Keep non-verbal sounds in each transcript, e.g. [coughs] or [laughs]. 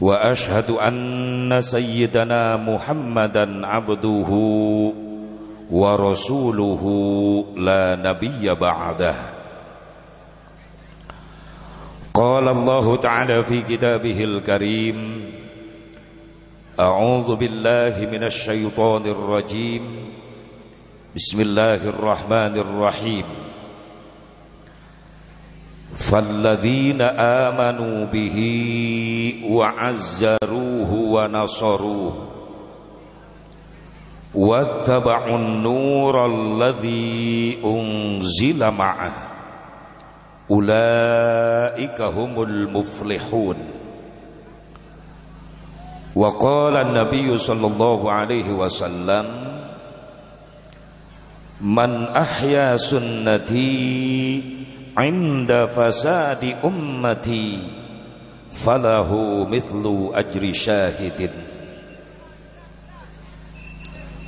واشهد ان سيدنا محمدا عبده ورسوله لا نبي بعده قال الله تعالى في كتابه الكريم اعوذ بالله من الشيطان الرجيم بسم الله الرحمن الرحيم فالذين آمنوا به وعزروه ونصروه واتبعوا النور الذي أنزل معه أولئك هم المفلحون. وقال النبي صلى الله عليه وسلم من أحيا سنتي عند فساد أمتي فله مثل أجر شاهد.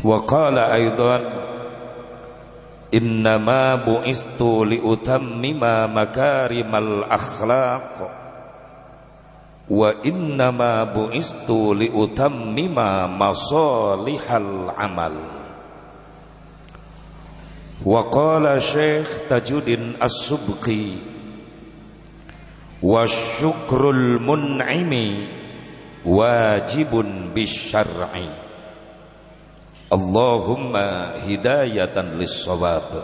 وقال أيضا إنما بعثت لأتمم مكارم الأخلاق وإنما بعثت لأتمم مصالح العمل. Wa Syekh Tajuddin As-Subqi wa mun'imi wajibun bisyar'i. Allahumma hidayatan lis-shawab.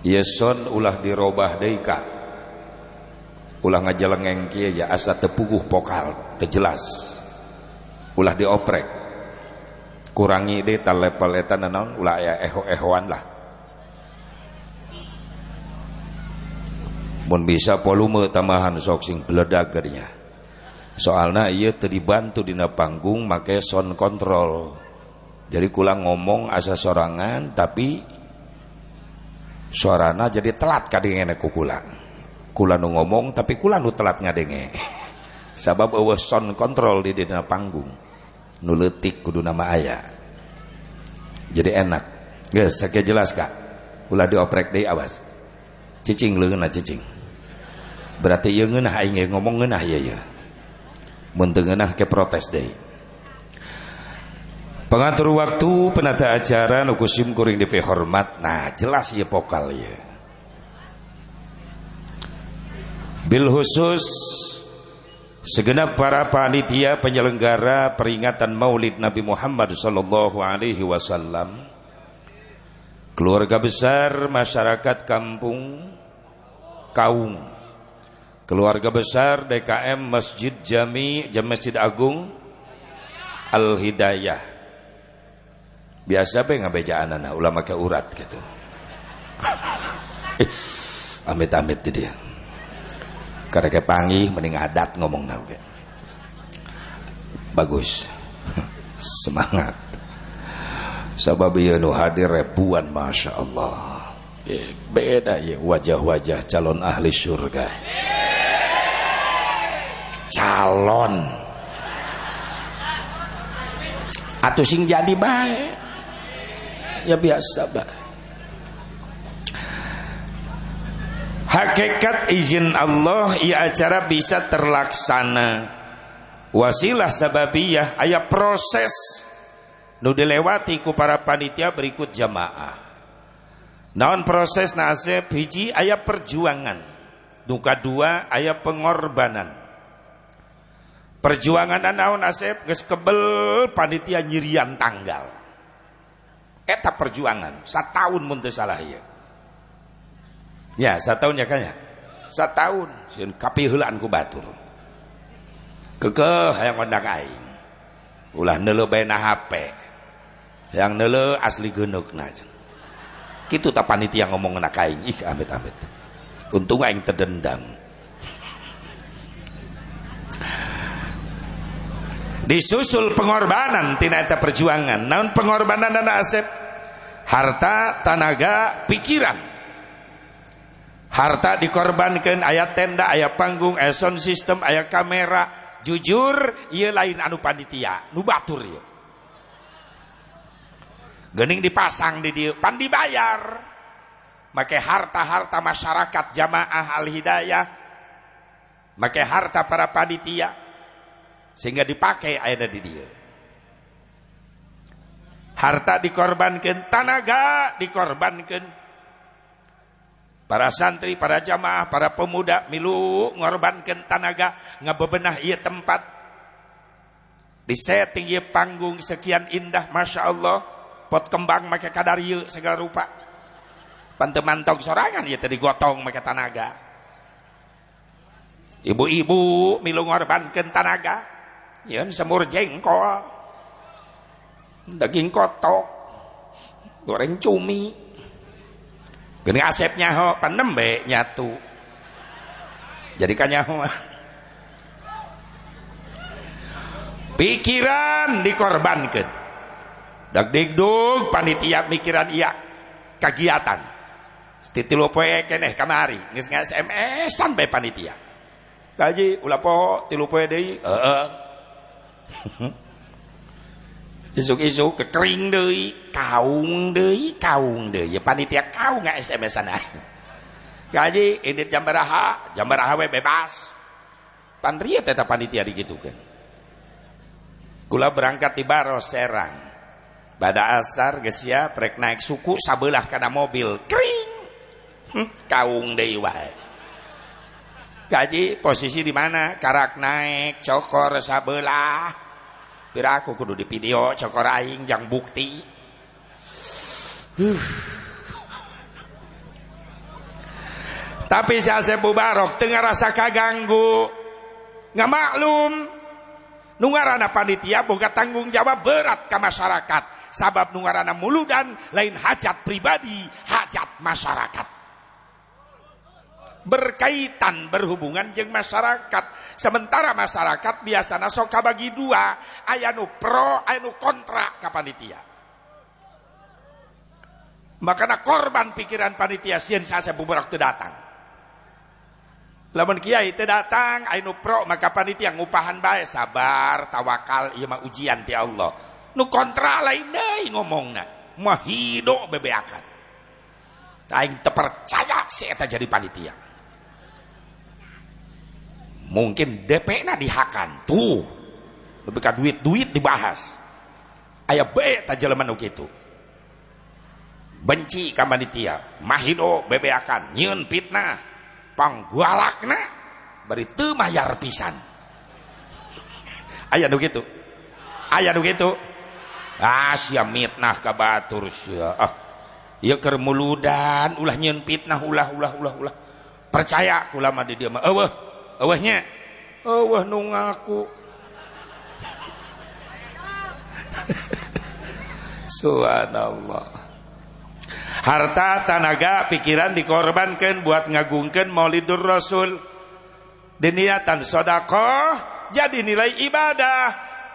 Yeson ya ulah dirobah deui. Ulah ngajelengeng ya asa pokal. Ulah dioprek kurangi deh level eta naon ulah aya eho-ehoan lah. Mun bisa volume tambahan sok sing gadinya. Soalna ieu teu dibantu dina panggung make sound control. Jadi kula ngomong asa sorangan tapi suarana jadi telat kadengene ku kula nu ngomong tapi kula nu telat ngadenge. [laughs] Sabab eueuh sound control di dina panggung nuletik kudu nama ayah jadi enak. Guys saya jelas kak. Ulah dioprek deh awas. Cicing leungeuna cicing. Berarti ieu ngeunah aing ngomong ngeunah ya ya mun teu ngeunah ke protes deh pengatur waktu penata acara nukusim kuring dipe hormat nah jelas ya pokal ya bil khusus Segenap para panitia penyelenggara peringatan Maulid Nabi Muhammad sallallahu alaihi wasallam keluarga besar masyarakat kampung Kaung keluarga besar DKM Masjid Jami Jam Masjid Agung Al Hidayah biasa be ngabejaan ulama ke urat gitu. [laughs] Amit-amit dia karena panggih mending adat ngomong nau bagus. [laughs] Semangat. Sabab ieu nu hadir ribuan masya Allah. Ya, beda ya wajah-wajah calon ahli surga. Calon. Atau sing jadi baik. Ya biasa baik hakikat izin Allah ia acara bisa terlaksana. Wasilah sababiyah ayat proses. Nu dilewati ku para panitia berikut jamaah. Naon proses nasib hiji ayat perjuangan. Duka dua ayat pengorbanan. Perjuangan dan naon nasib geus kebel panitia nyirian tanggal. Eta perjuangan satahun mun salah Ya, ya kan ya? Satu tahun. Sieun kapihulan ku batur. Kekeh hayang ngondang aing. Ulah neuleuh bae HP. Yang neuleuh asli geneukna. Kitu ta panitia ngomong anak aing. Ih amit-amit. Untung aing terdendam. Disusul pengorbanan tina eta perjuangan. Naon pengorbanan dan asep? Harta, tenaga, pikiran harta dikorbankan ayat tenda ayat panggung ayat sound system ayat kamera. Jujur ia lain anu panitia nu batur ya gening dipasang di dia pan dibayar. Make harta-harta masyarakat jamaah al hidayah make harta para panitia sehingga dipakai ada di dia harta dikorbankan tanaga dikorbankan para santri para jamaah para pemuda milu ngorbankan tanaga ngabebenah ia tempat. Di setting ia panggung sekian indah masya Allah. Pot kembang make kadar ieu segala rupa. Pantemantong sorangan ia tadi gotong make tanaga ibu-ibu milu ngorbankan tanaga ya semur jengkol. Daging kotok. Goreng cumi gini asepnya ho panembe nyatu. Jadikan ho. Pikiran dikorbankan. Dak digdug panitia pikiran iya. Kegiatan. Titilu poe keneh kamari. Geus SMS-an bae panitia. Gaji ulah po tilu poe deui heeh [laughs] Isuk-isuk kekering deui, kaung deui, kaung deui. Ya panitia kau nggak SMS-an Gaji ini jam beraha, jam beraha we bebas. Pandria tetap panitia digitukan. Kula berangkat di Baros Serang. Pada asar geus ya prek naik suku sabelah kana mobil. Kering. Hm, kaung deui wae. Gaji posisi di mana? Karak naik, cokor sabelah Pira aku kudu di video cokor aing yang bukti. Tapi saya sebu barok tengah rasa kaganggu. Nggak maklum. Nungarana panitia boga tanggung jawab berat ke masyarakat. Sabab nungarana muludan lain hajat pribadi, hajat masyarakat berkaitan berhubungan jeng masyarakat. Sementara masyarakat biasa sok bagi dua ayanu pro ayanu kontra ke panitia. Makanya korban pikiran panitia sieun saya bubarak teu datang. Lamun kiai teu datang ayanu pro maka panitia ngupahan bae sabar tawakal ieu mah ujian ti Allah. Nu kontra lain deui ngomongna mah hido bebeakan. Aing terpercaya si eta jadi panitia mungkin DP na dihakan. Tuh. Lebih ke duit-duit dibahas. Ayah be tajeleman gitu benci ka panitia. Mahido bebeakan. Nyieun fitnah. Panggualakna bari teu mayar pisan. Aya nu kitu aya nu kitu ah sia mitnah ka batur sia. Ah. Ieu keur muludan ulah nyieun fitnah ulah ulah ulah ulah. Percaya kula mah di dieu mah Awahnya, awah nu ngaku. [laughs] Subhanallah. Harta, tenaga, pikiran dikorbankan buat ngagungkan Maulidur Rasul. Diniatan sodakoh jadi nilai ibadah.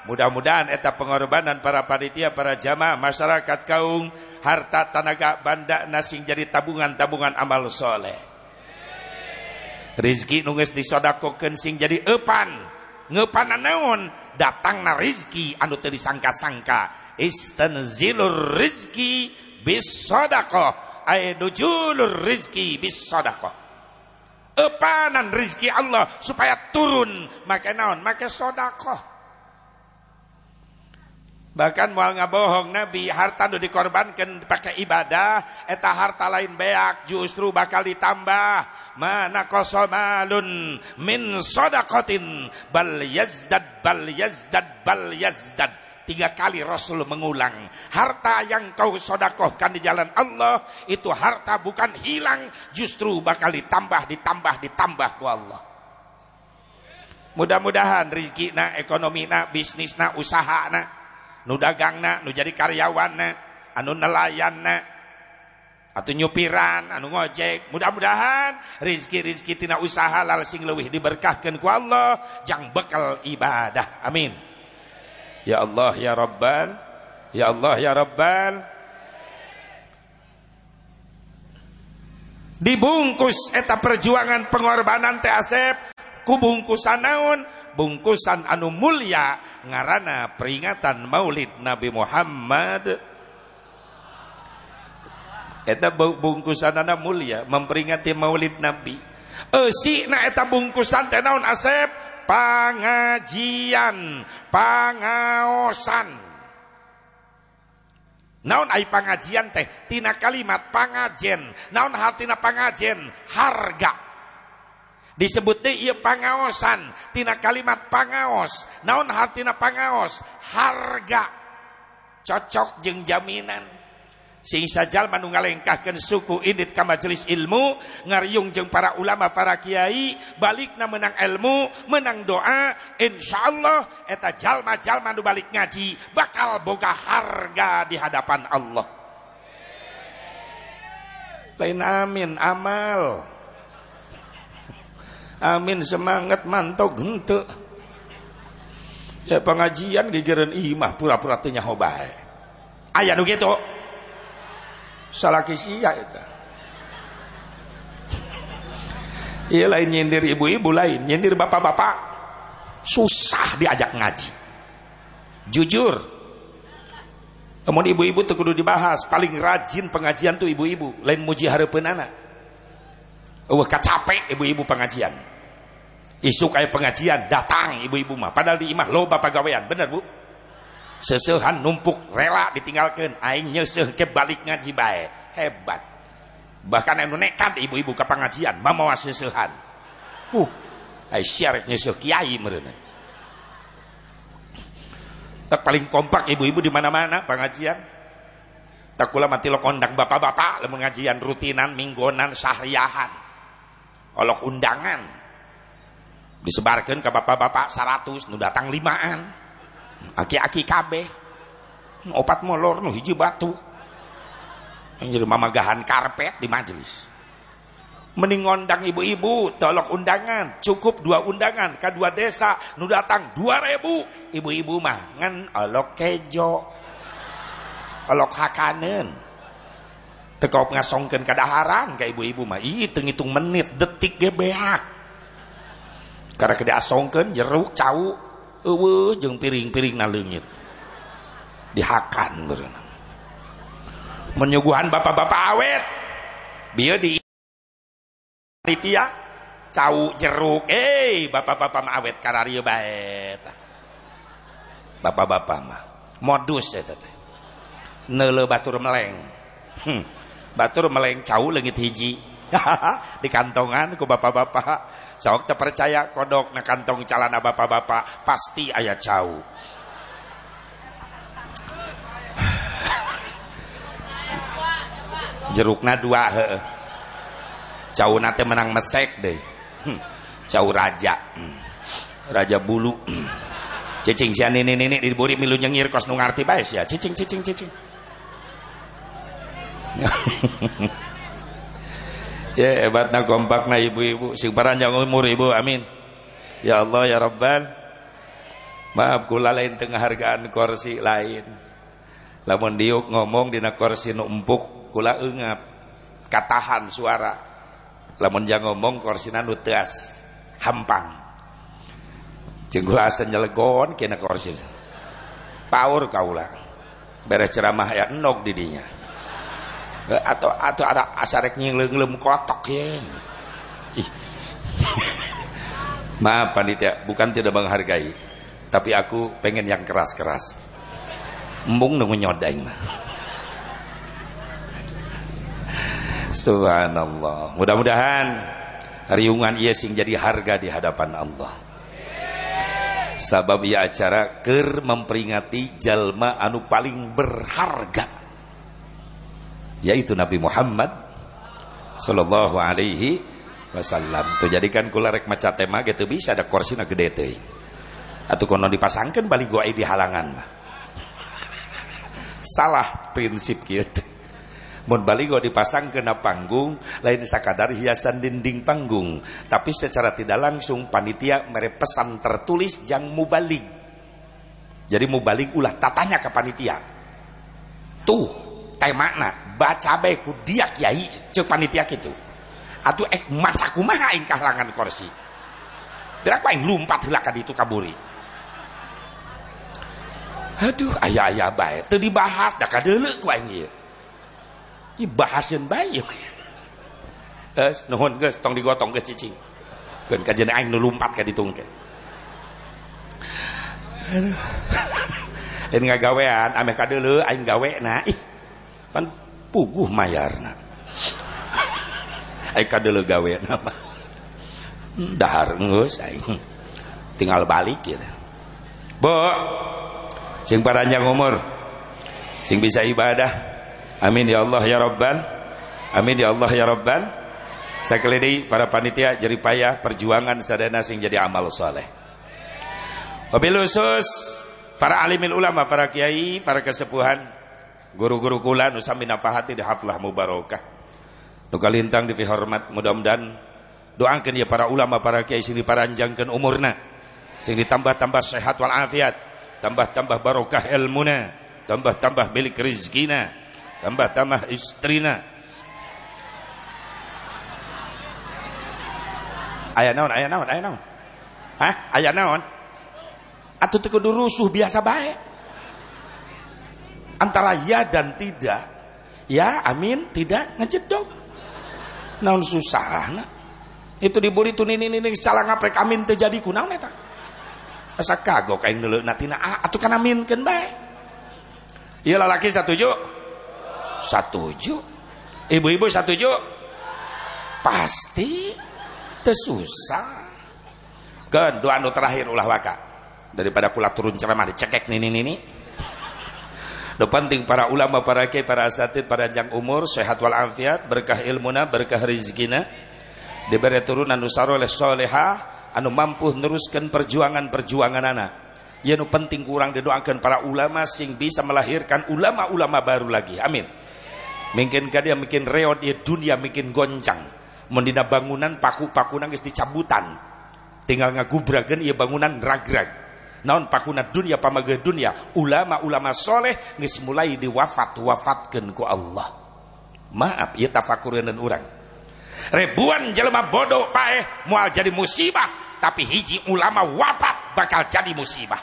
Mudah-mudahan eta pengorbanan para panitia, para jamaah, masyarakat kaum, harta, tenaga, banda, nasing jadi tabungan-tabungan amal soleh rizki nunges disodakokeun sing jadi epan. Ngepan naon datangna rizki anu teu disangka-sangka. Istanzilur rizki bisodaqah ay nujulur rizki bisodaqah epanan rizki Allah supaya turun. Maka naon? Maka sodakoh Bahkan mual ngabohong Nabi harta nu dikorbankan pakai ibadah eta harta lain beak justru bakal ditambah. Mana kosomalun min sodakotin bal yazdad bal yazdad bal yazdad. Tiga kali Rasul mengulang harta yang kau sodakohkan di jalan Allah itu harta bukan hilang justru bakal ditambah ditambah ditambah ku Allah. Mudah-mudahan rezeki na ekonomi na bisnis na usaha na nu dagangna nu jadi karyawanna anu nelayanna atau nyupiran anu ngojek. Mudah-mudahan rizki-rizki tina usaha lal sing leuwih diberkahkan ku Allah jang bekal ibadah. Amin. Ya Allah ya Rabban ya Allah ya Rabban dibungkus eta perjuangan pengorbanan teh Asep ku bungkusan naon bungkusan anu mulia ngarana peringatan Maulid Nabi Muhammad eta bungkusan anu mulia memperingati Maulid Nabi Esi na eta bungkusan teh naon Asep? Pangajian, pangaosan. Naon ai pangajian teh tina kalimat pangajen. Naon hartina pangajen? Harga. Disebut teh ieu pangaosan tina kalimat pangaos. Naon hartina pangaos? Harga. Cocok jeung jaminan sing sajal manu ngalengkahkeun suku indit ka majelis ilmu ngaryung jeung para ulama para kiai balikna menang ilmu menang doa insyaallah eta jalma-jalma nu balik ngaji bakal boga harga di hadapan Allah lain amin amal amin semangat mantau henteu ya pengajian gigireun imah pura-pura teu nyaho bae. Aya nu kitu salah kisia itu iya lain nyindir ibu-ibu lain nyindir bapak-bapak. Susah diajak ngaji. Jujur. Kemudian ibu-ibu tuh kudu dibahas paling rajin pengajian tuh ibu-ibu. Lain muji harapan anak. Wah capek ibu-ibu pengajian isu kayak pengajian datang ibu-ibu mah. Padahal di imah lo bapak gawean bener bu? Sesehan numpuk rela ditinggalkan aing nyeseh ke balik ngaji bae. Hebat. Bahkan anu nekat ibu-ibu ke pengajian mamawa sesehan. Uh ai syarat nyeseh kiai meureun. Tak paling kompak ibu-ibu di mana-mana pengajian. Tak kula mati lo kondang bapak-bapak lamun ngajian rutinan minggonan sahriahan olok undangan disebarkan ke bapak-bapak 100 nu datang limaan. Aki-aki kabeh. Opat molor nu hiji batu. Yang jadi mamagahan karpet di majelis. Mending ngondang ibu-ibu tolok undangan. Cukup dua undangan kedua desa nu datang dua ribu. Ibu-ibu mah ngan olok kejo. Olok hakanen. Tekop ngasongkan kadaharan ke ibu-ibu mah. Ih hitung menit detik gebehak karena kada asongkan jeruk cau. Eueuh jeung piring-piring na leungit. Dihakan berenang menyuguhan bapak-bapak awet. Bieu di panitia cau jeruk. Eh bapak-bapak mah awet kararieu bae bapak-bapak mah. Modus eta teh. Batur meleng. Hmm. batur meleng cau leungit hiji. [laughs] Di kantongan ku bapak-bapak sok terpercaya kodok na kantong calana bapak-bapak pasti ayat jauh [sighs] jerukna dua he jauh nate menang mesek deh hmm. jauh raja hmm. raja bulu hmm. cicing si ini ini diburi milu nyengir kos nu ngarti bae ya cicing cicing cicing [laughs] ya hebatna kompakna ibu-ibu. Sing paranjang umur ibu amin. Ya Allah ya Rabbal. Maaf kula lain tengah hargaan kursi lain. Lamun diuk ngomong dina kursi nu empuk kula eungap katahan suara. Lamun jang ngomong kursi nu teas. Hampang. Jeung kula asa nyelegon kena kursi. Paur kaula. Beres ceramah ya enog didinya atau atau ada asarek ngelem kotok ya. [laughs] Maaf panitia bukan tidak menghargai. Tapi aku pengen yang keras-keras. Embung nunggu nyodain subhanallah. Mudah-mudahan riungan ia sing jadi harga di hadapan Allah. Sabab ia acara ker memperingati jalma anu paling berharga yaitu Nabi Muhammad sallallahu alaihi wasallam. Tuh jadikan kula rek maca tema gitu bisa ada na gede teh. Atau kono dipasangkan balik gua di halangan. Salah prinsip gitu mun baligo dipasang kena panggung lain sakadar hiasan dinding panggung. Tapi secara tidak langsung panitia mere pesan tertulis jang mubalik. Jadi mubalik ulah tatanya ke panitia. Tuh tema nak baca baik ku dia kiai cek panitia gitu. Atau eh maca kumaha aing kahlangan kursi kau aing lumpat hilakan itu kaburi? Aduh ayah ayah baik teu dibahas dah kadeuleu ku aing ieu. Ieu bahaseun bae es nuhun geus tong digotong geus cicing. Keun kajian aing nu lumpat ka ditungke aduh. [laughs] Lain ngagawean ame kadeuleu aing gawena ih pan puguh mayarna. Aing kadeuleu gawena mah dahar geus aing tinggal balik gitu Bo sing paranjang umur sing bisa ibadah. Amin ya Allah ya Rabban. Amin ya Allah ya Rabban. Sakali para panitia jeripayah perjuangan sadana sing jadi amal soleh. Wabil khusus para alimil ulama, para kiai, para kesepuhan, guru-guru kula nu sami nafahati di haflah mubarakah. Nu kalintang di hormat mudah-mudahan doakan ya para ulama, para kiai sing diparanjangkeun umurna, sing ditambah-tambah sehat wal afiat, tambah-tambah barokah ilmuna, tambah-tambah milik rizkina, tambah-tambah istrina. Ayah naon, ayah naon, ayah naon. Hah? Ayah naon? atau kudu rusuh biasa baik antara ya dan tidak. Ya amin tidak ngejedok naon susah nah. itu diburi tuh ini ini salah ngaprek amin terjadi kunaon eta? Asa kagok kain dulu natina ah atuh kan amin kan baik iya laki setuju setuju ibu-ibu setuju pasti. Tersusah kan doa terakhir ulah waka. Daripada kula turun ceramah dicekek nini nini Lo penting para ulama, para kiai, para asatid, para jang umur, sehat wal afiat, berkah ilmuna, berkah rizkina, diberi turunan nusaro oleh anu mampu neruskan perjuangan-perjuangan anak. Ya nu penting kurang didoakan para ulama sing bisa melahirkan ulama-ulama baru lagi. Amin. Mungkin dia mungkin reot dia dunia mungkin goncang. Mendina bangunan paku-paku nangis dicabutan. Tinggal ngagubragen ia bangunan ragrag naon pakuna dunia pamaga dunia. Ulama-ulama soleh ngis mulai diwafat wafatkan ku Allah. Maaf ya tafakuran dan orang ribuan jelema bodoh paeh mual jadi musibah. Tapi hiji ulama wafat bakal jadi musibah.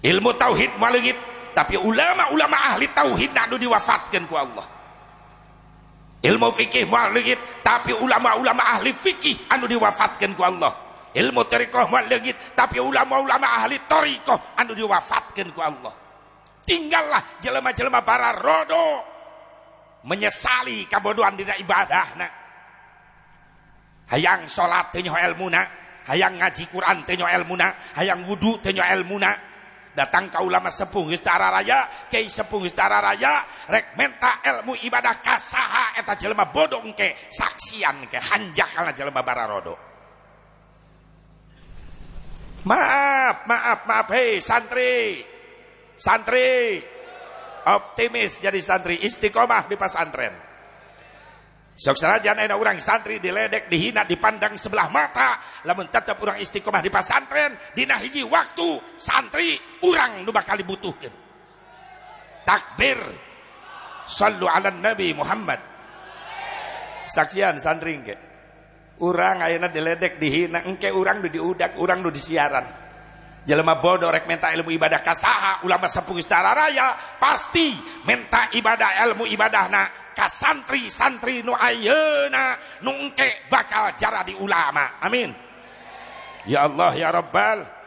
Ilmu tauhid malengit tapi ulama-ulama ahli tauhid nak diwafatkan ku Allah. Ilmu fikih malengit tapi ulama-ulama ahli fikih anu diwafatkan ku Allah ilmu tarikoh legit tapi ulama-ulama ahli tarikoh anu diwafatkan ku Allah. Tinggallah jelema-jelema para rodo. Menyesali kabodohan dina ibadah nak. Hayang salat teu ilmuna hayang ngaji Quran teu ilmuna hayang wudu teu ilmuna datang ke ulama sepuh geus raya kiai sepuh geus raya rek menta ilmu ibadah kasaha eta jelema bodoh engke saksian ke hanjakalna jelema bara rodo Maaf, maaf, maaf. Hei santri. Santri. Optimis jadi santri. Istiqomah di pesantren. Sok saja ada orang santri diledek, dihina, dipandang sebelah mata. Lamun tetap orang istiqomah di pesantren. Dina hiji waktu santri orang nu bakal dibutuhkan. Takbir. Sallu ala Nabi Muhammad. Saksian santri enggak orang ayeuna diledek dihina. Engke orang nu diudak orang nu disiaran. Jelema bodoh rek minta ilmu ibadah kasaha ulama sepuh istara raya. Pasti minta ibadah ilmu ibadahna ka santri santri nu ayeuna nu engke bakal jara di ulama amin. Ya Allah ya Rabbal.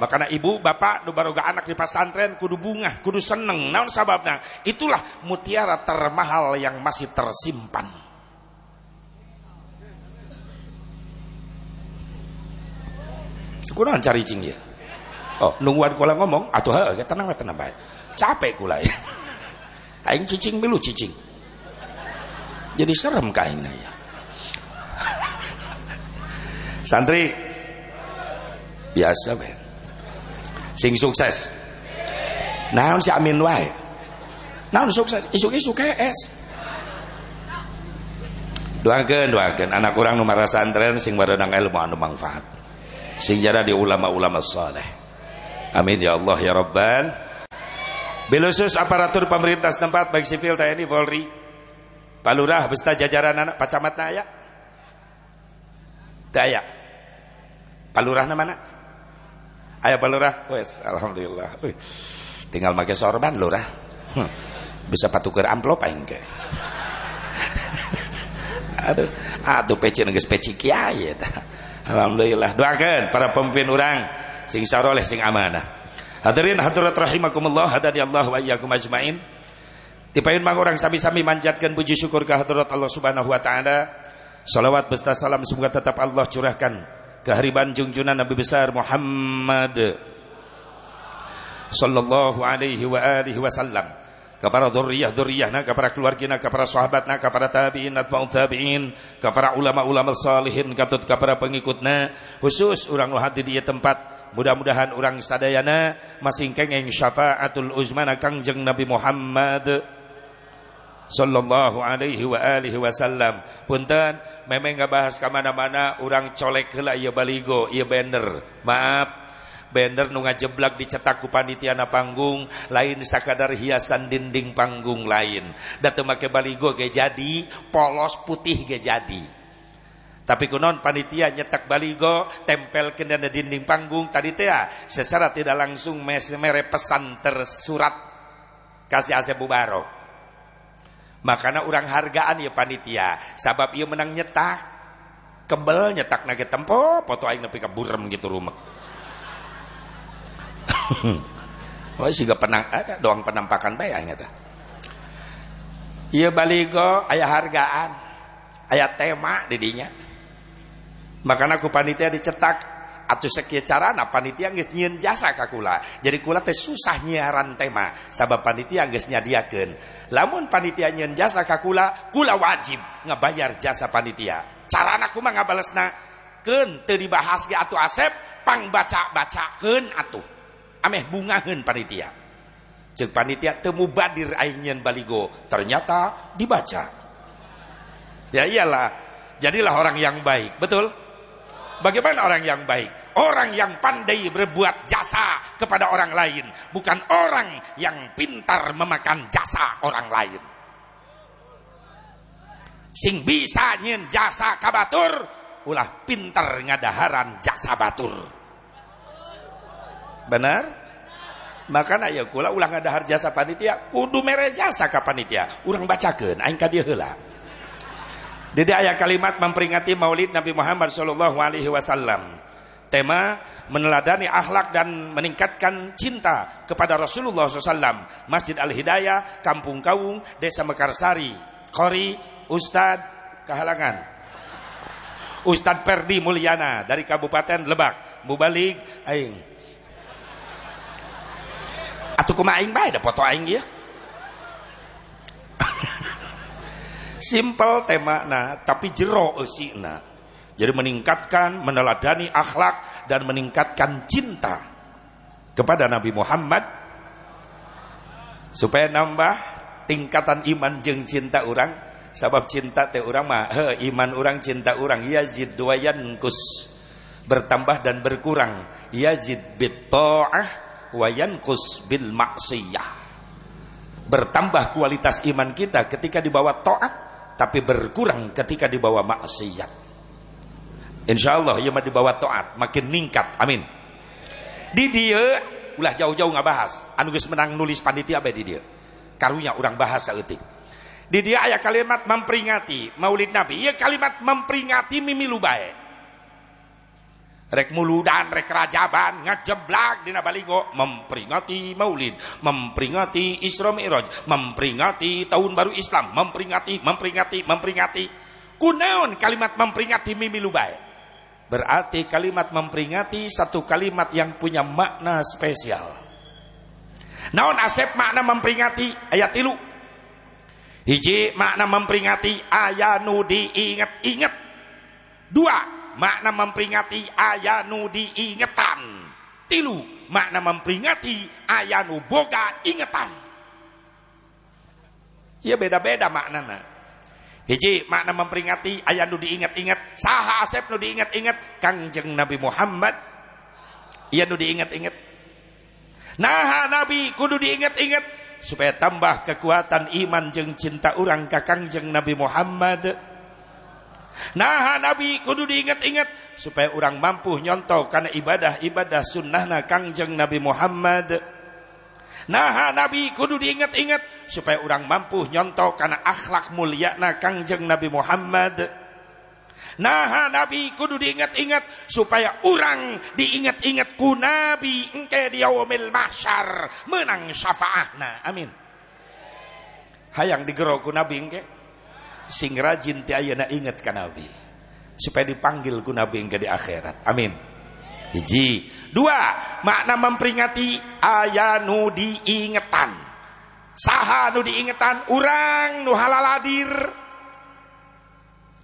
Makanya ibu bapak nu baroga anak di pesantren kudu bunga kudu seneng. Naon sababna? Itulah mutiara termahal yang masih tersimpan Kunaon cari cing ya? Oh, nungguan kula ngomong atuh heuh tenang tenang bae. Capek kula ya. [laughs] Aing cicing milu cicing. Jadi serem ka aingna ya. [laughs] Santri biasa ben. Sing sukses. Naon si Amin wae? Naon sukses? Isuk-isuk es. Doakeun, doakeun anak urang nu santren sing barenang ilmu anu manfaat sing di ulama-ulama saleh. Amin ya Allah ya Rabbal Belusus aparatur pemerintah setempat baik sipil TNI Polri. Pak Lurah beserta jajaran anak Pak Camat Naya Daya Pak Lurah mana Ayo Pak Lurah. Wes alhamdulillah. Uy, tinggal pakai sorban Lurah. Hmm. bisa patukar amplop aing ke. [laughs] Aduh aduh peci geus peci kiai eta alhamdulillah. Doakeun para pemimpin orang sing saroleh sing amanah. Hadirin hadirat rahimakumullah. Hadani Allah wa iyyakum ajmain. Dipayun mang orang sami-sami manjatkan puji syukur ke hadirat Allah Subhanahu wa taala. Salawat beserta salam semoga tetap Allah curahkan ke hariban junjungan Nabi besar Muhammad sallallahu alaihi wa alihi wasallam kepada dzurriyyah dzurriyyahna kepada keluargina kepada sahabatna kepada tabi'in atba'u tabi'in kepada ulama-ulama salihin katut kepada pengikutna. Khusus orang hati di tempat. Mudah-mudahan orang sadayana masing kengeng syafaatul uzmana kangjeng Nabi Muhammad sallallahu alaihi wa alihi wasallam. Punten memang nggak bahas ke mana-mana orang colek lah iya baligo iya bender maaf bender nu ngajeblak dicetak ku panitia na panggung lain sakadar hiasan dinding panggung lain. Datu make baligo ge jadi polos putih ge jadi. Tapi kunon panitia nyetak baligo tempel ke dinding panggung tadi teh secara tidak langsung mere pesan tersurat. Kasih Asep Bubarok makanya orang hargaan ya panitia sabab ia menang nyetak kebel nyetak nage tempo foto aing nepi ka burem gitu rumah [coughs] Wah siga penang ada doang penampakan bae eta. Ieu baligo aya hargaan aya tema di dinya makanya aku panitia dicetak atau sekian cara na panitia geus nyieun jasa ka kula. Jadi kula teh susah nyiaran tema sabab panitia geus nyadiakeun. Lamun panitia nyieun jasa ka kula wajib ngabayar jasa panitia. Carana kumaha ngabalesna keun teu dibahas ge atuh asep pang baca-bacakeun atuh ameh bungaheun panitia jeung panitia teu mubadir aing baligo ternyata dibaca ya iyalah jadilah orang yang baik betul Bagaimana orang yang baik? Orang yang pandai berbuat jasa kepada orang lain, bukan orang yang pintar memakan jasa orang lain. Sing bisa nyen jasa kabatur, ulah pintar ngadaharan jasa batur. Benar? Makanya ya kula ulah ngadahar jasa panitia, kudu mere jasa ka panitia. Urang bacakeun aing ka dieu heula. Jadi ayat kalimat memperingati Maulid Nabi Muhammad Shallallahu Alaihi Wasallam. Tema meneladani akhlak dan meningkatkan cinta kepada Rasulullah SAW. Masjid Al Hidayah, Kampung Kaung, Desa Mekarsari, Kori, Ustad Kehalangan. Ustad Perdi Mulyana dari Kabupaten Lebak. Mubalik aing. Kumaha aing bae da foto aing ya. Simple tema nah, tapi jero esina. Jadi meningkatkan, meneladani akhlak dan meningkatkan cinta kepada Nabi Muhammad. Supaya nambah tingkatan iman jeng cinta orang sabab cinta teh orang mah he, iman orang cinta orang yazid duayan kus. Bertambah dan berkurang. Yazid bit ta'ah wa yanqus bil maksiyah bertambah kualitas iman kita ketika dibawa taat tapi berkurang ketika dibawa maksiat. Insya Allah mah dibawa taat makin ningkat. Amin. Di dia ulah jauh-jauh nggak bahas. Anu geus menang nulis panitia bae di dia. Karunya orang bahas saeutik. Di dia ayat kalimat memperingati Maulid Nabi. Ia kalimat memperingati mimilu bae rek muludan rek rajaban ngajeblak dina baligo. Memperingati maulid memperingati Isra Mi'raj memperingati tahun baru Islam memperingati memperingati memperingati. Kunaon kalimat memperingati mimi lubai berarti kalimat memperingati satu kalimat yang punya makna spesial. Naon asep makna memperingati? Ayat ilu. Hiji makna memperingati ayanu diingat-ingat dua makna memperingati ayanu diingetan. Tilu makna memperingati ayanu boga ingetan. Ya beda-beda maknana. Hiji makna memperingati ayanu diingat-ingat saha asep nu diingat-ingat kangjeng Nabi Muhammad. Iya nu diingat-ingat nah Nabi kudu diingat-ingat supaya tambah kekuatan iman jeng cinta orang ke kangjeng Nabi Muhammad Nah Nabi kudu diingat-ingat supaya orang mampu nyontoh karena ibadah-ibadah sunnahna kangjeng Nabi Muhammad. Nah Nabi kudu diingat-ingat supaya orang mampu nyontok karena akhlak mulia na kangjeng Nabi Muhammad. Nah Nabi kudu diingat-ingat supaya orang diingat-ingat ku Nabi engke di mahsyar menang syafaahna. Amin. Hayang digero ku Nabi engke sing rajin ti ayeuna inget ka Nabi supaya dipanggil ku Nabi engke di akhirat. Amin. Hiji, dua makna memperingati ayah nu diingetan. Saha nu diingetan urang nu halaladir.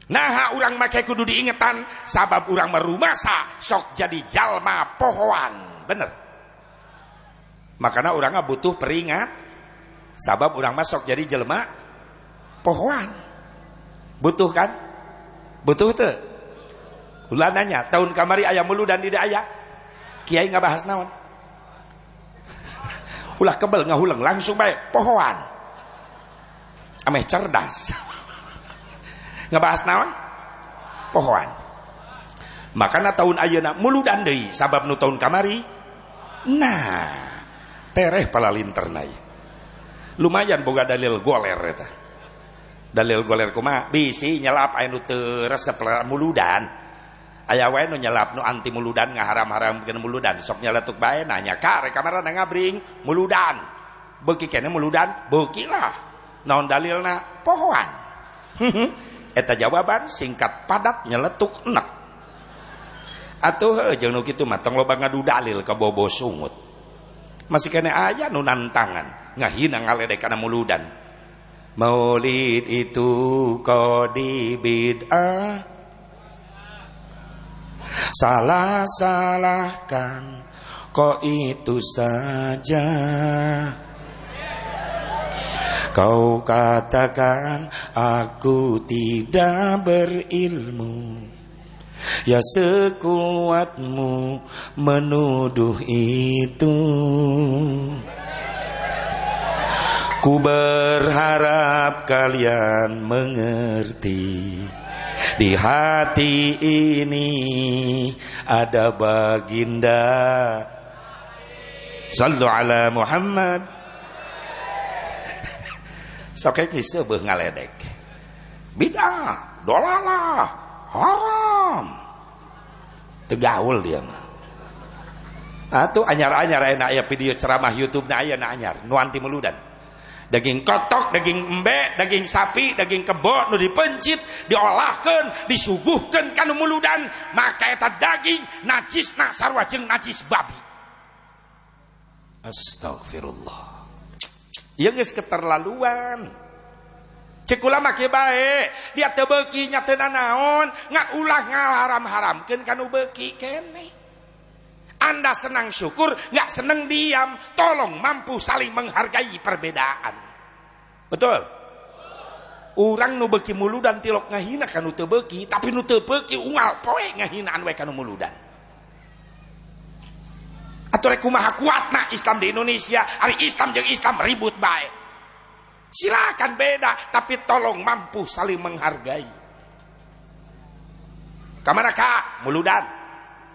Nah urang make kudu diingetan sabab urang merumasa sok jadi jalma pohoan. Bener. Makanya urang butuh peringat sabab urang masuk jadi jelma pohoan. Butuh kan? Butuh tuh. Ulah nanya, tahun kamari ayam mulu dan tidak ayah. Kiai nggak bahas naon. [laughs] Ulah kebel ngahulang langsung baik pohoan. Ameh cerdas. [laughs] Nggak bahas naon? Pohoan. Makanya tahun ayeuna mulu dan deui sabab nu tahun kamari. Nah, tereh pala linternai. Lumayan boga dalil goler eta. Dalil goler kumaha? Bisi nyelap anu teu resep muludan. Aya wae nu nyelap nu anti muludan ngaharam-haram kena muludan. Sok nyeletuk bae nanya ka rek kamarana ngabring? Muludan. Beuki kene muludan beuki lah. Naon dalilna? Pohoan. [laughs] Eta jawaban singkat padat nyeletuk enak atuh jeung nu kitu mah tong loba ngadu dalil ka bobo sungut. Masih kene aya nu nantangan ngahina ngaledek kana muludan maulid itu kodi bid'ah. Salah-salahkan Kok itu saja. Kau katakan aku tidak berilmu. Ya sekuatmu menuduh itu Ku berharap kalian mengerti di hati ini ada baginda Sallu ala Muhammad Sok itu sebuah ngaledek Bid'ah, dolalah, haram Tegaul dia mah Atau anyar-anyar enak ya video ceramah YouTube na aya na anyar nuanti meludan daging kotok, daging embe, daging sapi, daging kebo nu dipencit, diolahkan, disuguhkan kanu muludan, maka eta daging najis na sarwa jeung najis babi. Astagfirullah. Ieu geus keterlaluan. Cek ulama ke bae, dia teu beuki nya teu naon, ngan ulah ngaharam-haramkeun kanu beuki kene. Anda senang syukur, nggak senang diam. Tolong mampu saling menghargai perbedaan. Betul? Orang nu beki muludan tilok ngahina kanu teu beki, tapi nu teu beki ungal poe ngahinaan we kanu muludan. Atau rek kumaha kuatna Islam di Indonesia, hari Islam jeung Islam ribut baik. Silakan beda, tapi tolong mampu saling menghargai. Kamana kak? Muludan.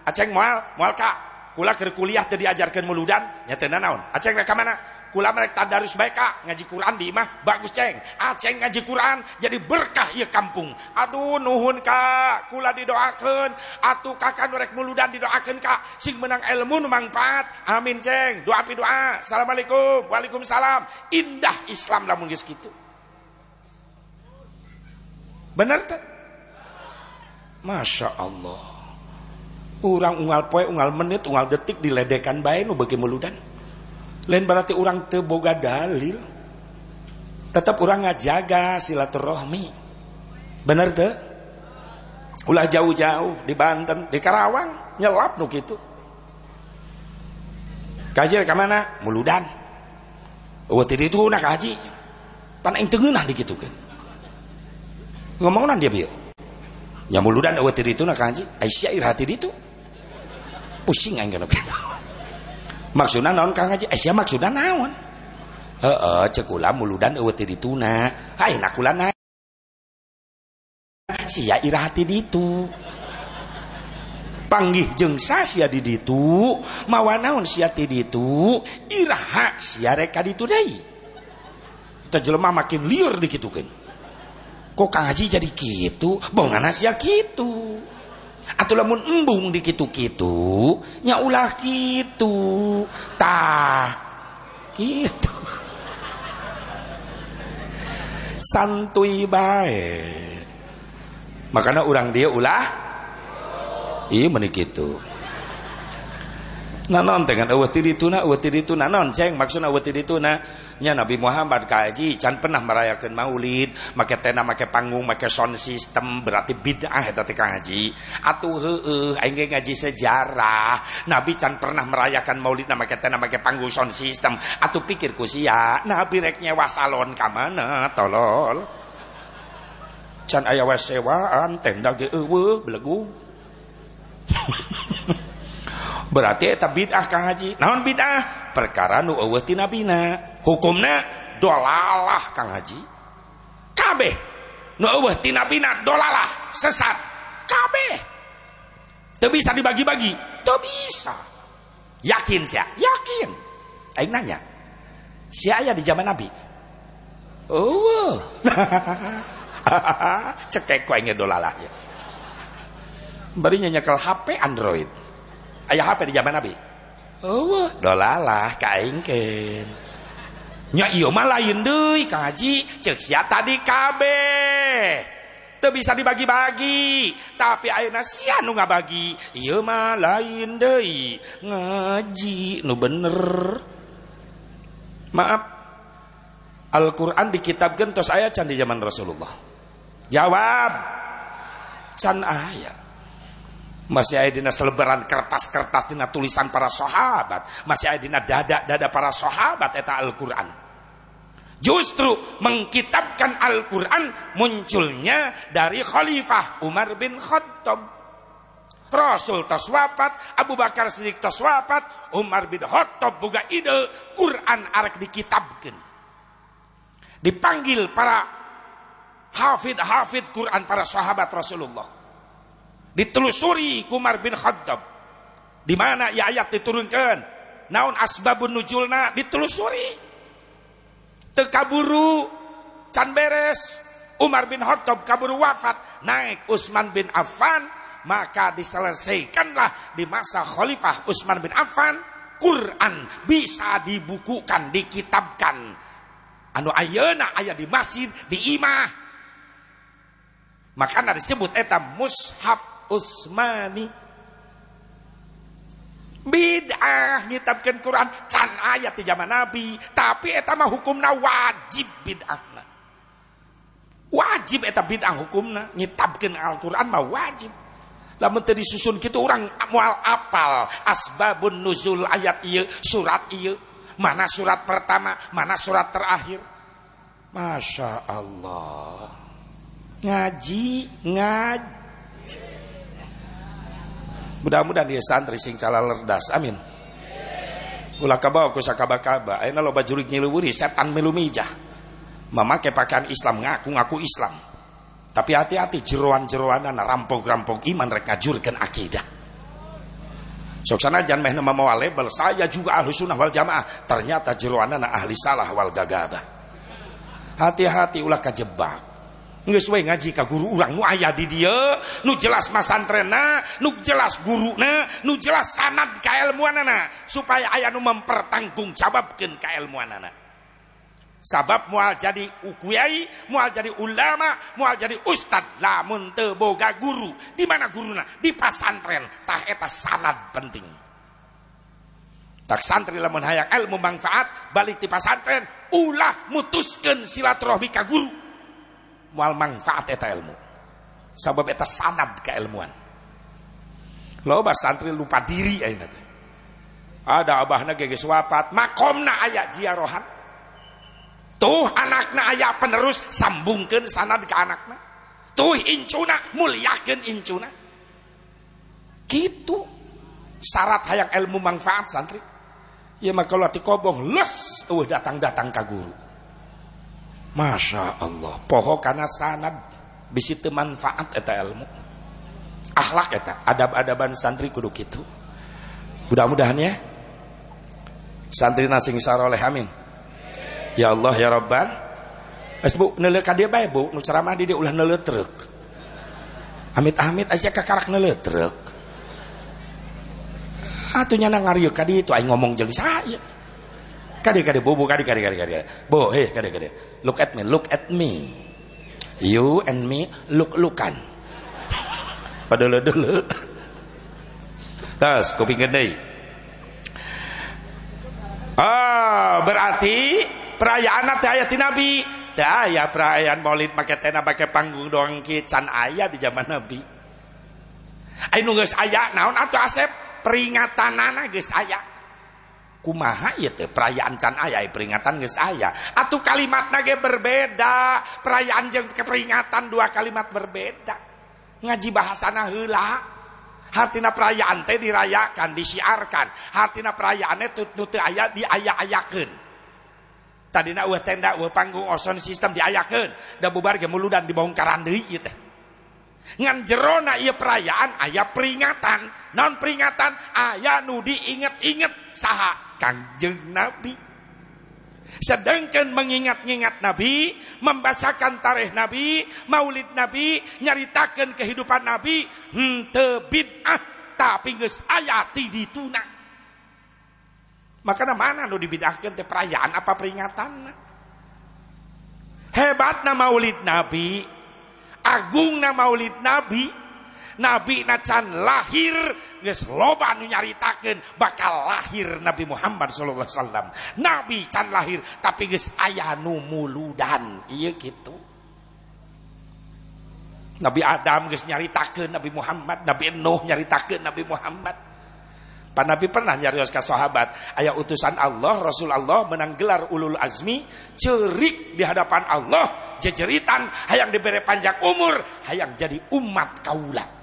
Aceng mual, mual kak kula ke kuliah teu diajarkeun muludan nya teu naon? Aceng rek mana? Kula merek tadarus bae kak. Ngaji Quran di imah. Bagus ceng. Aceng ngaji Quran jadi berkah ieu kampung. Aduh nuhun kak. Kula didoakeun. Atuh kakak nu rek muludan didoakeun kak. Sing menang ilmu nu amin ceng. Doa pi doa. Assalamualaikum. Waalaikumsalam. Indah Islam lamun geus kitu. Bener teh? Masya Allah orang unggal poe unggal menit unggal detik diledekan bae nu bagi muludan. Lain berarti orang teboga dalil. Tetap orang ngajaga silaturahmi. Bener tuh ulah jauh-jauh di Banten di Karawang nyelap nu gitu kaji ke mana? Muludan. Waktu itu nak kaji. Pan eng tengenah kan ngomong nan dia biar ya muludan waktu itu nak kaji. Aisyah irhati itu pusing aing kana kitu maksudna naon kang haji? Eh sia maksudna naon? Heeh cek ulah muludan eueuh ti dituna. Hayeuna kula na. Sia ira hati ditu. Panggih jeng sia di ditu mawa naon sia ti ditu iraha sia reka ditu deui. Teu jelema makin liur dikitukeun. Kok kaji jadi kitu bongana sia kitu atau lamun embung di kitu-kitu nya ulah kitu. Tah kitu. Santuy bae. Makanya orang dia ulah iya menik itu nanon dengan eueuh ti dituna eueuh ti dituna naon ceng maksudna eueuh ti dituna nya Nabi Muhammad kaji can pernah merayakan maulid make tena make panggung make sound system berarti bid'ah eta teh kaji. Atuh heueuh aing ngaji sejarah. Nabi can pernah merayakan maulid na make tena make panggung sound system. Atuh pikir ku sia Nabi rek nyewa salon ka tolol. Can aya sewaan tenda ge eueuh belegu [laughs] berarti eta bid'ah kang haji. Naon bid'ah? Perkara nu eueuh ti nabina hukumna dolalah kang haji. Kabeh. Nu eueuh ti nabina dolalah. Sesat. Kabeh. Teu bisa dibagi-bagi? Teu bisa. Yakin sia? Yakin. Aing nanya. Sia aya di zaman nabi? Eueuh. [laughs] Cekek ku aing dolalah ya. Bari nyekel HP Android ayah HP di zaman Nabi? Oh dolalah kaingkeun nya iya mah lain deui Kang Haji sia tadi kabeh teu bisa dibagi-bagi. Tapi ayeuna sia nu ngabagi ieu mah lain deui ngaji nu bener. Maaf. Al-Quran dikitabkan terus ayat can di zaman Rasulullah. Jawab. Can ayat masih ada dina selebaran kertas-kertas dina tulisan para sahabat. Masih ada dina dada-dada para sahabat eta Al-Quran. Justru mengkitabkan Al-Quran munculnya dari Khalifah Umar bin Khattab. Rasul taswafat, Abu Bakar Siddiq taswafat, Umar bin Khattab buka ide Quran arek dikitabkan. Dipanggil para hafid-hafid Quran para sahabat Rasulullah ditelusuri Kumar bin Khattab. Di mana ya ayat diturunkan? Naon asbabun nujulna ditelusuri. Tekaburu can beres. Umar bin Khattab kaburu wafat naik Utsman bin Affan maka diselesaikanlah di masa khalifah Utsman bin Affan. Quran bisa dibukukan dikitabkan. Anu ayeuna aya di masjid di imah. Maka disebut eta mushaf Usmani. Bid'ah ngitabkeun Quran. Can ayat di zaman Nabi. Tapi eta mah hukumna wajib bid'ahna. Wajib eta bid'ah hukumna. Ngitabkeun Al-Qur'an mah wajib. Lamun teu disusun kitu urang moal apal. Asbabun nuzul ayat ieu surat ieu. Mana surat pertama mana surat terakhir. Masya Allah. Ngaji ngaji mudah-mudahan dia santri sing cala lerdas. Amin. Ulah kabawa ku sakaba-kaba ayeuna loba jurig nyiluwuri setan milu mijah. Memakai pakaian Islam ngaku-ngaku Islam. Tapi hati-hati jeroan-jeroanana rampok-rampok iman rek ngajurkeun akidah. Sok sanajan meh mau label saya juga ahli sunnah wal jamaah. Ternyata jeroanana ahli salah wal gagabah. Hati-hati ulah kajebak Sesuai ngaji ka guru orang nu ayah di dia nu jelas masantrena nu jelas guru na nu jelas sanad kailmuanana supaya ayah nu mempertanggungjawabkeun kailmuanana sabab mual jadi ukuyai mual jadi ulama mual jadi ustad. Lamun teu guru di mana guruna di pasantren tah eta sanad penting. Tak santri lamun hayang ilmu manfaat balik di pasantren ulah mutuskeun silaturahmi ka guru mual manfaat eta ilmu. Sabab eta sanad keilmuan. Loba santri lupa diri ayeuna teh. Ada abahna geges wafat makomna aya ziarahan tuh anakna aya penerus sambungkeun sanad ke anakna. Tuh incuna mulyakeun incuna. Gitu. Syarat hayang ilmu manfaat santri. Ya mah kalau kobong les uh datang-datang ka guru Masya Allah. Poho karena sanad. Bisi manfaat eta ilmu. Akhlak eta. Adab-adaban santri kudu kitu. Mudah-mudahan ya. Santri nasing saroleh amin. Ya Allah ya Rabban. Es bu ka dieu bae bu. Nu ceramah di dieu ulah neuleuh truk amit-amit aja kakarak neuleuh truk atunya na ngarieu ka dieu aing ngomong jeung saya kade kade bu kade kade kade kade bu heh kade kade. Look at me look at me. You and me look lookan. Padahal dulu. Tas kuping gede ah berarti perayaan teh aya ti nabi. Teh aya perayaan maulid make tena make panggung doang ki can aya di zaman nabi. Aya nu geus aya naon asep? Peringatanana geus aya kumaha ieu teh perayaan can aya peringatan geus aya? Atuh kalimatna ge berbeda. Perayaan jeung peringatan dua kalimat berbeda. Ngaji bahasana heula. Hartina perayaan teh dirayakan disiarkan. Hartina perayaan teh teu aya diaya-ayakeun. Tadina eueuh tenda eueuh panggung oson sistem diayakeun. Da bubar ge muludan dibongkaran deui ieu teh. Ngan jerona ieu perayaan aya peringatan. Non peringatan aya nu diinget-inget saha kanjeng nabi Sedangkan mengingat-ingat Nabi, membacakan tarikh Nabi, maulid Nabi, nyaritakan kehidupan Nabi, henteu bid'ah tapi geus aya ti dituna. Makanya mana nu dibidahkeun teh perayaan apa peringatan? Hebatna maulid Nabi, agungna maulid Nabi, Nabi nacan lahir geus loba nu nyaritakeun bakal lahir Nabi Muhammad sallallahu alaihi wasallam. Nabi can lahir tapi geus aya nu muludan. Ieu kitu. Nabi Adam geus nyaritakeun Nabi Muhammad, Nabi Nuh nyaritakeun Nabi Muhammad. Pak Nabi pernah nyarios ke sahabat, ayah utusan Allah, Rasul Allah menang gelar ulul azmi, cerik di hadapan Allah, jejeritan, hayang diberi panjang umur, hayang jadi umat kaulah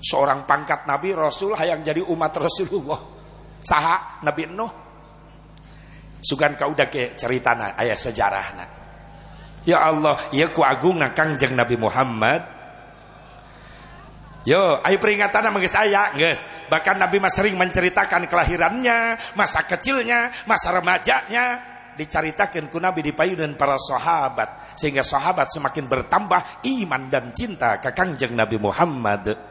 seorang pangkat nabi rasul hayang jadi umat Rasulullah. Saha Nabi Nuh. Sugan kau udah ke ceritana ayah sejarahna ya Allah ya ku agung na kangjeng Nabi Muhammad. Yo, ayo peringatan sama saya, guys. Bahkan Nabi mas sering menceritakan kelahirannya, masa kecilnya, masa remajanya, diceritakan ku Nabi dan para sahabat. Sehingga sahabat semakin bertambah iman dan cinta ke kangjeng Nabi Muhammad.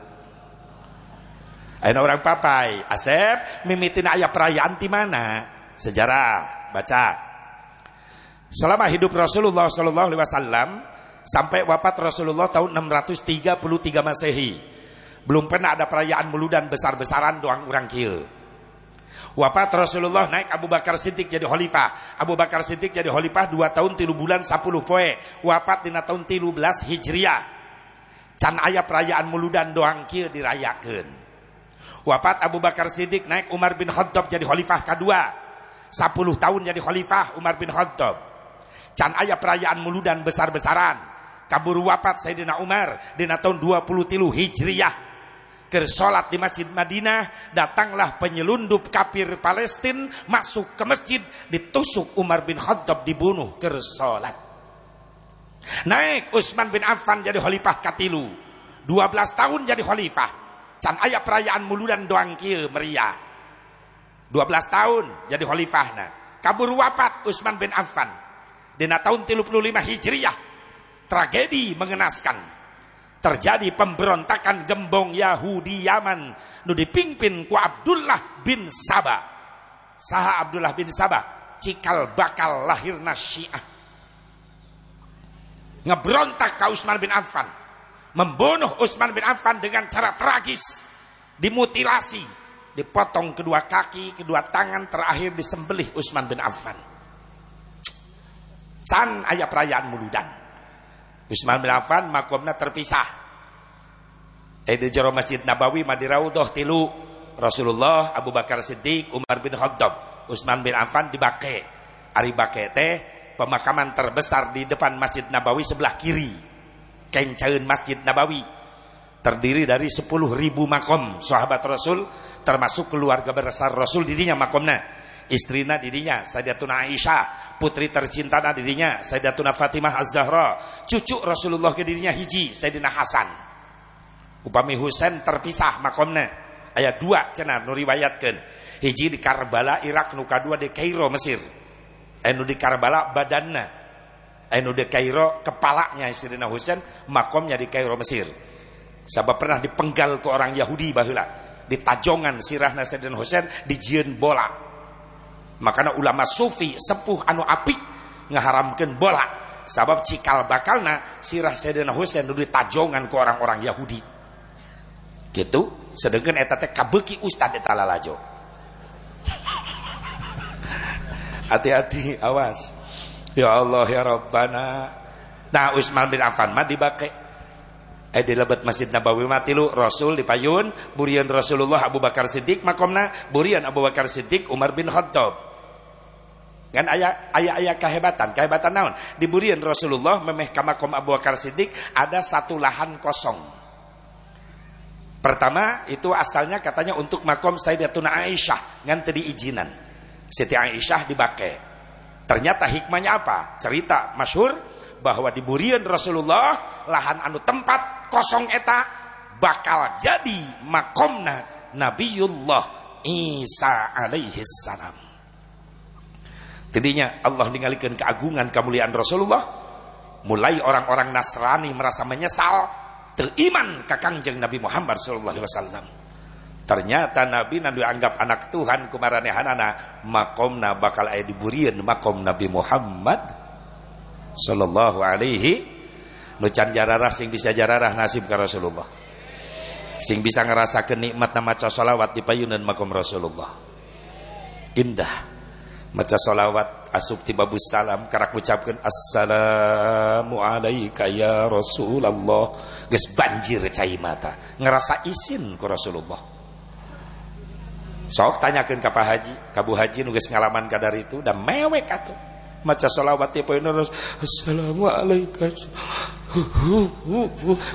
Ayo orang papai, Asep mimitin ayat perayaan di mana? Sejarah, baca. Selama hidup Rasulullah Shallallahu Alaihi Wasallam sampai wafat Rasulullah tahun 633 Masehi, belum pernah ada perayaan muludan besar-besaran doang orang kieu. Wafat Rasulullah naik Abu Bakar Siddiq jadi khalifah. Abu Bakar Siddiq jadi khalifah 2 tahun 3 bulan 10 poe. Wafat dina tahun 13 Hijriah. Can ayah perayaan muludan doang kieu dirayakeun. Wafat Abu Bakar Siddiq naik Umar bin Khattab jadi khalifah kedua. 10 tahun jadi khalifah Umar bin Khattab. Can ayah perayaan muludan besar-besaran. Kabur wafat Sayyidina Umar di tahun 23 Hijriah. Ke sholat di Masjid Madinah, datanglah penyelundup kafir Palestina masuk ke masjid, ditusuk Umar bin Khattab dibunuh ke sholat. Naik Utsman bin Affan jadi khalifah katilu. 12 tahun jadi khalifah. Can ayah perayaan muludan doang kieu meriah. 12 tahun jadi khalifahna. Kabur wafat Utsman bin Affan. Dina tahun 35 Hijriah. Tragedi mengenaskan. Terjadi pemberontakan gembong Yahudi Yaman nu dipimpin ku Abdullah bin Sabah. Saha Abdullah bin Sabah cikal bakal lahirna Syiah. Ngebrontak ka Utsman bin Affan membunuh Utsman bin Affan dengan cara tragis, dimutilasi, dipotong kedua kaki, kedua tangan, terakhir disembelih Utsman bin Affan. Can ayah perayaan muludan. Utsman bin Affan makomna terpisah. Eh di jero Masjid Nabawi Madiraudhah tilu Rasulullah, Abu Bakar Siddiq, Umar bin Khattab, Utsman bin Affan dibake. Ari bake teh pemakaman terbesar di depan Masjid Nabawi sebelah kiri kencaun Masjid Nabawi. Terdiri dari 10 ribu makom sahabat Rasul termasuk keluarga besar Rasul dirinya makomnya. Istrina dirinya Sayyidatuna Aisyah. Putri tercinta dirinya Sayyidatuna Fatimah Az-Zahra. Cucu Rasulullah ke dirinya hiji Sayyidina Hasan. Upami Husain terpisah makomna ayat dua cenah nu riwayatkeun hiji di Karbala Irak nu kadua di Kairo Mesir. Anu di Karbala badanna anu di Kairo kepalanya Sirina Husain makomnya di Kairo Mesir. Sabab pernah dipenggal ke orang Yahudi baheula di tajongan sirahna Sayyidina Husain dijieun bola. Makanya ulama sufi sepuh anu apik ngaharamkan bola. Sabab cikal bakalna sirah Sayyidina Husain nu ditajongan ke orang-orang Yahudi. Gitu. Sedangkan eta teh kabeuki ustad eta lalajo. [laughs] Hati-hati awas ya Allah ya Rabbana. Nah Usman bin Affan mah dibake. Eh di lebat Masjid Nabawi mati lu Rasul di payun burian Rasulullah Abu Bakar Siddiq makomna burian Abu Bakar Siddiq Umar bin Khattab. Kan ayah ayah ayah kehebatan kehebatan naon? Di burian Rasulullah memeh kamakom Abu Bakar Siddiq ada satu lahan kosong. Pertama itu asalnya katanya untuk makom Sayyidatuna Aisyah ngan tadi izinan. Siti Aisyah dipakai ternyata hikmahnya apa cerita masyhur bahwa di burian Rasulullah lahan anu tempat kosong eta bakal jadi makomna Nabiullah Isa alaihi salam Tadinya Allah ninggalikan keagungan kemuliaan Rasulullah. Mulai orang-orang Nasrani merasa menyesal teriman ke kanjeng Nabi Muhammad sallallahu alaihi wasallam. Ternyata Nabi nanti anggap anak Tuhan kumaranehanana makomna bakal aya diburian makom Nabi Muhammad sallallahu alaihi. Nucan jararah sing bisa jararah nasib ke Rasulullah. Sing bisa ngerasakan nikmat nama salawat di payunan makom Rasulullah. Indah. Maca solawat asub tiba salam karak ucapkan assalamu alaika ya Rasulullah. Geus banjir cai mata. Ngerasa isin ku Rasulullah sok tanyakan ke Pak Haji. Kabu Haji nugas ngalaman kadar itu dan mewek atuh. Maca solawat tipe ini assalamu alaika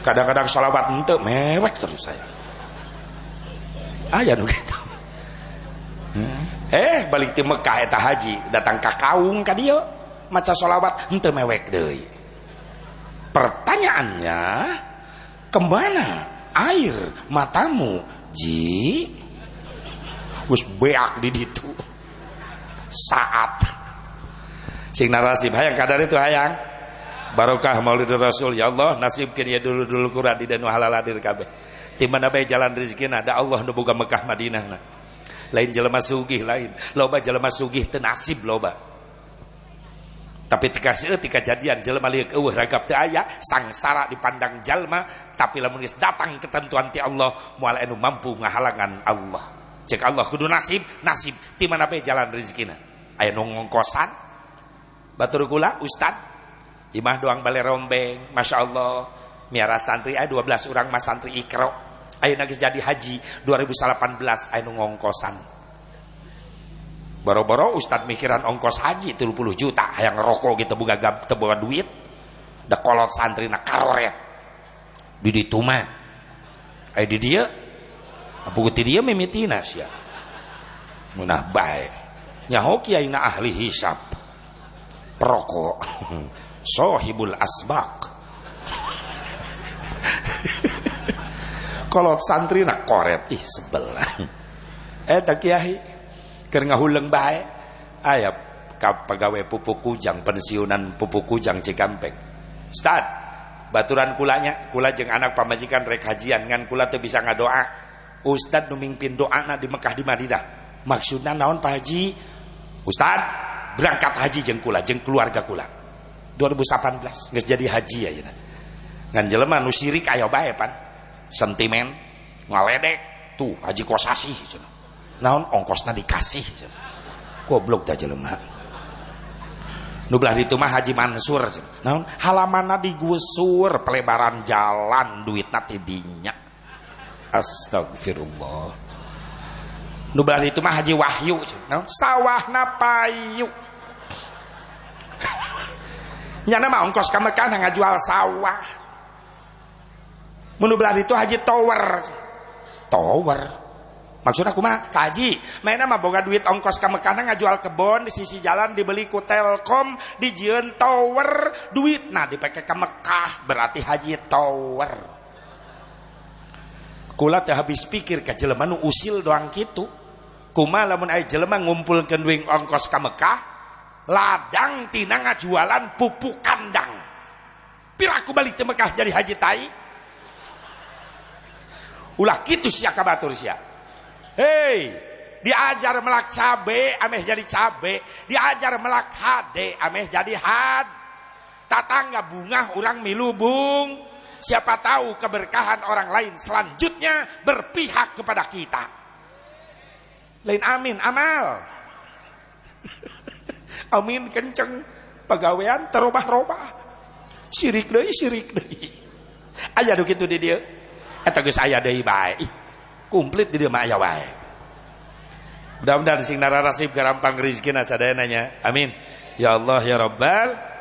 kadang-kadang solawat ente mewek terus saya. Ayah nu gitu. Eh balik di Mekah eta haji datang ke kaung ka dia. Maca solawat ente mewek deui. Pertanyaannya ke mana? Air matamu. Ji wis beak di ditu. Saat. Sing narasib hayang kadar itu hayang. Barokah maulid rasul ya Allah nasibkeun ya dulu-dulu kurang di danu halal hadir kabeh. Di mana bae jalan rezekina ada Allah nu Mekah Madinah nah. Lain jelema sugih lain. Loba jelema sugih teu nasib loba. Tapi tika seueur tika jadian jelema lieu eueuh ragap teu aya sangsara dipandang jalma tapi lamun datang ketentuan ti Allah moal anu mampu ngahalangan Allah cek Allah kudu nasib nasib. Ti mana bae jalan rezekina aya nu ngongkosan. Batur kula ustad. Imah doang bale rombeng masya Allah. Miara santri aya 12 orang mas santri ikro. Ayo nagis jadi haji 2018 ayo ngongkosan. Boro-boro ustad mikiran ongkos haji 30 juta. Yang rokok gitu buka gab tebukan duit. Da kolot santri na karoret. Di ditu mah di di dia mimitina sia munah bae nyaho kiai na ahli hisab. Perokok. [laughs] Sohibul asbak. [laughs] Kolot santri nak koret ih sebelah [laughs] eh tak kiai. Keur ngahuleng bae aya pegawai pupuk kujang pensiunan pupuk kujang Cikampek. Ustad baturan kulanya kula jeung anak pamajikan rek hajian. Ngan kula teu bisa ngadoa Ustad nu mimpin doana di Mekah di Madinah. Maksudna naon Pak Haji? Ustad berangkat haji jeung kula jeung keluarga kula. 2018 geus jadi haji ayeuna. Ngan jelema nu sirik aya bae pan. Sentimen ngaledek tuh haji kosasi naon ongkosna dikasih goblok dah jelema. Nu belah ditu mah haji mansur naon halamanna digusur pelebaran jalan duit nanti dinya astagfirullah nu belah ditu mah haji wahyu naon? Sawahna payu. Nyana mah ongkos ka Mekah ngajual sawah. Belah itu haji tower tower? Maksud aku mah haji mainnya mah boga duit ongkos ke Mekah ngajual kebon di sisi jalan dibeli ku telkom di Jion tower. Duit nah dipakai ke Mekah berarti haji tower kula teh habis pikir ka jelema nu usil doang kitu kumaha lamun aya jelema ngumpulkeun duit ongkos ka Mekah ladang tina ngajualan pupuk kandang. Piraku balik ke Mekah jadi haji tai. Ulah kitu sia kabatur sia. Hei diajar melak cabe ameh jadi cabe. Diajar melak hade ameh jadi had. Tatangga bunga orang milubung Siapa tahu keberkahan orang lain selanjutnya berpihak kepada kita. Lain amin, amal. [laughs] amin kenceng. Pegawaian terubah-rubah. Sirik deh, sirik deh. Ayah duk itu di dia. Eta geus aya deui bae. Komplit di dia mah aya wae. Mudah-mudahan sing nararasib garampang rezekina nanya. Amin. Ya Allah ya Rabbal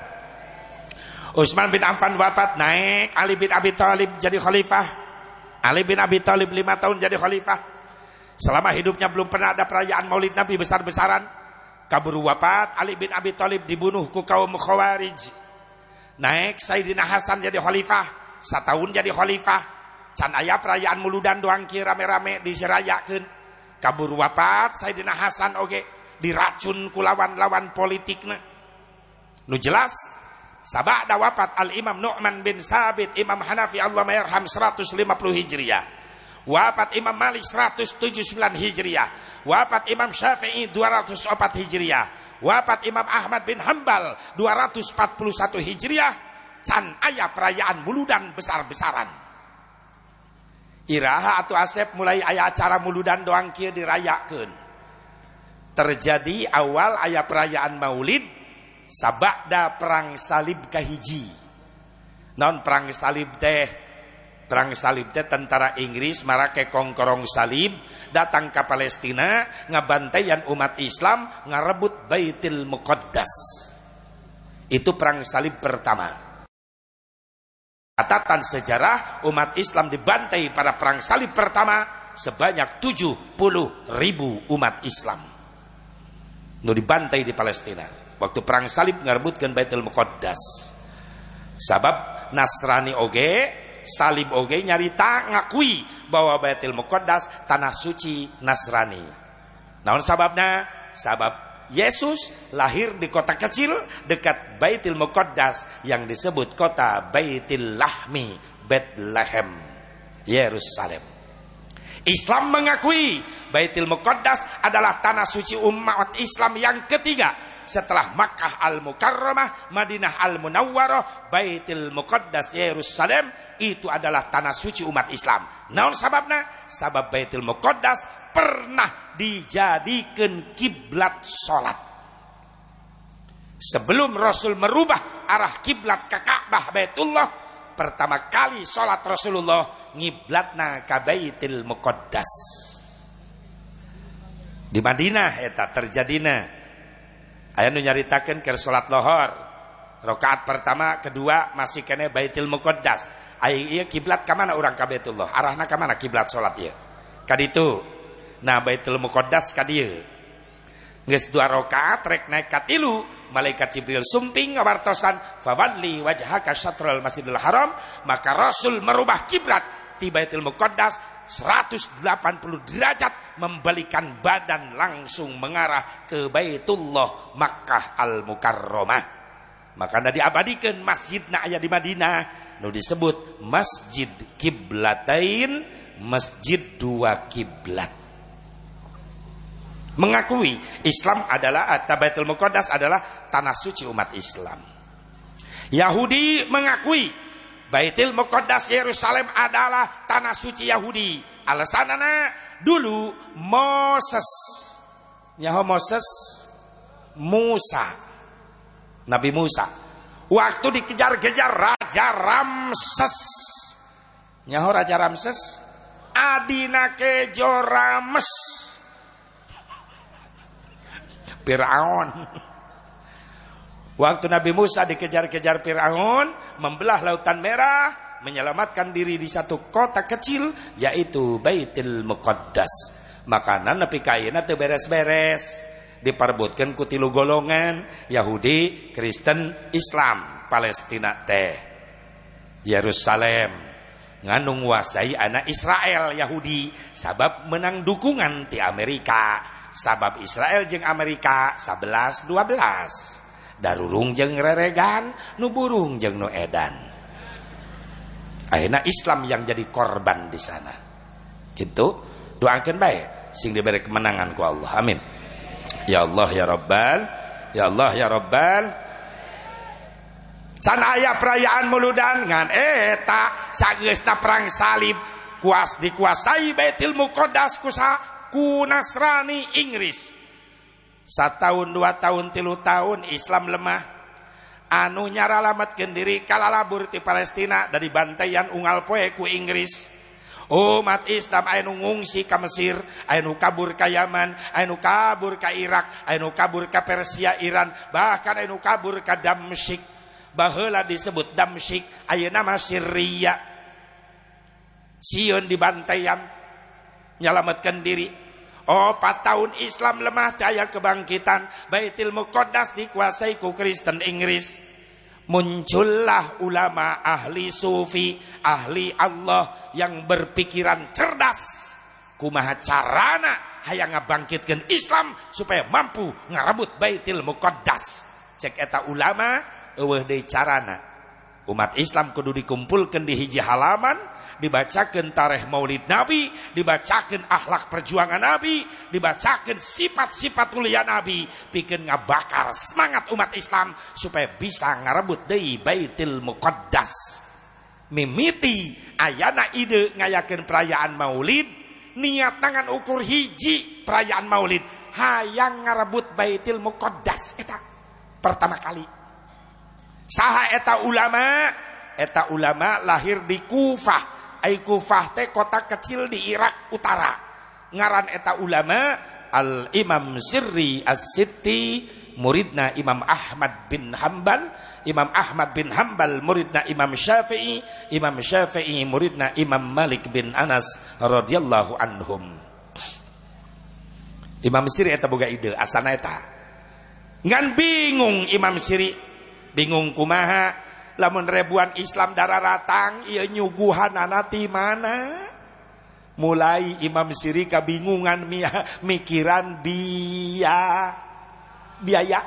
Utsman bin Affan wafat naik Ali bin Abi Thalib jadi khalifah. Ali bin Abi Thalib lima tahun jadi khalifah. Selama hidupnya belum pernah ada perayaan Maulid Nabi besar-besaran. Kabur wafat Ali bin Abi Thalib dibunuh ku kaum Khawarij. Naik Sayyidina Hasan jadi khalifah. Setahun jadi khalifah. Can aya perayaan muludan doang ki rame-rame diserayakeun. Kabur wafat Sayyidina Hasan oge diracun kulawan-lawan politikna. Nu jelas Sabada wafat Al-Imam Nu'man bin Sabit Imam Hanafi Allah mayarham 150 Hijriah. Wafat Imam Malik 179 Hijriah. Wafat Imam Syafi'i 204 Hijriah. Wafat Imam Ahmad bin Hambal 241 Hijriah. Can ayah perayaan muludan besar-besaran. Iraha atau Asep mulai ayah acara muludan doang kia dirayakan. Terjadi awal ayah perayaan maulid sabakda perang salib kahiji non perang salib teh perang salib teh tentara Inggris marake kongkorong salib datang ke Palestina ngabantaian umat Islam ngarebut Baitul Muqaddas. Itu perang salib pertama. Catatan sejarah umat Islam dibantai pada perang salib pertama sebanyak 70 ribu umat Islam. Nu dibantai di Palestina waktu perang salib ngarebutkan Baitul Muqaddas. Sabab Nasrani oge salib oge nyarita ngakui bahwa Baitul Muqaddas tanah suci Nasrani. Naon sababnya sabab Yesus lahir di kota kecil dekat Baitul Muqaddas yang disebut kota Baitul Lahmi Bethlehem Yerusalem. Islam mengakui Baitul Muqaddas adalah tanah suci umat Islam yang ketiga setelah Makkah Al-Mukarramah, Madinah Al-Munawwarah, Baitul Muqaddas Yerusalem itu adalah tanah suci umat Islam. Naon sababna? Sabab Baitul Muqaddas pernah dijadikan kiblat salat. Sebelum Rasul merubah arah kiblat ke Ka'bah Baitullah, pertama kali salat Rasulullah ngiblatna ka Baitul Muqaddas. Di Madinah eta terjadina Ayah nu nyaritakan ke salat lohor. Rokaat pertama, kedua masih kene Baitul Muqaddas. Ayah iya kiblat ke mana orang ka Baitullah? Arahna ke mana kiblat salat ya? Kaditu. Nah Baitul Muqaddas kadieu. Geus dua rokaat rek naik katilu malaikat Jibril sumping ngawartosan fawalli wajhaka syatrul Masjidil Haram maka Rasul merubah kiblat di Baitul Muqaddas 180 derajat membalikan badan langsung mengarah ke Baitullah Makkah Al-Mukarramah. Maka anda diabadikan masjid na aya di Madinah nu disebut Masjid Kiblatain, masjid dua kiblat. Mengakui Islam adalah atau Baitul Muqaddas adalah tanah suci umat Islam. Yahudi mengakui Baitul Muqaddas Yerusalem adalah tanah suci Yahudi. Alasanana dulu Moses. Nyaho Moses? Musa. Nabi Musa. Waktu dikejar-kejar Raja Ramses. Nyaho Raja Ramses? Adina kejo Rames. Fir'aun. Waktu Nabi Musa dikejar-kejar Fir'aun, membelah lautan merah, menyelamatkan diri di satu kota kecil, yaitu Baitul Muqaddas. Makanan nepi kaina teu beres-beres. Diperbutkan kutilu golongan, Yahudi, Kristen, Islam, Palestina teh. Yerusalem. nganung wasai anak Israel Yahudi sabab menang dukungan ti Amerika sabab Israel jeng Amerika 11 12 darurung jeng reregan nu burung jeng nu edan. Akhirnya Islam yang jadi korban di sana. Gitu doakan baik sing diberi kemenangan ku Allah. Amin. Ya Allah ya Rabbal ya Allah ya Rabbal. Can aya perayaan muludan ngan eta sageusna perang salib. Kuas dikuasai Baitul Muqaddas ku Nasrani Inggris. Satahun dua tahun tilu tahun Islam lemah. Anu nyaralamatkeun diri kalalabur ti Palestina dari bantaian unggal poe ku Inggris. Umat Islam anu ngungsi ka Mesir, anu kabur ka Yaman, anu kabur ka Irak, anu kabur ka Persia, Iran, bahkan anu kabur ka Damsyik baheula disebut Damsyik ayeuna nama Syria Sion dibantaian nyelamatkan diri Oh, 4 tahun Islam lemah daya kebangkitan. Baitul Muqaddas dikuasai ku Kristen Inggris. Muncullah ulama ahli sufi ahli Allah yang berpikiran cerdas. Kumaha carana hayang ngabangkitkeun Islam supaya mampu ngarabut Baitul Muqaddas? Cek eta ulama eueuh deui carana. Umat Islam kudu dikumpulkan di hiji halaman dibacakan tarikh maulid nabi dibacakan akhlak perjuangan nabi dibacakan sifat-sifat mulia nabi bikin ngabakar semangat umat Islam supaya bisa ngarebut deui baitil muqaddas. Mimiti ayana ide ngayakeun perayaan maulid niat tangan ukur hiji perayaan maulid hayang ngarebut baitil muqaddas eta pertama kali. Saha eta ulama? Eta ulama lahir di Kufah ai Kufah teh kota kecil di Irak utara. Ngaran eta ulama al Imam Sirri As-Sitti muridna Imam Ahmad bin Hambal Imam Ahmad bin Hambal muridna Imam Syafi'i Imam Syafi'i muridna Imam Malik bin Anas radhiyallahu anhum. Imam Siri eta boga ide asana eta. Ngan bingung Imam Siri bingung kumaha lamun ribuan Islam darah ratang iya nyuguhan nanti mana? Mulai Imam Siri kabingungan mikiran biaya biaya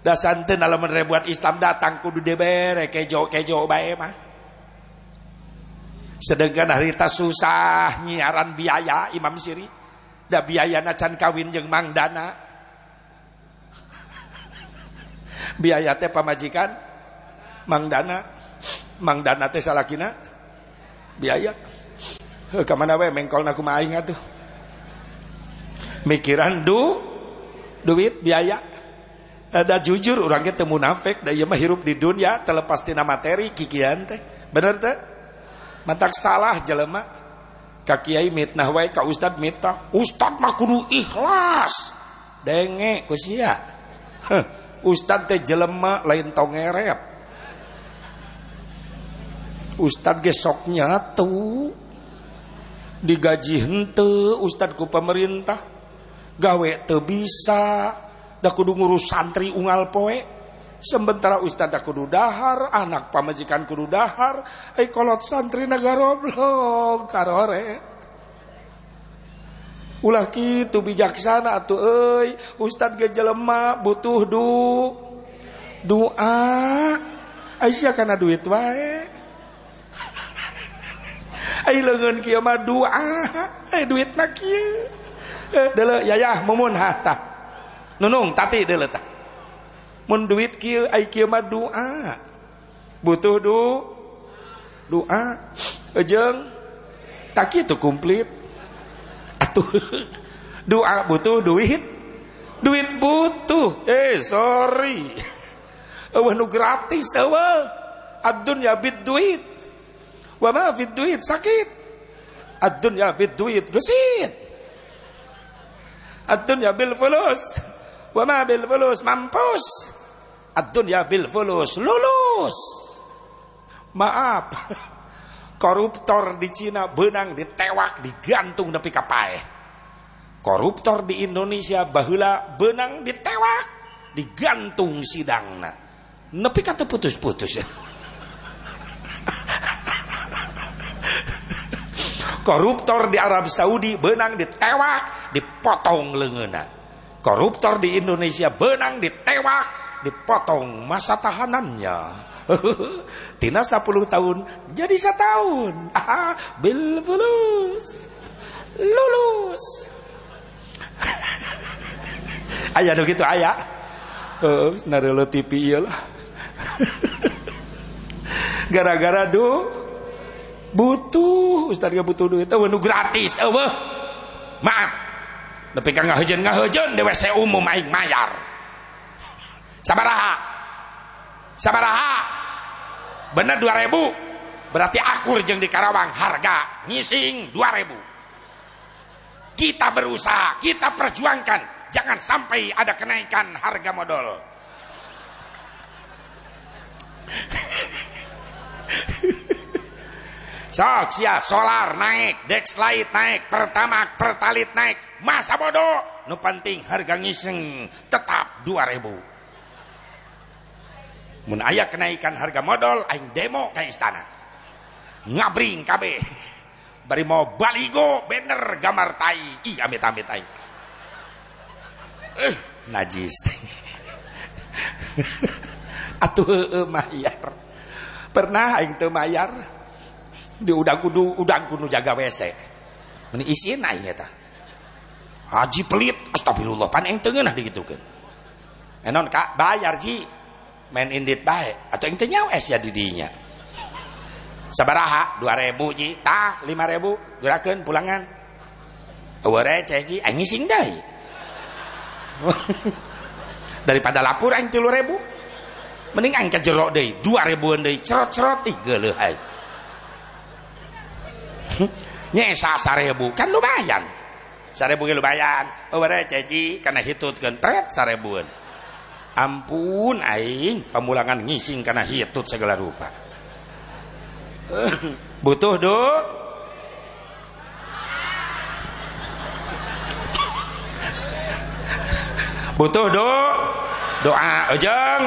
dasanten lamun ribuan Islam datang kudu debere kejo kejo bae mah. Sedangkan harita susah nyiaran biaya Imam Siri. Da biaya can kawin jeung Mang Dana. [laughs] Biaya teh pamajikan Mang Dana. Mang Dana teh salakina? Biaya. Heuh ka mana we mengkolna kumaha aing atuh? Mikiran du duit biaya. Ada jujur orang teh munafik da mah hirup di dunia terlepas tina materi kikian teh. Bener teh? Matak salah jelema. Ka kiai mitnah wae ka ustad mitnah ustad mah kudu ikhlas. Denge ku sia. Huh. Ustad teh jelema lain tongerep. Ustad ge sok nyatu. Digaji hente ustad ku pemerintah. Gawe teu bisa. Da kudu ngurus santri unggal poe. Sementara ustad da kudu dahar, anak pamajikan kudu dahar, ai kolot santri negara blok karore ulah kitu bijaksana atuh euy ustad ge jelema butuh du doa Aisyah kana duit wae ai leungeun kieu mah doa ai duit mah kieu eh deuleu yayah mumun hata nunung tati deuleu tah mun duit kieu ai kieu mah doa butuh du doa ejeng tak kitu komplit atuh [laughs] doa butuh duit. Duit butuh. Eh sorry. Eueuh gratis eueuh. Ad-dunya bid duit wa ma fid duit sakit. Ad-dunya bid duit gesit. Ad-dunya bil fulus. Wa ma bil fulus mampus. Ad-dunya bil fulus lulus. Maaf. Koruptor di Cina benang ditewak digantung nepi kapae. Koruptor di Indonesia bahula benang ditewak digantung sidangna. Nepi kata putus-putus ya [laughs] koruptor di Arab Saudi benang ditewak dipotong lengeuna koruptor di Indonesia benang ditewak dipotong masa tahanannya. [laughs] Tina 10 tahun jadi setahun. [laughs] Bil fulus. Lulus. [laughs] Ayah gitu ayah. Oh, narelo TV iyalah gara-gara do butuh. Ustaz gak butuh duit. Itu gratis eueuh maaf. Tapi kan ngahejeun ngahejeun di WC umum aing mayar. Sabaraha sabaraha bener 2000 berarti akur jeung di Karawang harga ngising 2000 kita berusaha kita perjuangkan. Jangan sampai ada kenaikan harga modal [laughs] Sok sia solar naik, dexlite naik, pertamax, pertalit naik. Masa bodoh, nu penting harga ngiseng tetap 2000. Mun aya kenaikan harga modal aing demo ka istana. Ngabring kabeh. Bari mau baligo bener gambar tai. Ih amit-amit aing. Eh, najis. [laughs] Atuh mayar. Pernah aing teu mayar di udang kudu udang kudu jaga WC ini isi naik ta haji pelit astagfirullah. Pan eng tengen di gitu kan enon kak bayar ji. Main indit baik atau eng nyawa es ya didinya sabaraha dua ribu ji. Ta lima ribu. Gerakan pulangan. Aware ceh ji. Eng ngising dai. [laughs] Daripada lapor eng tilu ribu. Mending eng kejerok deh dua ribuan deh cerot cerot ih gelehai nyesa sarebu. Kan lumayan. Sarebu lumayan. Oh ceci karena hitutkan pret sarebuan ampun aing. Pemulangan ngising karena hitut segala rupa. [laughs] Butuh do butuh do doa ojeng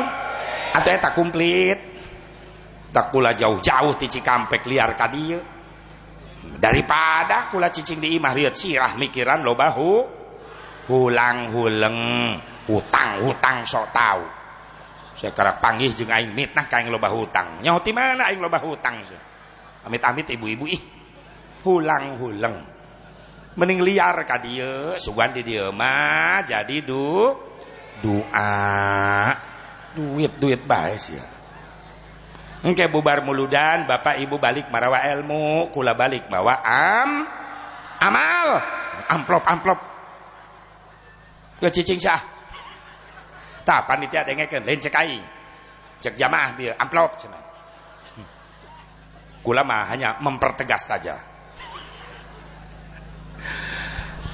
atau tak komplit tak pula jauh-jauh ti Cikampek liar kadieu daripada kula cicing di imah lihat sirah mikiran lo bahu. Hulang huleng hutang hutang sok tahu. Saya kira panggih jeung aing mitnah ka aing loba hutang. Nyaho ti mana aing loba hutang amit-amit ibu-ibu ih hulang huleng. Mending liar ka dieu sugan di dieu mah jadi du doa duit duit bae sia Engke bubar muludan, bapak ibu balik marawa ilmu, kula balik bawa am, amal, amplop amplop. Ke cicing sah. Tak panitia dengekeun lain cek. Cek jamaah dia amplop cenah. Kula mah hanya mempertegas saja.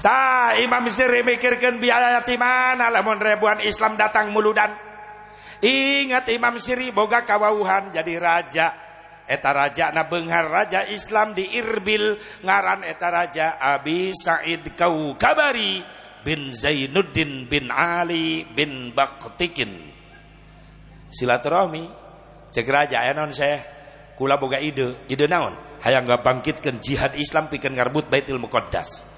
Ta Imam Siri mikirkan biaya mana lamun ribuan Islam datang muludan Ingat Imam Siri boga kawauhan jadi raja. Eta raja na benghar raja Islam di Irbil ngaran eta raja Abi Said Kau Kabari bin Zainuddin bin Ali bin Baktikin. Silaturahmi cek raja enon saya kula boga ide ide naon hayang bangkitkan jihad Islam pikeun ngarbut Baitul Muqaddas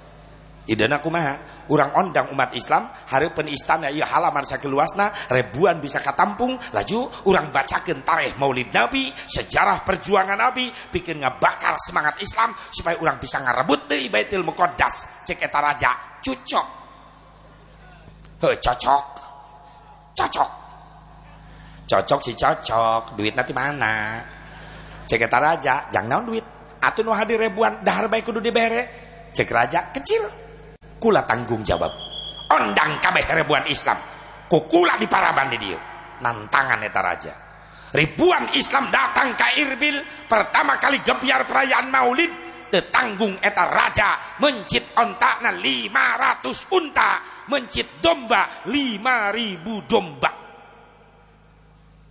Idana kumaha? Urang ondang umat Islam hareupeun istana ieu halaman sakeluasna ribuan bisa katampung. Laju urang bacakeun tarikh Maulid Nabi sejarah perjuangan Nabi bikin ngabakar semangat Islam supaya urang bisa ngarebut deui Baitul Muqaddas. Cek eta raja cocok he cocok. Cocok. Cocok si cocok. Duit nanti mana? Cek eta raja jangan naon duit? Atuh nu hadir ribuan dahar bae kudu dibere. Cek raja kecil kula tanggung jawab. Ondang kabeh ribuan Islam. Kukula di paraban di dia. Nantangan eta raja. Ribuan Islam datang ke Irbil pertama kali gebiar perayaan maulid tetanggung eta raja mencit ontakna 500 unta mencit domba 5000 domba.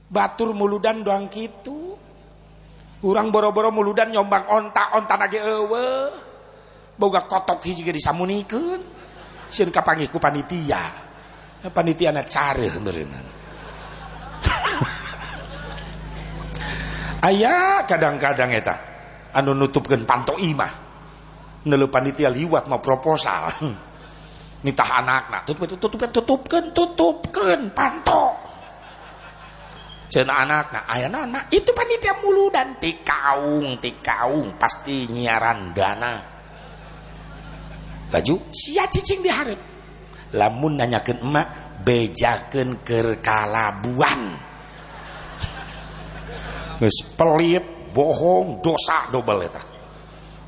Batur muludan doang gitu. Kurang boro-boro muludan nyombang onta onta nage ewe boga kotok hiji ge disamunikeun. Sieun kapanggih ku panitia. Panitia na careuh meureunna [laughs] aya kadang-kadang eta anu nutupkeun panto imah. Neuleuh panitia liwat mau proposal. [laughs] Nitah anakna tutup tutup tutupkeun tutupkeun panto. Cenah anakna aya anak itu panitia mulu dan tikaung tikaung pasti nyiaran dana baju? Sia cicing diharap lamun nanyakeun emak bejakeun keur kalabuan geus pelit bohong dosa dobel eta.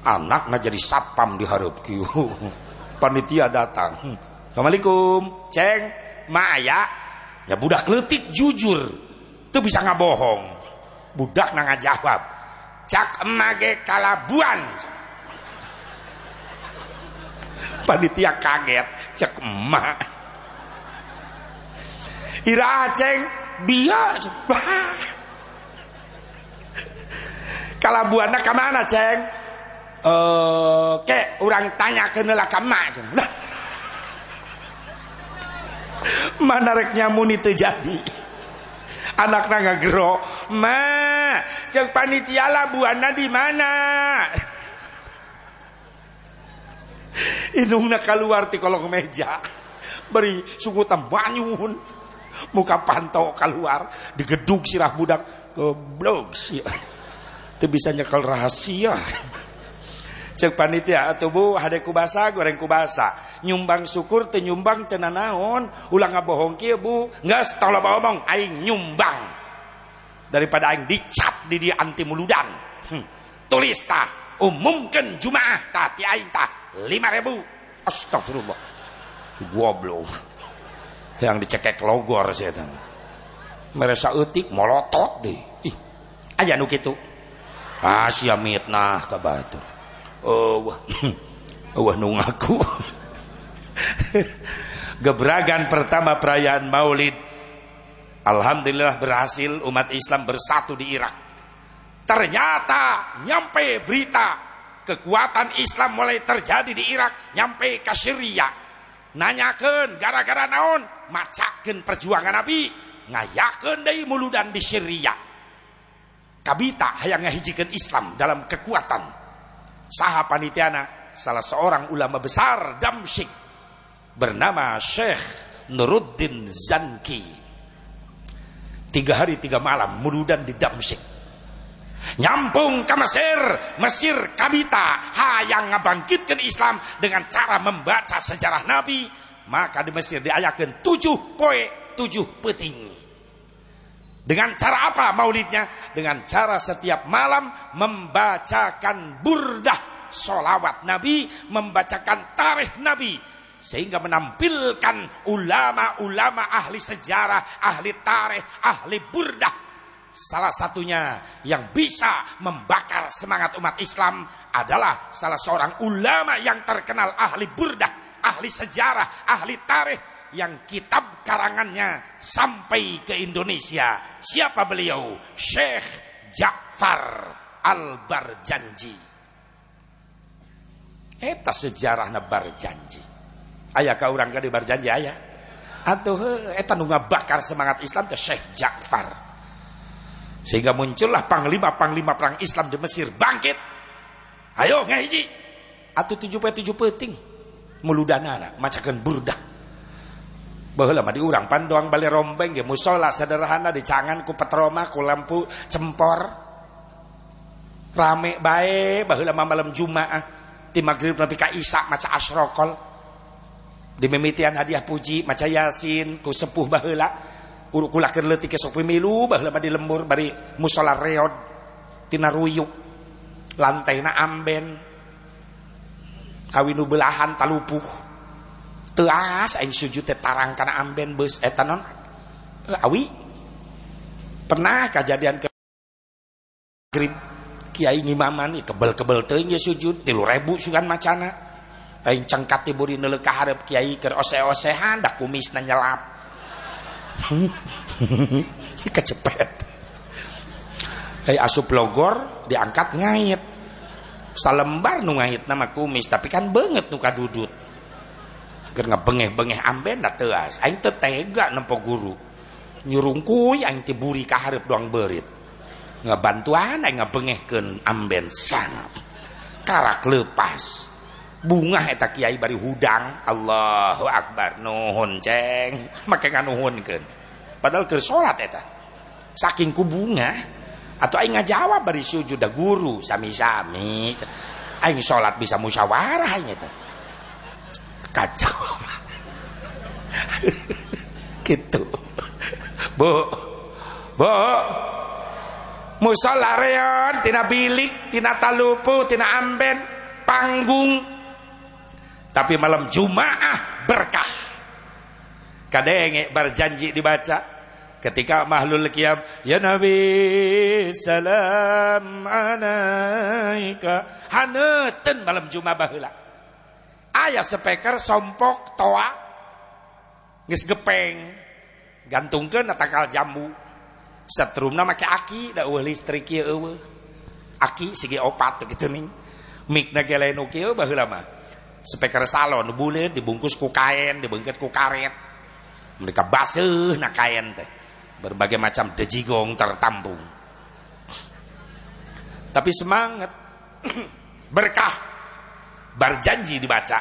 Anakna jadi sapam diharap kieu. [laughs] Panitia datang. Assalamualaikum ceng. Maya ya budak letik jujur. Itu bisa ngabohong. Budak nang jawab cak emage kalabuan panitia kaget. Cek emak. Ira aceng biar [laughs] kalabuanna ke mana ceng? Eh ke orang tanya ke emak [laughs] mana rek nyamun itu jadi? [laughs] Anaknya nggak gero ma cek panitia lah buana di mana inungna keluar ti kolong meja. Beri suku tambanyun muka pantau keluar di gedung sirah budak. Goblok sih itu bisa nyekel rahasia. Cek panitia atau bu hade kubasa goreng kubasa. Nyumbang syukur teu nyumbang teu naon ulang ngabohong kieu bu. Geus tolong bohong aing nyumbang. Daripada aing dicap di dia anti muludan hmm. tulis tah umumkan jumaah tah ti aing tah 5000 astagfirullah. Goblok. Yang dicekek logor sih merasa etik molotot deh. Ih aya nu kitu. Ah sia mitnah ka oh wah wah nungaku gebragan pertama perayaan maulid. Alhamdulillah berhasil umat Islam bersatu di Irak. Ternyata nyampe berita kekuatan Islam mulai terjadi di Irak nyampe ke Syria. Nanyakan gara-gara naon? Macakan perjuangan Nabi. Ngayakan dari muludan di Syria. Kabita hayang ngahijikan Islam dalam kekuatan. Saha panitiana? Salah seorang ulama besar Damsyik. Bernama Syekh Nuruddin Zanki. Tiga hari tiga malam mududan di Damsyik nyampung ke Mesir Mesir kabita hayang ngabangkitkan Islam dengan cara membaca sejarah Nabi maka di Mesir diayakan tujuh poe tujuh peting dengan cara apa maulidnya? Dengan cara setiap malam membacakan burdah solawat Nabi, membacakan tarikh Nabi. Sehingga menampilkan ulama-ulama ahli sejarah, ahli tarikh, ahli burdah. Salah satunya yang bisa membakar semangat umat Islam adalah salah seorang ulama yang terkenal ahli burdah, ahli sejarah, ahli tarikh, yang kitab karangannya sampai ke Indonesia. Siapa beliau? Syekh Ja'far Al-Barjanji. Eta sejarahna Barjanji. Ayah kau orang gede Barjanji ayah. Atau eta nu bakar semangat Islam ke Syekh Ja'far. Sehingga muncullah panglima-panglima perang Islam di Mesir bangkit. Ayo ngaji. Atau tujuh tujuh peting. Muludanana macakan burdah Baheula mah diurang pandoang balik rombeng ge musola sederhana dicangan ku petroma ku lampu cempor. Rame baheula mah malam Jumaah di maghrib nepi ka Isya maca asrokol. Di mimitian hadiah puji maca Yasin ku sepuh baheula. Uruk kulakeun leutik sok pemilu baheula mah di lembur bari musola reod tina ruyuk. Lantaina amben. Kawinu belahan talupuh teas aing sujud teh tarang kana amben beus eta non awi pernah kejadian ke grip kiai ngimaman kebel-kebel teuing sujud 3000 sugan macana aing cengkat ti buri neuleuh ka hareup kiai keur ose-osehan da kumisna nyelap kecepet Hei asup logor diangkat ngait salembar nu ngait nama kumis tapi kan banget nu kadudut. Keur ngabengeh-bengeh amben da teuas aing teu tega nempo guru. Nyurungkuy aing teh buri ka hareup doang beurit. Ngabantuan aing ngabengehkeun amben sangat. Karak leupas bunga eta kiai bari hudang. Allahu akbar. Nuhun ceng. Make nganuhunkeun padahal keur salat eta. Saking ku bunga atau aing ngajawab bari sujud da guru sami-sami. Aing salat bisa musyawarah aing eta. Kacau. [laughs] Gitu. Bu bu musola reon tina bilik tina talupu tina amben panggung tapi malam Jumaah berkah. Kadenge berjanji dibaca ketika mahlul qiyam ya nabi salam alaika haneuten malam Jumaah baheula. Ayah speaker sompok toa geus gepeng gantungkeun takal jambu. Setrumna make aki da eueuh listrik eueuh. Aki sige opat kitu ning. Mikna ge lain kieu baheula mah speaker salon bulir dibungkus ku kain dibungkus ku karet. Mereka basuh nak kain teh. Berbagai macam dejigong tertampung tapi semangat. [clears throat] Berkah. Berjanji dibaca.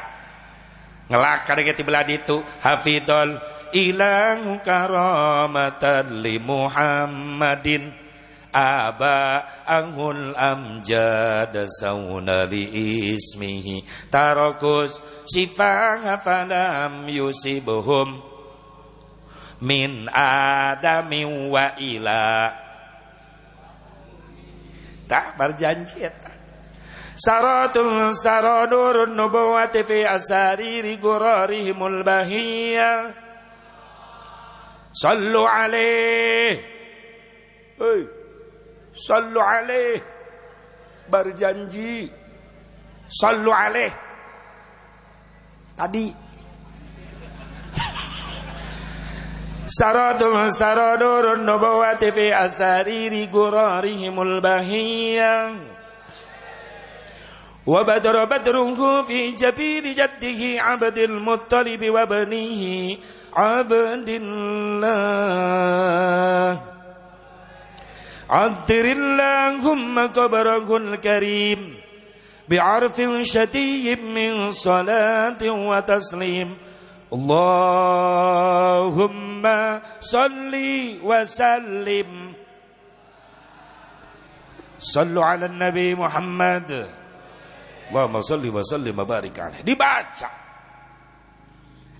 Ngelak kadang belah itu hafidol ilang karamatan li Muhammadin aba angul amjad sauna li ismihi tarakus sifang falam yusibuhum min adami wa ila tak berjanji. Tak Saratul saradurun nubuwati fi asariri gurarihimul bahiyah Sallu alaih Sallu alaih. Berjanji. Sallu alaih. Tadi. [laughs] Saradun saradurun nubawati fi asariri gurarihimul bahiyah. وبدر بدره في جبين جده عبد المطلب وبنيه عبد الله عطر اللهم قبره الكريم بعرف شديد من صلاة وتسليم اللهم صل وسلم صلوا على النبي محمد اللهم صل وسلم وبارك عليه dibaca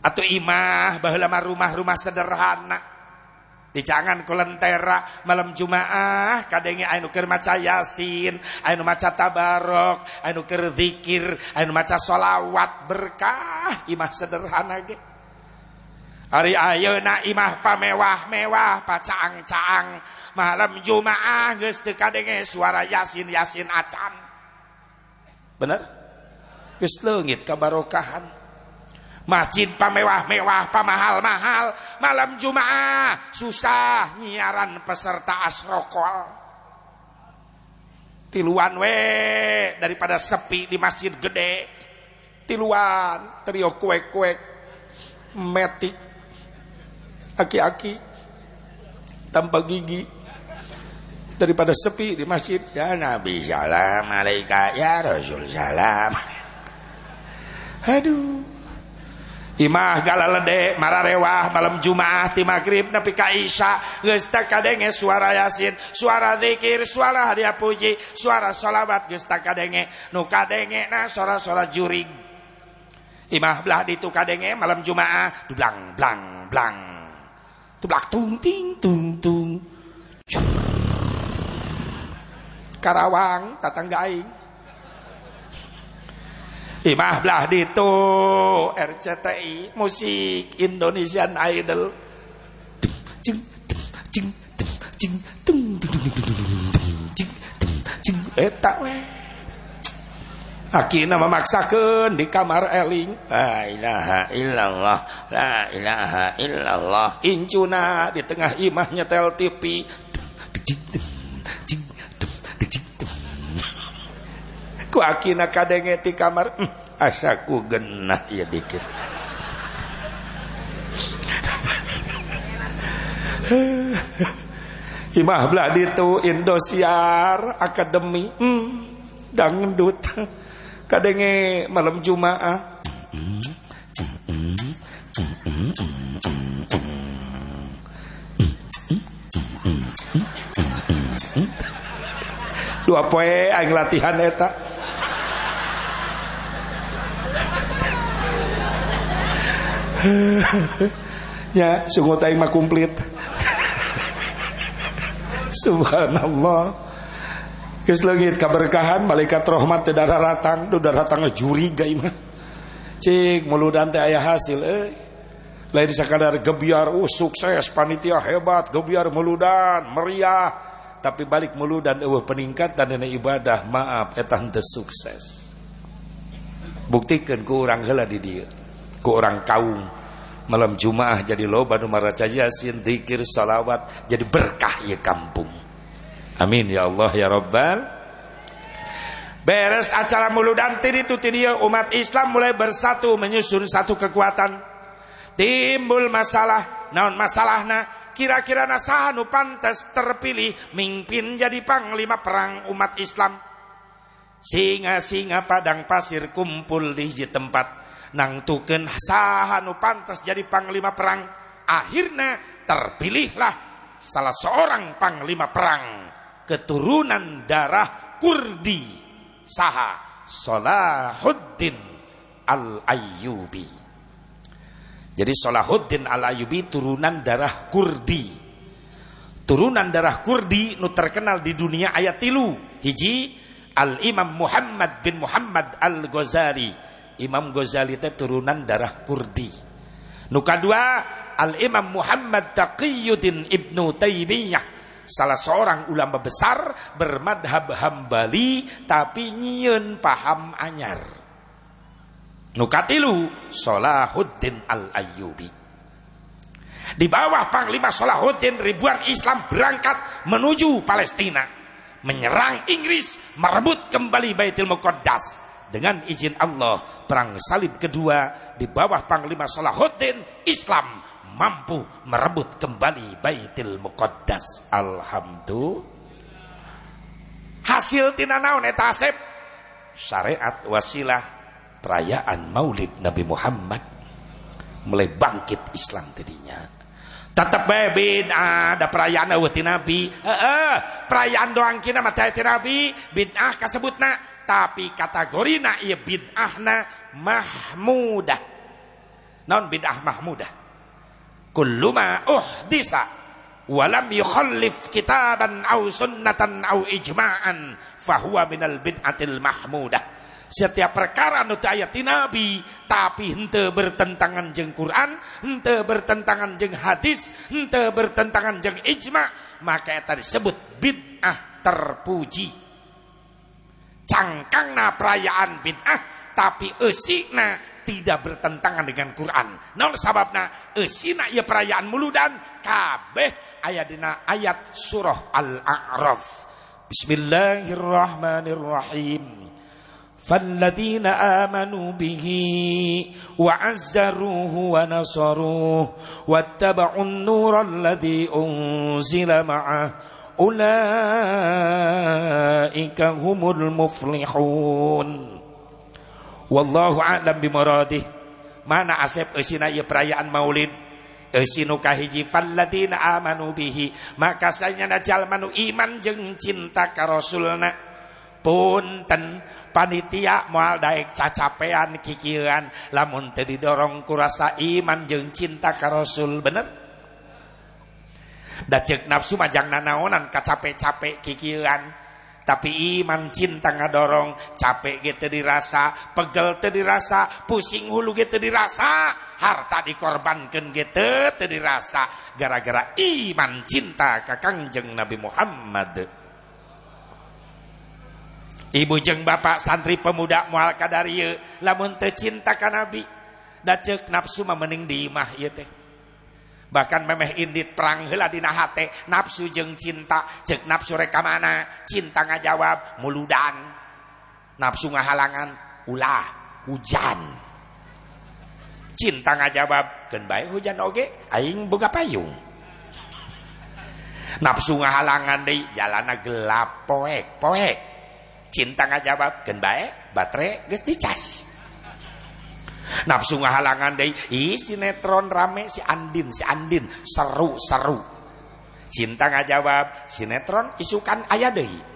atau imah baheula rumah-rumah sederhana Dicangan kulentera malam Jumaah kadenge anu keur maca Yasin, anu maca tabarok, anu keur zikir, anu maca solawat berkah imah sederhana ge. Hari ayeuna imah pamewah-mewah pacaang-caang malam Jumaah geus teu kadenge suara Yasin Yasin acan. Bener? Geus leungit kabarokahan. Masjid pamewah-mewah, pamahal-mahal, malam Jumaah susah nyiaran peserta asrokol. Tiluan we daripada sepi di masjid gede. Tiluan, trio kuek-kuek, metik, aki-aki, tanpa gigi daripada sepi di masjid ya Nabi salam alaika ya Rasul salam aduh Imah galalede mararewah malam Jumaah ti maghrib nepi ka Isya geus kadenge suara Yasin, suara zikir, suara hadiah puji, suara sholawat geus teu kadenge. Nu kadenge na suara-suara juring. Imah belah ditu kadenge malam Jumaah dublang blang blang. Tublak tung ting tung tung. Karawang tatangga aing Imah belah itu RCTI musik Indonesian Idol. Eta we. Akina memaksakan di kamar eling La ilaha illallah La ilaha illallah Incuna di tengah imah nyetel TV ku akina kadenge ti kamar. Hm, asaku genah ya dikit. [laughs] Imah beladi itu Indosiar Akademi. Hmm, dangdut kadenge malam Jumaah. Dua poe aing latihan eta [laughs] ya sungguh aing mah komplit [laughs] subhanallah Geus leungit kaberkahan malaikat rahmat teh datang, do datang juri gai mah. Cik muludan teh aya hasil eh. Lain sakadar gebiar uh sukses panitia hebat, gebiar muludan, meriah. Tapi balik muludan eueuh peningkatan dina ibadah, maaf eta teu sukses. Buktikeun ku urang heula di dieu. Ku urang kaum malam Jumaah jadi loba nu maraca yasin, zikir, salawat, jadi berkah ya kampung. Amin ya Allah ya Rabbal Beres acara muludan tiri itu tiri umat Islam mulai bersatu menyusun satu kekuatan. Timbul masalah, naon masalahna? Kira-kira nasaha nu pantas terpilih mimpin jadi panglima perang umat Islam. Singa-singa padang pasir kumpul di tempat nang tuken saha nu pantas jadi panglima perang. Akhirnya terpilihlah salah seorang panglima perang keturunan darah Kurdi saha Salahuddin Al-Ayyubi. Jadi Salahuddin Al-Ayyubi turunan darah Kurdi. Turunan darah Kurdi nu terkenal di dunia ayat tilu. Hiji Al-Imam Muhammad bin Muhammad Al-Ghazali Imam Ghazali itu turunan darah Kurdi. Nu kedua Al-Imam Muhammad Taqiyuddin Ibnu Taimiyah. Salah seorang ulama besar bermadhab hambali tapi nyieun paham anyar. Nukatilu Salahuddin al-Ayyubi. Di bawah Panglima Salahuddin ribuan Islam berangkat menuju Palestina. Menyerang Inggris merebut kembali Baitul Muqaddas dengan izin Allah perang salib kedua di bawah Panglima Salahuddin Islam mampu merebut kembali Baitul Muqaddas. Alhamdulillah. Hasil tina naon eta asep? Syariat wasilah perayaan Maulid Nabi Muhammad mulai bangkit Islam tadinya. Tetap bae bid'ah ada perayaan ti Nabi. Perayaan doang kina mah Nabi, bid'ah kasebutna, tapi kategorina ieu bid'ahna mahmudah. Non bid'ah mahmudah. Kullu ma uhdisa walam yukhallif kitaban au sunnatan au ijma'an fahuwa minal bid'atil mahmudah setiap perkara nu ayat nabi tapi hente bertentangan jeng Quran hente bertentangan jeng hadis hente bertentangan jeng ijma maka eta disebut bid'ah terpuji cangkangna perayaan bid'ah tapi esikna tidak bertentangan dengan Quran. Naon sababna eusina ieu perayaan muludan kabeh aya dina ayat surah Al-A'raf. Bismillahirrahmanirrahim. فالذين آمنوا به وعزروه ونصروه واتبعوا النور الذي أنزل معه أولئك هم المفلحون. والله أعلم بمراده. معنى أسب أسنا يبرايان مولد Esinu kahiji falladina amanu bihi Maka sanyana jalmanu iman jeng cinta ka rasulna. Punten. Panitia moal daek cacapean kikieuan lamun teu didorong ku rasa iman jeung cinta ka Rasul bener? Da ceuk nafsu majang nanaonan kacape-cape kikieuan tapi iman cinta ngadorong capek gitu dirasa pegel gitu dirasa pusing hulu gitu dirasa harta dikorbankan gitu gitu dirasa. Gara-gara iman cinta ke kangjeng Nabi Muhammad ibu jeng bapak santri pemuda mual kadariye lamun teu cinta ka Nabi da ceuk nafsu mah mending di imah ieu teh. Bahkan memeh indit perang heula dina hate nafsu jeung cinta. Cek nafsu reka mana? Cinta ngajawab muludan. Nafsu ngahalangan ulah hujan. Cinta ngajawab geun bae hujan oge aing boga payung. Nafsu ngahalangan deui jalana gelap poek poek cinta ngajawab geun bae baterai geus dicas. Nafsu ngahalangan deui ih sinetron rame si Andin si Andin seru seru. Cinta ngajawab sinetron isukan aya deui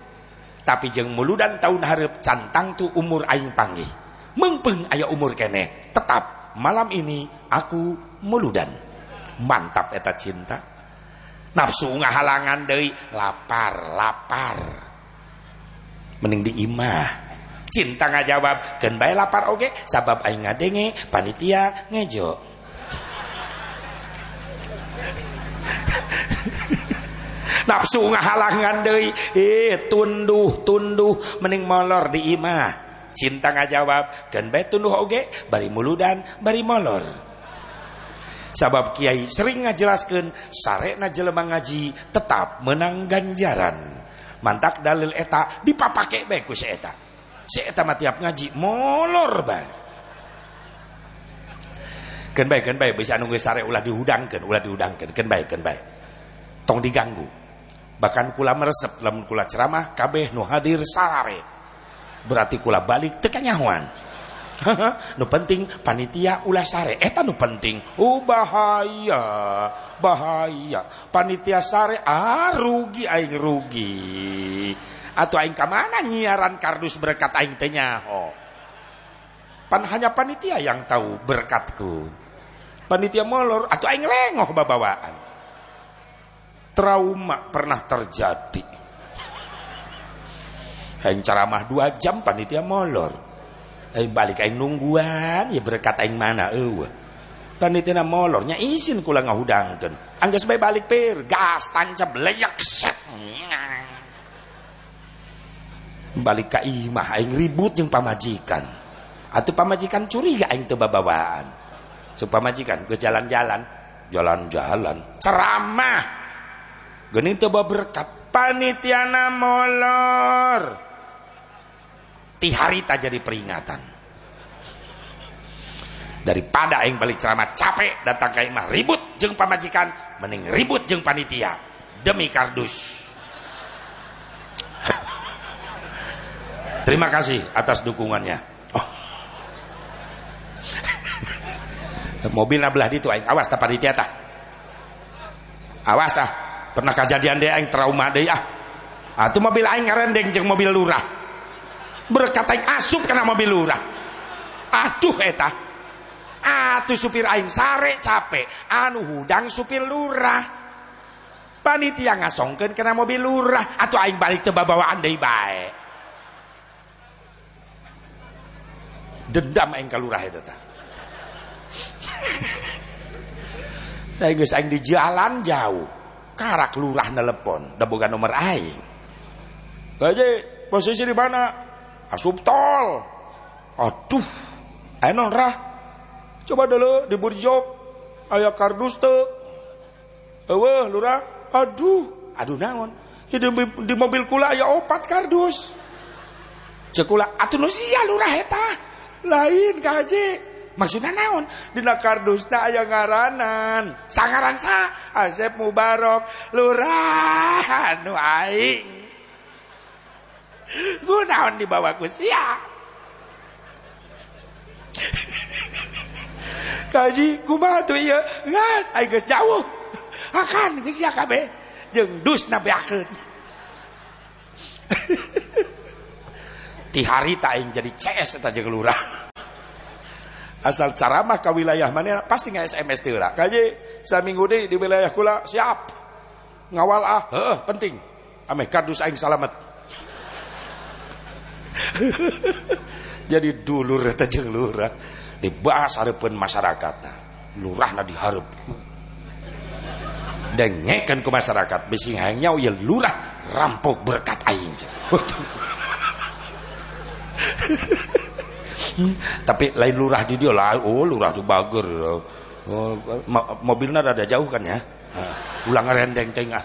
tapi jeng muludan tahun hareup cantang tu umur aing panggih. Mengpeng aya umur kene tetap malam ini aku muludan. Mantap eta cinta. Nafsu ngahalangan deui lapar lapar mending di imah cinta ngajawab kan bae lapar oke. Sabab aing ngadenge panitia ngejo. [laughs] Nafsu ngahalangan deui eh tunduh tunduh. Mending molor di imah cinta ngajawab kan bae tunduh oge bari muludan bari molor. Sabab kiai sering ngajelaskan sarena jelema ngaji tetap menang ganjaran mantak dalil eta dipapake bae ku si eta. Si eta mah tiap ngaji molor bae. Ken bae ken bae bisa nunggu sare ulah dihudangkeun ulah dihudangkeun ken bae ken bae. Tong diganggu. Bahkan kula meresep lamun kula ceramah kabeh nu hadir sare. Berarti kula balik teu kanyahoan [laughs] nu penting panitia ulah sare. Eta nu penting. Oh bahaya bahaya panitia sare ah rugi aing rugi. Atau aing kamana nyiaran kardus berkat aing teh nyaho? Pan hanya panitia yang tahu berkatku. Panitia molor atau aing lengoh babawaan. Trauma pernah terjadi. Aing ceramah dua jam panitia molor. Aing balik aing nungguan ya berkat aing mana eueuh panitia molornya izin kula ngahudangkeun. Anggeus bae balik pir. Gas tancap leyak set. Balik ke imah aing ribut yang pamajikan. Atau pamajikan curiga aing teu babawaan. So pamajikan ke jalan-jalan. Jalan-jalan ceramah. Geuning teu berkat panitiana molor. Ti harita jadi peringatan daripada aing balik ceramah capek datang ke imah ribut jeung pamajikan mending ribut jeung panitia demi kardus Terima kasih atas dukungannya. Oh. Mobil nabelah itu aing awas tak panitia tah. Awas ah. Pernah kejadian deh aing trauma deh ah. Atuh mobil aing ngarendeng jeung mobil lurah. Berkat aing asup kena mobil lurah. Aduh eta. Atuh supir aing sare capek. Anu hudang supir lurah. Panitia ngasongkeun kena mobil lurah. Atuh aing balik teu babawaan deui bae. dendam aing ka lurah eta tah [laughs] geus aing di jalan jauh karak lurah nelepon da boga nomor aing Haji posisi di mana asup tol aduh non rah coba dulu di burjok aya kardus teu eueuh lurah. Aduh. Aduh naon? Di, di mobil kula aya opat kardus. Cekula atuh nu sia lurah eta? Lain kaji maksudnya naon? Dina kardusna aya ngaranan. Sangaran sa? Asep Mubarok. Lurah nu aing. Ku naon dibawa ku sia kaji kumaha tuh ieu geus aing geus jauh. Akan geus sia kabeh. Jeung dus nabeakeun [laughs] ti hari tak aing jadi CS eta jeung lurah. Asal ceramah ke wilayah mana pasti nggak SMS teu lah kaji saminggu di di wilayah kula siap. Ngawal ah heeh. penting. Ame kardus aing salamet. [laughs] Jadi dulur eta jeung lurah dibahas hareupeun masyarakat. Lurahna dihareup dengekeun ku masyarakat. Bisi hayang ya lurah. Rampok berkat aing tapi lain lurah di dia lah. Oh lurah itu bager. Oh, mobilnya rada jauh kan ya? Uh, ulang rendeng tengah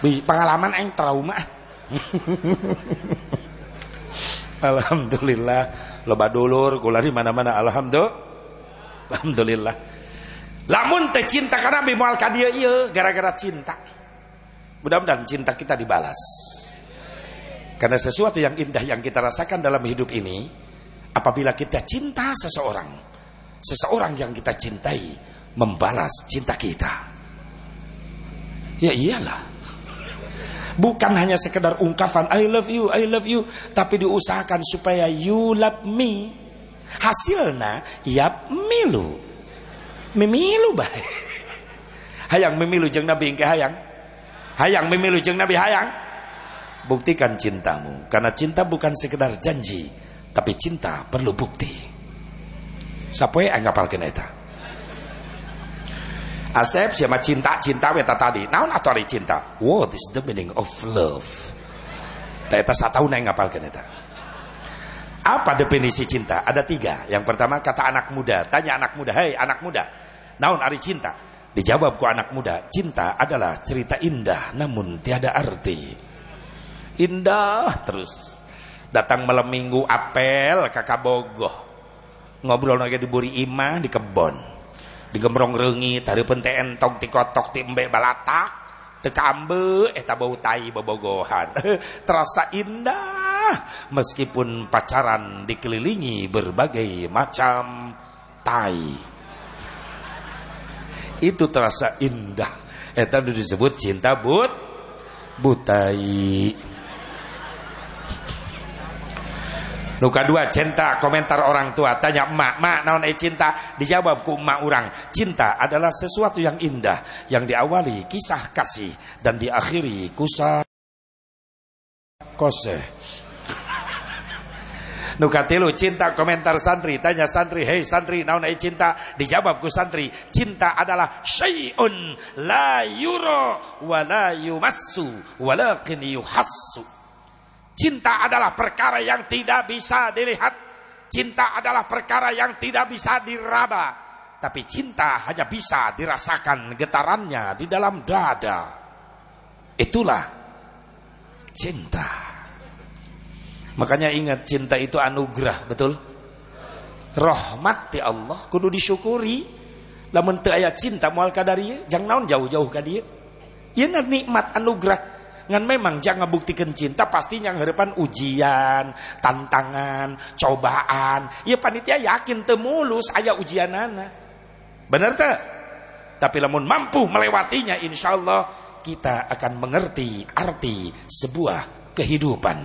pengalaman yang trauma [laughs] Alhamdulillah loba dulur kula di mana-mana. Alhamdulillah alhamdulillah. Lamun teh cinta karena Nabi moal ka dieu ieu gara-gara cinta. Mudah-mudahan cinta kita dibalas. Karena sesuatu yang indah yang kita rasakan dalam hidup ini apabila kita cinta seseorang seseorang yang kita cintai membalas cinta kita. Ya iyalah bukan hanya sekedar ungkapan I love you I love you tapi diusahakan supaya you love me. Hasilnya ya milu. Memilu baik hayang memilu jeng nabi engke hayang? Hayang memilu jeng nabi hayang? Buktikan cintamu karena cinta bukan sekedar janji tapi cinta perlu bukti. Sapoe anggapalkeun eta Asep siapa cinta cinta weta tadi. Naon atau cinta? What is the meaning of love? Eta satahun yang ngapalkeun eta apa definisi cinta? Ada tiga. Yang pertama kata anak muda. Tanya anak muda hei anak muda naon ari cinta? Dijawab ku anak muda cinta adalah cerita indah namun tiada arti. Indah terus. Datang malam minggu apel kakak bogoh ngobrol lagi di buri imah di kebon di gemrong rengi tadi pente entong ti kotok ti embe balatak. Teka ambe eta bau tai bobogohan [laughs] terasa indah. Meskipun pacaran dikelilingi berbagai macam tai. Itu terasa indah. Eta disebut cinta but butai Nuka dua cinta komentar orang tua. Tanya emak mak naon eh cinta? Dijawab ku emak orang cinta adalah sesuatu yang indah yang diawali kisah kasih dan diakhiri kusa kose. Nukatilu cinta komentar santri. Tanya santri hei santri naon ai cinta? Dijawab ku santri cinta adalah syai'un la yuro wa la yumassu walakin yuhassu cinta adalah perkara yang tidak bisa dilihat cinta adalah perkara yang tidak bisa diraba tapi cinta hanya bisa dirasakan getarannya di dalam dada itulah cinta Makanya ingat cinta itu anugerah, betul? Rahmat ya Allah kudu disyukuri. Lamun teu aya cinta moal ka dari jangan naon jauh-jauh ka dieu. Ieu nikmat anugerah. Ngan memang jangan buktikan cinta pasti yang harapan ujian, tantangan, cobaan. Ya panitia yakin temulus aya ujianana. Benar tak? Tapi lamun mampu melewatinya insya Allah kita akan mengerti arti sebuah kehidupan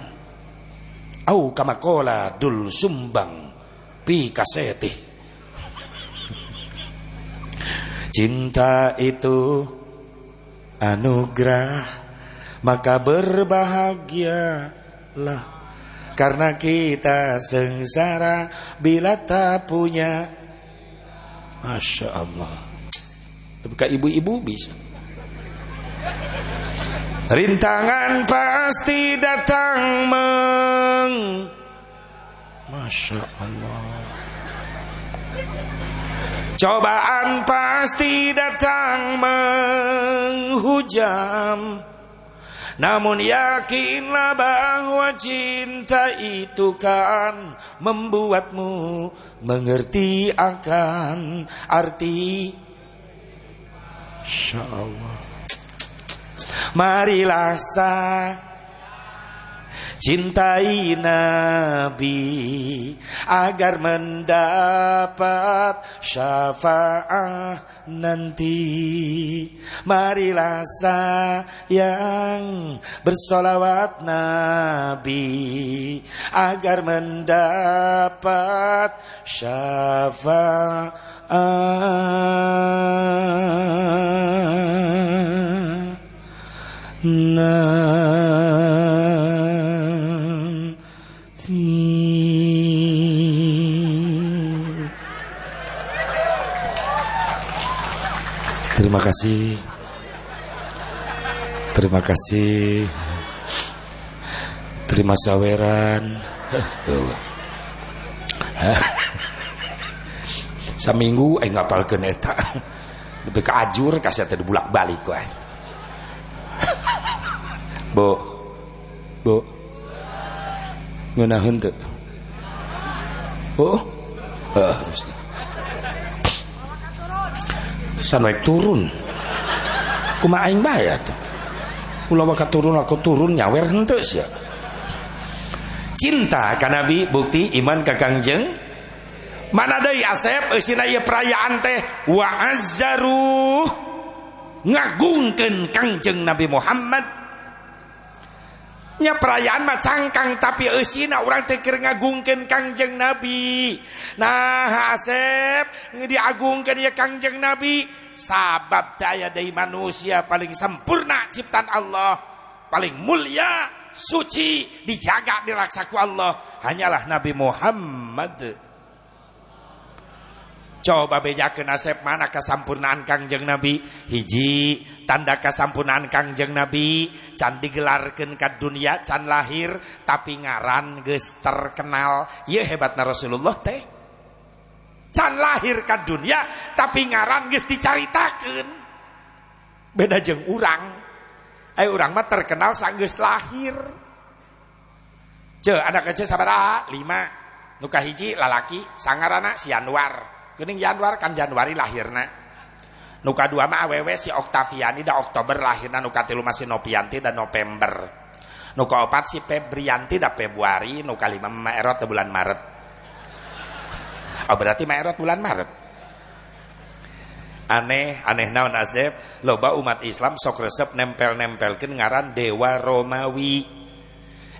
au kamakola dul sumbang pi kaseti cinta itu anugerah maka berbahagialah. Karena kita sengsara bila tak punya. Masya Allah. Tapi ibu-ibu bisa. Rintangan pasti datang meng Masya Allah. Cobaan pasti datang menghujam Namun yakinlah bahwa cinta itu kan Membuatmu mengerti akan arti. Allah. Marilah sah Cintai Nabi agar mendapat syafaat nanti. Marilah sayang bersolawat Nabi agar mendapat syafaat. Terima kasih. Terima kasih. Terima saweran. [laughs] Saminggu eh ngapalkeun eta. Lebih ke ajur kasih bulak balik wae Bu. Bu. Ngeunaheun teu? Oh. Heeh. San turun. Kumaha aing bae atuh. Ulah waka turun aku turun nyawer henteu sia. cinta ka nabi bukti iman ka kangjeng mana deui asep eusina ieu perayaan teh wa azzaru ngagungkeun kangjeng nabi Muhammad nya perayaan mah cangkang tapi eusina urang teh keur ngagungkeun kangjeng nabi. Nah asep diagungkeun ya kangjeng nabi. Sabab daya dari manusia paling sempurna ciptaan Allah paling mulia suci dijaga diraksaku Allah. Hanyalah Nabi Muhammad coba bejakeun asep mana kesampurnaan Kangjeng Nabi? Hiji tanda kesampurnaan Kangjeng Nabi can digelarkeun ka dunia can lahir tapi ngaran geus terkenal. Ieu hebatna Rasulullah teh. Can lahir ke dunia tapi ngaran geus dicaritakeun. Beda jeng urang. Eh urang mah terkenal sanggeus lahir. Ce anak kecil sabaraha lima. Nuka hiji lalaki sangarana si Anwar geuning Januar kan Januari lahirna nuka dua mah awewe si Oktaviani da Oktober lahirna nuka tilu masih Nopianti dan November nuka opat si Febrianti da Februari nuka lima mah Erot bulan Maret Oh berarti Maret bulan Maret. Aneh, aneh naon Asep, loba umat Islam sok resep nempel-nempelkeun ngaran Dewa Romawi.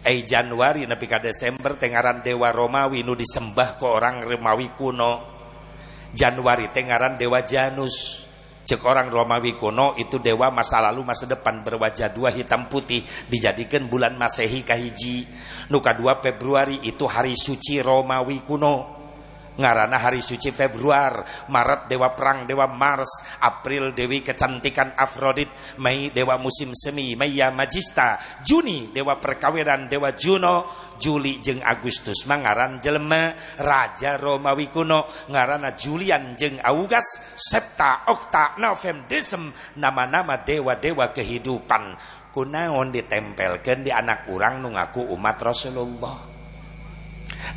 Eh Januari nepi ka Desember tengaran Dewa Romawi nu disembah ke orang Romawi kuno. Januari tengaran Dewa Janus. Cek orang Romawi kuno itu dewa masa lalu masa depan berwajah dua hitam putih dijadikan bulan Masehi kahiji. Nuka dua Februari itu hari suci Romawi kuno ngarana hari suci Februar Maret dewa perang dewa Mars April dewi kecantikan Afrodit Mei dewa musim semi Maya Magista Juni dewa perkawinan dewa Juno Juli jeng Agustus mangaran jelema Raja Romawi kuno ngarana Julian jeng Augas Septa Okta Novem Desem nama-nama dewa-dewa kehidupan. Kunaon ditempelkan di anak orang nungaku umat Rasulullah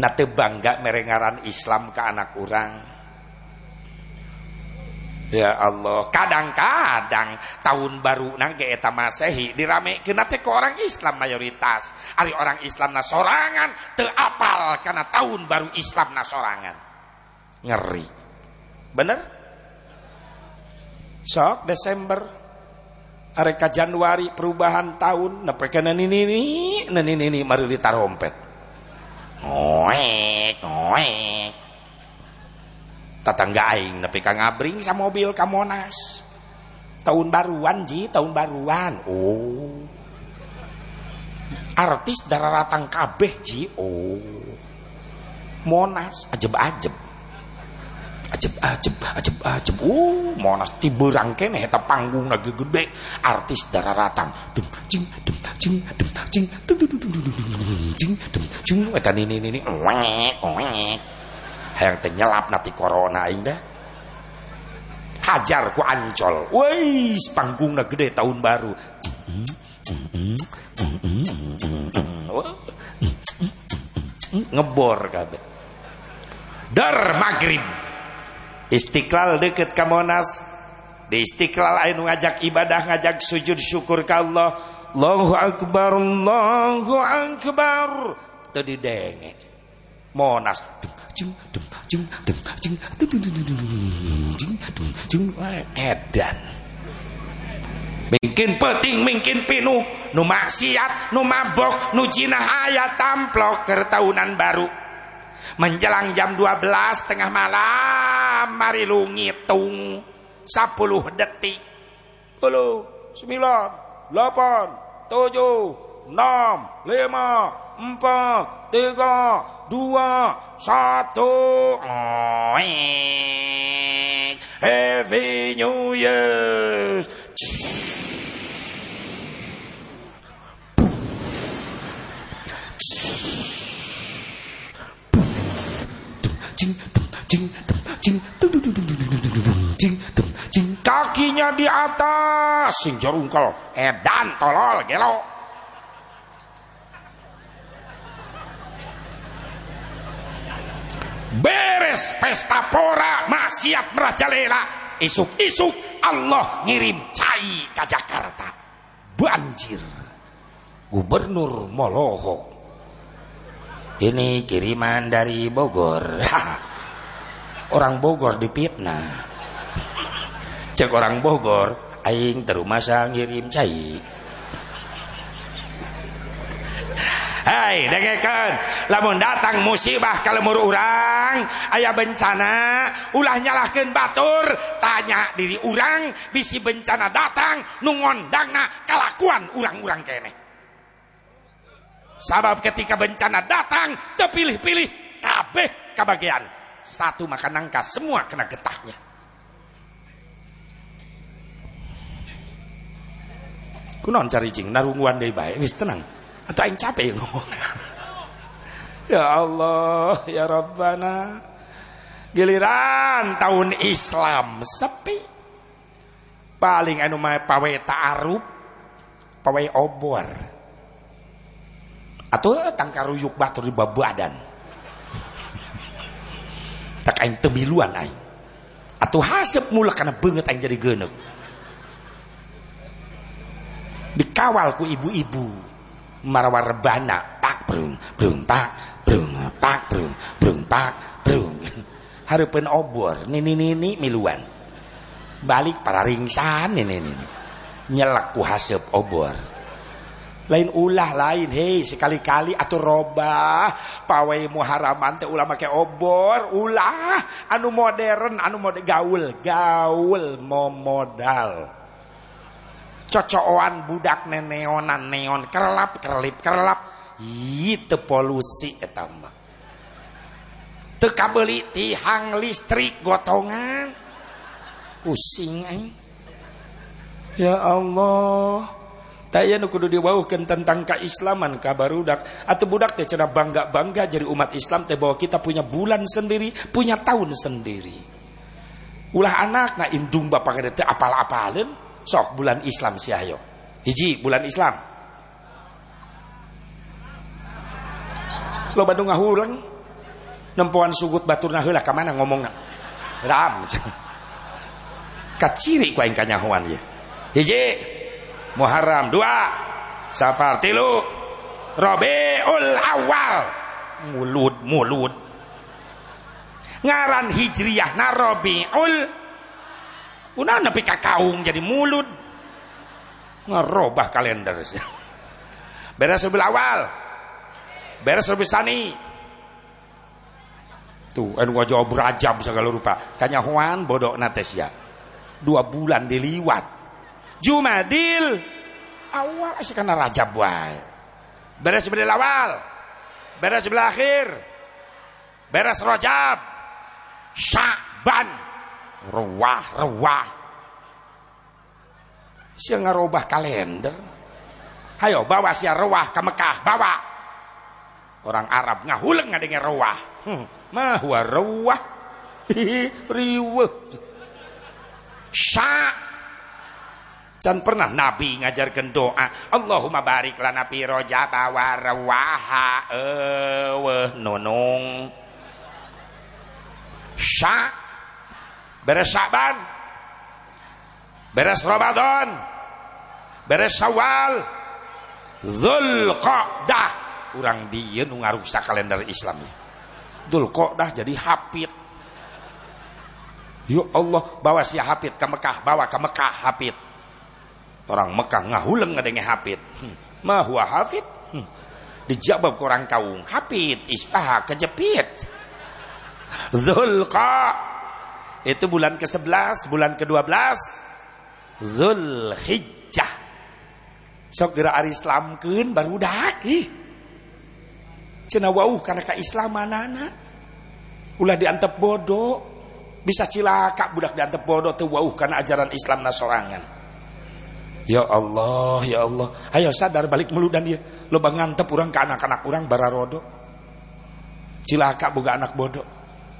nate bangga merengaran Islam ke anak orang Ya Allah, kadang-kadang tahun baru nangge eta Masehi diramekeun teh ke orang Islam mayoritas. Ari orang Islam na sorangan karena tahun baru Islam na sorangan. Ngeri. Bener? Sok Desember areka Januari perubahan tahun nepekeun nini nini nini mari ditarompet. Oek, oek. Tetangga aing nepi ka ngabring sa mobil ka Monas. Tahun baruan ji, tahun baruan. Oh. Artis dararatang kabeh ji. Oh. Monas ajeb-ajeb. Ajeb-ajeb, ajeb-ajeb. Oh, Monas tibeurang keneh eta panggung lagi gede. Artis dararatang. Dum cing, dum cing, dum cing. Dum dum dum dum dum cing, dum cing. Eta nini nini. Wek, wek. Hayang teh nyelap nanti corona aing dah. Hajar ku ancol. Wis panggungna gede tahun baru. Ngebor kabeh. Dar maghrib. Istiqlal deket ka Monas. Di Istiqlal anu ngajak ibadah, ngajak sujud syukur ka Allah. Allahu akbar, Allahu akbar. Tadi denge. Monas. Edan. Mungkin peting, mungkin pinuh. Nu maksiat, nu mabok, nu jinah tamplok ke tahunan baru. Menjelang jam 12 tengah malam mari lu ngitung 10 detik. 10, 9, 8, 7, 6, 5, 4, 3, 2, 1. Happy New Year. Kakinya di atas. Sing jorungkel edan tolol gelo. Beres pesta pora maksiat merajalela. Isuk-isuk Allah ngirim cai ke Jakarta. Banjir. Gubernur molohok ini kiriman dari Bogor. [laughs] Orang Bogor dipitnah cek orang Bogor aing terumasa ngirim cai. Hai dengekan lamun datang musibah kalau mur urang ayah bencana ulah nyalahkan batur tanya diri urang bisi bencana datang nungon dangna kelakuan urang-urang kene sabab ketika bencana datang terpilih-pilih kabeh kebagian satu makan nangka semua kena getahnya. Kunon cari cing narunguan dari baik. Wis tenang. Atau aing capek ngomong. [laughs] Ya Allah ya Rabbana. Giliran tahun Islam sepi. Paling anu mah pawe ta'aruf pawe obor atau tangkaruyuk batur di badan tak aing temiluan aing. Atau hasep mula karena banget aing jadi genek dikawal ku ibu-ibu. Marwar rebana pak brung brung pak brung pak brung brung pak brung hareupeun obor nini nini miluan. Balik para ringsan nini nini nyelak ku hasep obor lain ulah lain hei sekali-kali atau robah. Pawai muharaman teh ulah make obor ulah. Anu modern anu mode gaul gaul mo modal. Cocokan budak neonan neon kerlap kerlip kerlap. Itu polusi eta mah. Teu kabeli tihang listrik gotongan. Pusing aing ya Allah Taya nu kudu diwauhkeun tentang keislaman ka barudak. Atau budak teh cenah bangga-bangga jadi umat Islam teh bahwa kita punya bulan sendiri, punya tahun sendiri. Ulah anak na indung bapak teh apal-apaleun sok bulan Islam si ayo. Hiji bulan Islam. Lo Bandung ngahulang nempuan sugut batur heula ka mana ngomongna? Ram. [laughs] Kaciri ku aing ya hiji Muharram dua Safar tilu Rabiul Awal mulud mulud ngaran hijriyah na Rabiul Una nepi kaung jadi mulut. Ngerobah kalender. Beres lebih awal. Beres lebih sani. Tuh, anu jawab berajab segala rupa. Kanya Juan bodoh nates ya. Dua bulan diliwat. Jumadil. Awal asik karena rajab wae. Beres sebelah awal. Beres sebelah akhir. Beres rajab. Syakban. Rewah rewah. Sia ngarobah kalender. Hayo bawa sia rewah ke Mekah bawa. Orang Arab ngahuleng ngadenge rewah. Hmm, mah rewah. Riweuh sya can pernah Nabi ngajarkan doa. Allahumma barik lana fi rojab wa rawaha. Eueuh sya beres Syaban beres Ramadan. Beres Syawal. Zulqa'dah. Orang dia nu ngarusak kalender Islam Zulqa'dah jadi hafid Ya Allah bawa si hafid ke Mekah bawa ke Mekah hafid orang Mekah ngahuleng ngadenge hafid hmm. mah huwa hafid hmm. dijabab orang kaung hafid istaha kejepit Zulqa itu bulan ke-11, bulan ke-12 Zulhijjah. Sok geura ari Islamkeun barudak ih. Cenah wauh kana keislamanana. Ulah diantep bodoh. Bisa cilaka budak diantep bodoh teu wauh kana ajaran Islam nasorangan. Ya Allah, ya Allah. Ayo sadar balik meludan dia. Lo ngantep urang ke anak-anak urang bararodo. Cilaka boga anak bodoh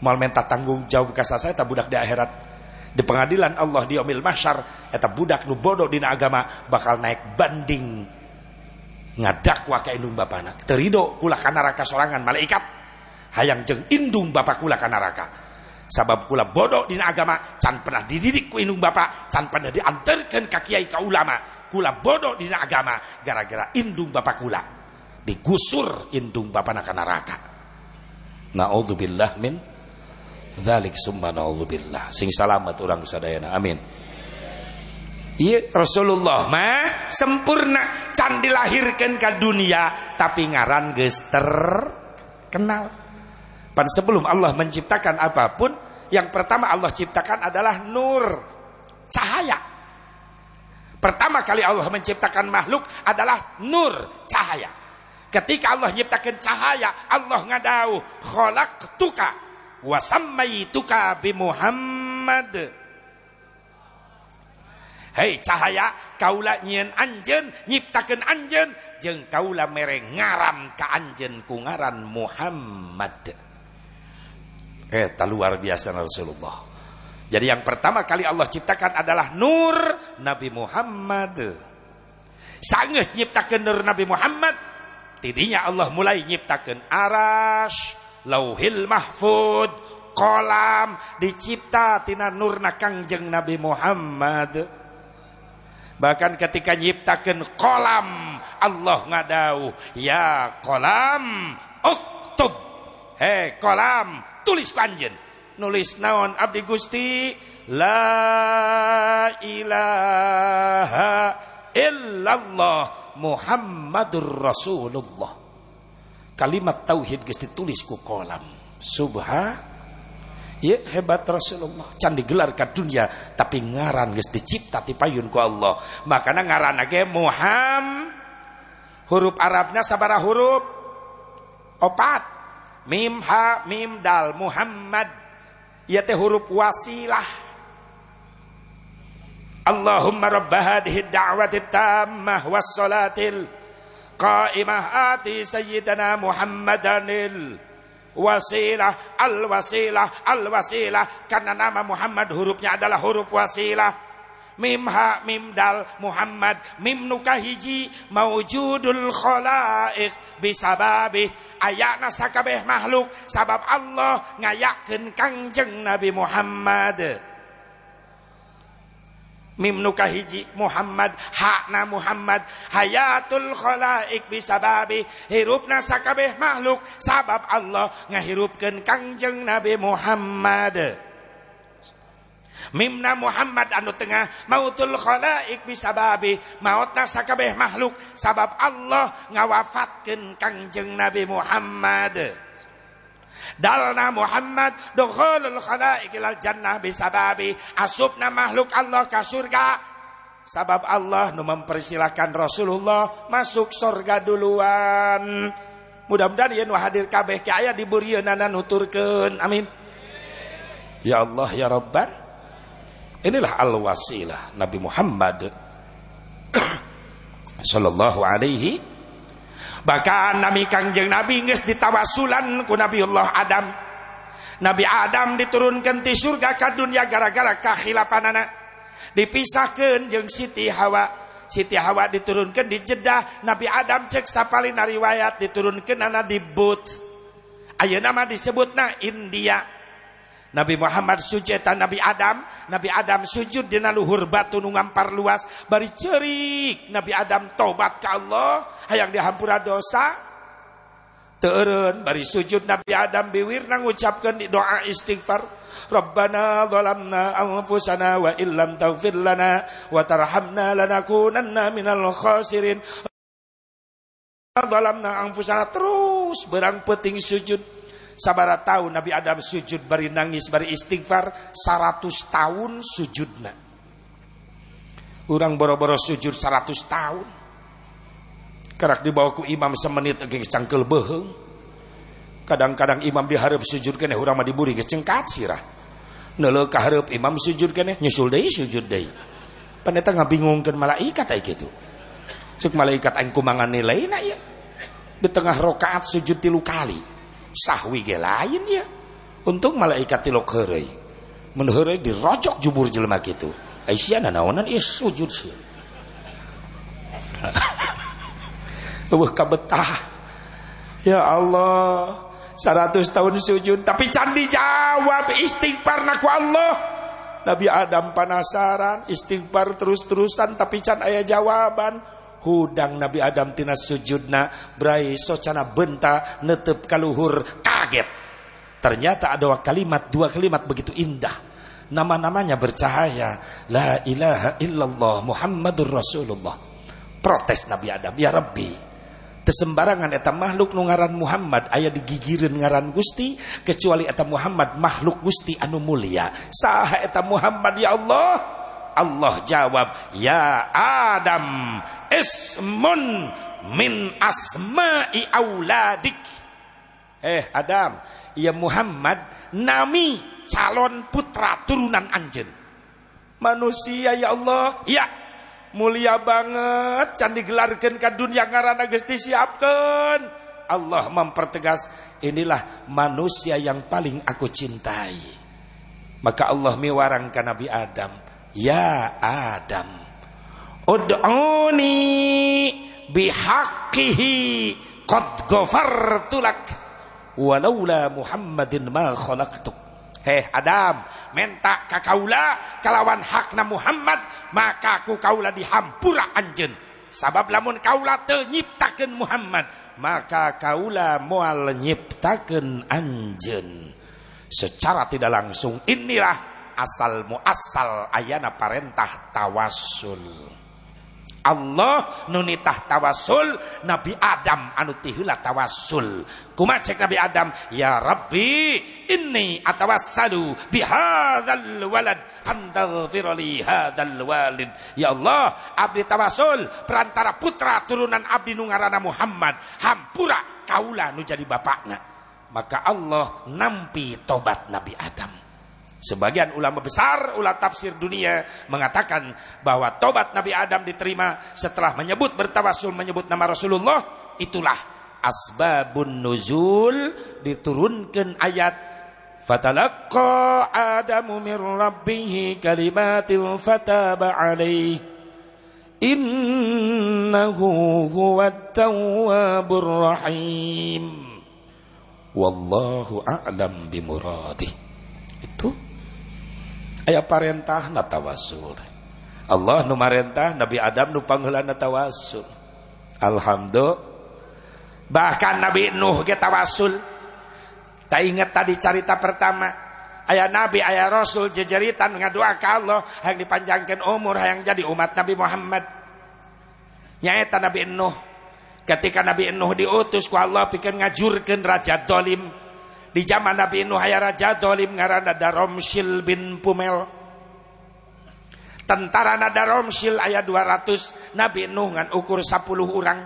mal minta tanggung jawab ka saya tak budak di akhirat di pengadilan Allah di omil masyar eta budak nu bodoh dina agama bakal naik banding ngadakwa ka indung bapana terido kula ka neraka sorangan malaikat hayang jeng indung bapak kula ka neraka sabab kula bodoh dina agama can pernah dididik ku indung bapak can pernah diantarkan ka kiai ka ulama kula bodoh dina agama gara-gara indung bapak kula digusur indung bapana ka neraka. Naudzubillah min dzalik summa naudzubillah. Sing salamet urang sadayana amin. Iya Rasulullah mah sempurna. Can dilahirkan ke dunia tapi ngaran geus kenal. Pan sebelum Allah menciptakan apa pun yang pertama Allah ciptakan adalah nur cahaya. Pertama kali Allah menciptakan makhluk adalah nur cahaya. Ketika Allah menciptakan cahaya, Allah ngadau khalaqtuka wa sammaituka bi Muhammad. Hei cahaya kaula nyieun anjeun nyiptakeun anjeun jeung kaula mere ngaran ka anjeun ku ngaran Muhammad. Eh, luar biasa Rasulullah. Jadi yang pertama kali Allah ciptakan adalah nur Nabi Muhammad. Sanges nyiptakeun nur Nabi Muhammad, tidinya Allah mulai nyiptakeun aras, lauhil mahfud, kolam dicipta tina nurna kangjeng Nabi Muhammad. Bahkan ketika nyiptakan kolam Allah ngadau ya kolam uktub he kolam tulis panjen nulis naon abdi Gusti la ilaha illallah Muhammadur Rasulullah kalimat tauhid geus ditulis ku kolam subha Ya hebat Rasulullah. Can digelar ke dunia tapi ngaran geus dicipta ti payun ku Allah. Makanya ngaran ge Muham huruf Arabnya sabara huruf? Opat. Mim ha mim dal Muhammad. Ya teh huruf wasilah. Allahumma rabb hadhihi da'wati tammah was salatil qa'imah ati sayyidina Muhammadanil wasilah al wasilah al wasilah karena nama Muhammad hurufnya adalah huruf wasilah mim ha mim dal Muhammad mim nuka hiji maujudul khalaik bisababi. Ayakna sakabeh makhluk sabab Allah ngayakeun kangjeng Nabi Muhammad. Mim nuka hiji Muhammad hakna Muhammad. Hayatul khalaik bisababi. Hirupna sakabeh makhluk sabab Allah ngahirupkeun kangjeng Nabi Muhammad Mimna Muhammad anu tengah mautul khalaik bisababi mautna sakabeh makhluk sabab Allah ngawafatkeun kangjeng Nabi Muhammad. Dalna Muhammad dukhulul khalaiq ilal jannah bisababi asubna makhluk Allah ke surga. Sabab Allah nu mempersilahkan Rasulullah masuk surga duluan. Mudah-mudahan nu hadir kabeh ke aya diburieunana nuturkeun. Amin. Ya Allah ya Rabban inilah al-wasilah Nabi Muhammad [clears throat] sallallahu alaihi. Bahkan Nabi Kangjeng Nabi geus ditawasulan ku Nabiullah Adam. Nabi Adam diturunkan di surga ke dunia gara-gara kakhilafanana dipisahkan jeung Siti Hawa. Siti Hawa diturunkan di Jeddah. Nabi Adam cek sapalina riwayat diturunkan anak di But ayo nama disebutna India Nabi Muhammad sujetan Nabi Adam. Nabi Adam sujud dina luhur batu nu ngampar luas. Bari cerik Nabi Adam tobat ke Allah. Hayang dihampura dosa. Teureun bari sujud Nabi Adam biwirna ngucapkeun doa istighfar. Rabbana zalamna anfusana wa illam taghfir lana wa tarhamna lanakunanna minal khasirin. Zalamna anfusana terus berang peting sujud sabara tahun Nabi Adam sujud bari nangis bari istighfar 100 tahun sujudna. Orang boro-boro sujud 100 tahun. Kerak dibawa ku imam semenit ge cangkel beheung kadang-kadang imam diharap sujud kene urang mah diburi ge cengkat sirah. Neuleuh ka hareup imam sujud kene nyusul deui sujud deui. Paneta ngabingungkeun malaikat aya kitu. Cek malaikat aing kumangan nilaina ya di tengah rokaat sujud tilu kali sahwi ge lain ya untung malaikat tilok heureuy mun heureuy dirojok jubur jelema kitu aisyah naonan ieu sujud sih [laughs] eueuh kabetah. Ya Allah 100 tahun sujud tapi candi jawab istighfar naku Allah. Nabi Adam penasaran istighfar terus-terusan tapi can ayah jawaban hudang Nabi Adam tina sujudna brai socana benta netep kaluhur kaget ternyata ada kalimat dua kalimat begitu indah nama-namanya bercahaya la ilaha illallah Muhammadur Rasulullah protes Nabi Adam ya Rabbi Tesembarangan eta makhluk nu ngaran Muhammad aya digigireun ngaran Gusti kecuali eta Muhammad makhluk Gusti anu mulia. Saha eta Muhammad ya Allah? Allah jawab, "Ya Adam, ismun min asma'i auladik." Eh Adam, ya Muhammad nami calon putra turunan anjen. Manusia ya Allah, ya. Mulia banget can digelarkan ke dunia ngarana geus disiapkeun Allah mempertegas inilah manusia yang paling aku cintai. Maka Allah mewarang ke Nabi Adam ya Adam ud'uni bihaqqihi qad ghafartu lak walaula Muhammadin ma khalaqtuk Heh Adam, minta ka kaula kalawan hakna Muhammad, maka ku kaula dihampura anjen. Sabab lamun kaula teu nyiptakeun Muhammad, maka kaula moal nyiptakeun anjen. Secara tidak langsung inilah asal muasal ayana parentah tawasul. Allah nunitah tawasul Nabi Adam anu tihula tawasul kuma cek Nabi Adam ya Rabbi inni atawassalu bihadzal walad antaghfirli hadzal walid. Ya Allah abdi tawasul perantara putra turunan abdi nu ngaranna Muhammad hampura kaula nu jadi bapakna. Maka Allah nampi tobat Nabi Adam Sebagian ulama besar, ulama tafsir dunia mengatakan bahwa tobat Nabi Adam diterima setelah menyebut bertawasul menyebut nama Rasulullah. Itulah asbabun nuzul diturunkan ayat Fatalaqqa Adamu min rabbih kalimatil fataba alaih Innahu huwat tawwabur rahim Wallahu a'lam bimuradih Itu aya parentah na tawasul Allah nu marentah Nabi Adam nu panggeulanna tawasul alhamdulillah. Bahkan Nabi Nuh ge tawasul tak ingat tadi cerita pertama. Ayah Nabi ayah Rasul jejeritan ngadua ke Allah yang dipanjangkan umur yang jadi umat Nabi Muhammad. Nyaeta Nabi Nuh. Ketika Nabi Nuh diutus ku Allah pikir ngajurkan Raja Dolim di zaman Nabi Nuh aya raja dolim ngaranna Daromsil bin Pumel. Tentara nada Romsil ayat 200 Nabi Nuh ngan ukur 10 orang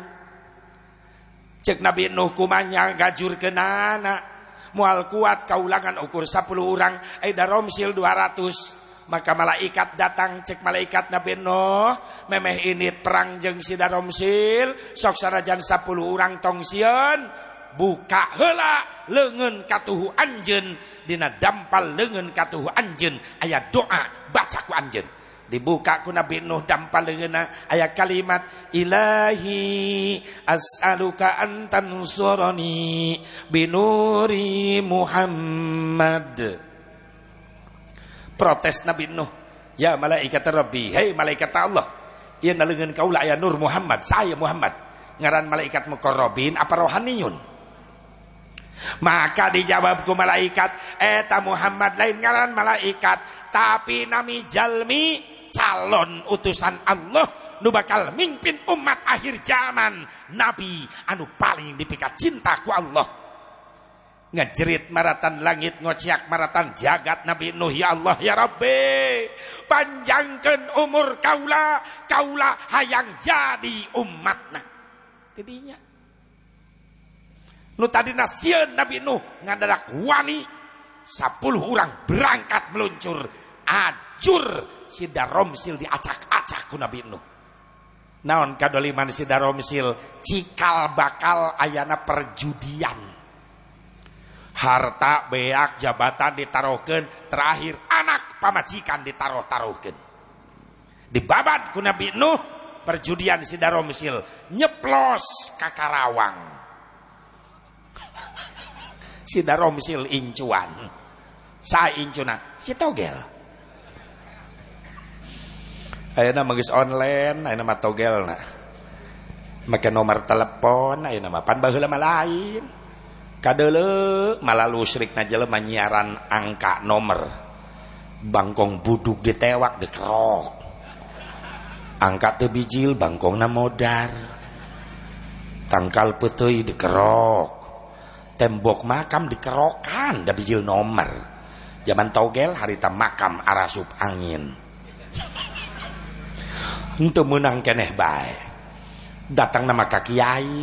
cek Nabi Nuh kumanya gajur ke nana. Mual kuat kaulangan ukur 10 orang ayat Romsil 200 maka malaikat datang cek malaikat Nabi Nuh memeh ini perang jeng si Daromsil sok sarajan 10 orang tongsian buka hela lengan katuhu anjen dina dampal lengan katuhu anjen ayat doa baca ku anjen dibuka ku Nabi Nuh dampal lengan ayat kalimat ilahi as'aluka antan surani binuri Muhammad. Protes Nabi Nuh ya malaikat Rabbi hei malaikat Allah ia nalengan kaulah ayat Nur Muhammad saya Muhammad. Ngaran malaikat mukarrabin apa rohaniyun maka dijawab ku malaikat, eta Muhammad lain ngaran malaikat, tapi nami jalmi calon utusan Allah nu bakal mimpin umat akhir zaman. Nabi anu paling dipikat cinta ku Allah. Ngejerit maratan langit ngociak maratan jagat Nabi Nuh ya Allah ya Rabbi panjangkan umur kaula kaula hayang jadi umatna. Tidinya nu tadi nasieun Nabi Nuh ngadarak wani. 10 orang berangkat meluncur. Ajur si Daromsil diacak-acak ku Nabi Nuh. Naon kadoliman si Daromsil cikal bakal ayana perjudian. Harta beak jabatan ditaruhkan terakhir anak pamajikan ditaruh-taruhkan dibabat ku Nabi Nuh perjudian si Daromsil nyeplos ke Karawang si daromsil incuan. Sa incuna si togel ayeuna magis online ayeuna mah togel na make nomor telepon ayo nama pan baheula mah lain. Kadeule malah lusrikna jelema nyiaran angka nomor bangkong buduk ditewak dikerok. Angkat teu bijil bangkongna modar. Tangkal peteuy dikerok tembok makam dikerokan da bijil nomor zaman togel harita makam arasup angin untuk menang keneh bae datang nama kaki kiai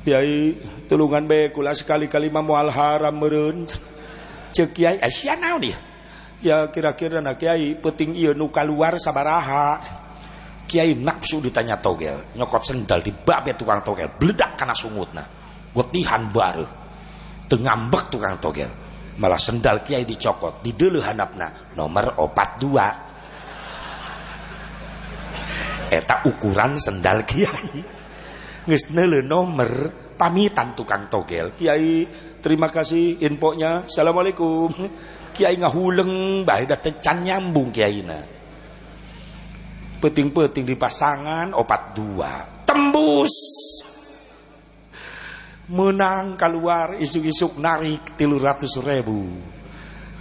Kiai tulungan kula sekali-kali mau haram meureun. Cek Kiai Asia naon dia? Ya kira-kira nak Kiai penting ieu nu kaluar sabaraha. Kiai nafsu ditanya togel, nyokot sendal di babet tukang togel, bledak kana sungutna. Gotihan baru. Tengambek tukang togel. Malah sendal Kiai dicokot, di deuleuh handapna nomor opat dua. Eta ukuran sendal Kiai. Neuleuh nomor pamitan tukang togel. Kiai terima kasih infonya. Assalamualaikum. Kiai ngahuleng bae da can nyambung kiaina. Peting-peting di pasangan opat dua. Tembus menang keluar isuk-isuk narik tilu ratus ribu.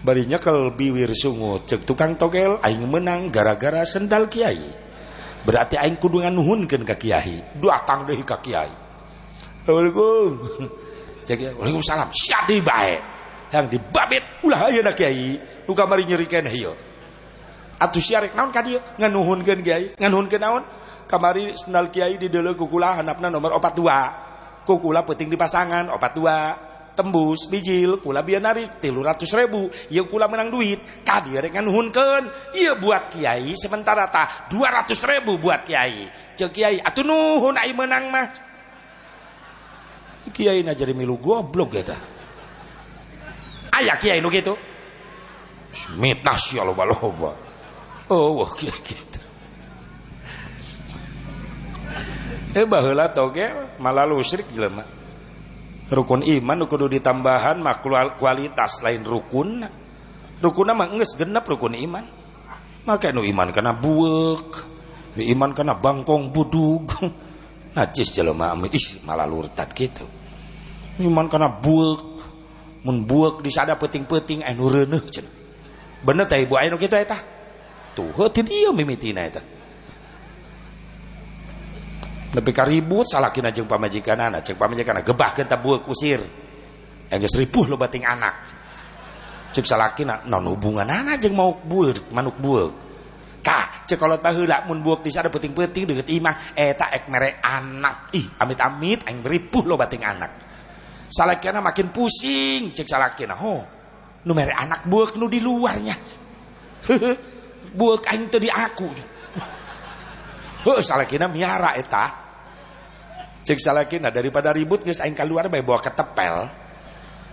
Barinya kalau biwir sungut cek tukang togel aing menang gara-gara sendal kiai. Berarti aing kudu nganuhunkeun ka kiai datang deui ka kiai. Assalamualaikum. [laughs] Cek Waalaikumsalam. Siap di bae. Yang dibabit ulah ayeuna kiai nu kamari nyerikeun ieu atuh siarek naon ka dieu nganuhunkeun kiai nganuhunkeun naon? Kamari sendal kiai di deuleu kukula handapna nomor 42 kukula penting di pasangan 42 tembus bijil kula biar narik tilu ratus ribu. Ya kula menang duit kadir kan nuhunkan iya buat kiai sementara ta dua ratus ribu buat kiai. Cek kiai atuh nuhun ai menang mah. Kiai na jadi milu goblok kita ayah kiai nu gitu. Ya loba loba oh wah kiai gitu eh baheula toge malah lusrik jelema. Rukun iman kudu ditambahan mak kualitas lain rukun rukun mah geus genep rukun iman. Maka nu iman kana buek iman kana bangkong budug. [laughs] Najis jelema ih malah lurtat gitu iman kana buek mun buek disada peting-peting anu reuneuh cenah. Bener teh ibu anu kitu eta? Tuh heuti dieu mimitina eta Nepi karibut salakin jeung pamajikanana, cek pamajikanana gebahkeun tabueuk kusir. Enggeus ripuh lo bating anak. Cek salakina non hubunganana jeung mau bueuk, manuk bueuk. Ka, cek kolot baheula mun bueuk di sada peuting-peuting deukeut imah eta ek mere anak. Ih, amit-amit aing ripuh lo bating anak. Salakina makin pusing, cek salakina. Ho, nu mere anak bueuk nu di luarnya. [laughs] bueuk aing teu di aku. Heuh salakina miara eta. Cek salakina daripada ribut geus aing keluar bae bawa ketepel.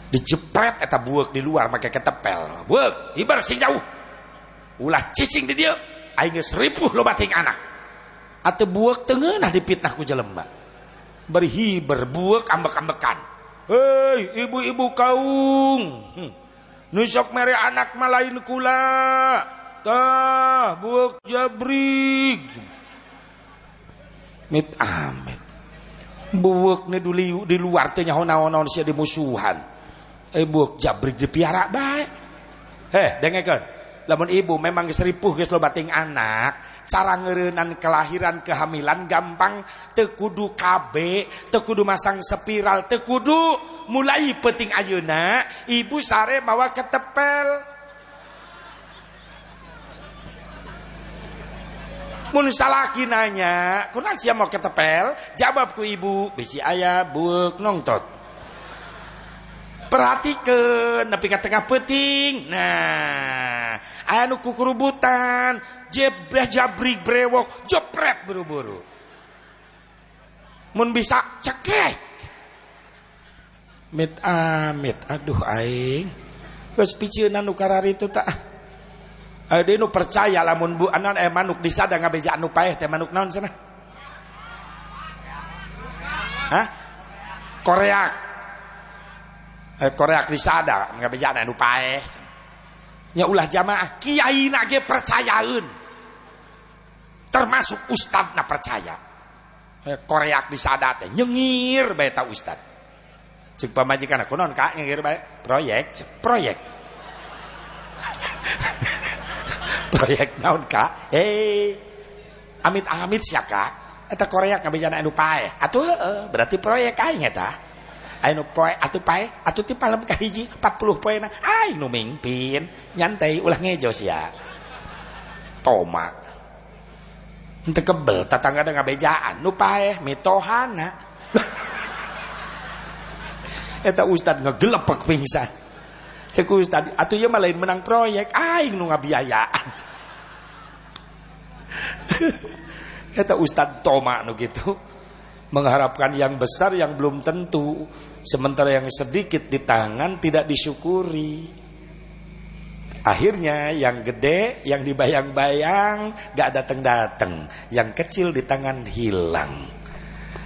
Dijepret eta buek di luar make ketepel. Buek, ibar sing jauh. Ulah cicing di dia. Aing geus ripuh lo bating anak. Atau buek tengeunah dipitnah ku jelema. Bari hiber buek ambek-ambekan. Hei ibu-ibu kaung. Hmm. Nusok mere anak malain kula. Tah buek jabrik mit amet buuk ne duli di luar teh nyaho naon-naon sia di musuhan. Eh buuk jabrik di piara bae. Heh dengekeun lamun ibu memang geus ripuh geus lo bating anak cara ngeureunan kelahiran kehamilan gampang teu kudu KB teu kudu masang spiral teu kudu mulai penting ayeuna ibu sare mawa ketepel mun salaki nanya kunaon sia mau ketepel? Jawab ku ibu bisi ayah buek nongtot. Perhatikan nepi ka tengah peting nah aya nu kukurubutan jebreh jabrik brewok jopret buru-buru. Mun bisa cekek. Mit amit aduh aing. Geus picieuna nu karari itu tak nu percaya lamun bu anan eh manuk disada ngabeja anu paeh teh manuk naon sana? Hah? Korea. Eh Korea disada ngabeja anu paeh. Nya ulah jamaah kiai ge percayaeun. Termasuk ustad na percaya. koreak disadat teh nyengir bae ta ustad cek pamajikan aku non kak nyengir bae proyek proyek [laughs] proyek naon kak? Eh amit amit sia kak. Eta koreak ngabejana anu pae. Atuh heeh berarti proyek aing eta. Anu poe atuh pae atuh ti palem ka hiji 40 poena ai nu mimpin nyantai ulah ngejos ya toma. Ente kebel tatangga ada ngabejaan. Nu pae mitohana [laughs] eta ustad ngegelepek pingsan cek ustad atuh ieu mah menang proyek. Aing nu ngabiayaan [laughs] eta ustad toma nu gitu. Mengharapkan yang besar yang belum tentu sementara yang sedikit di tangan tidak disyukuri. Akhirnya yang gede yang dibayang-bayang gak datang-datang yang kecil di tangan hilang.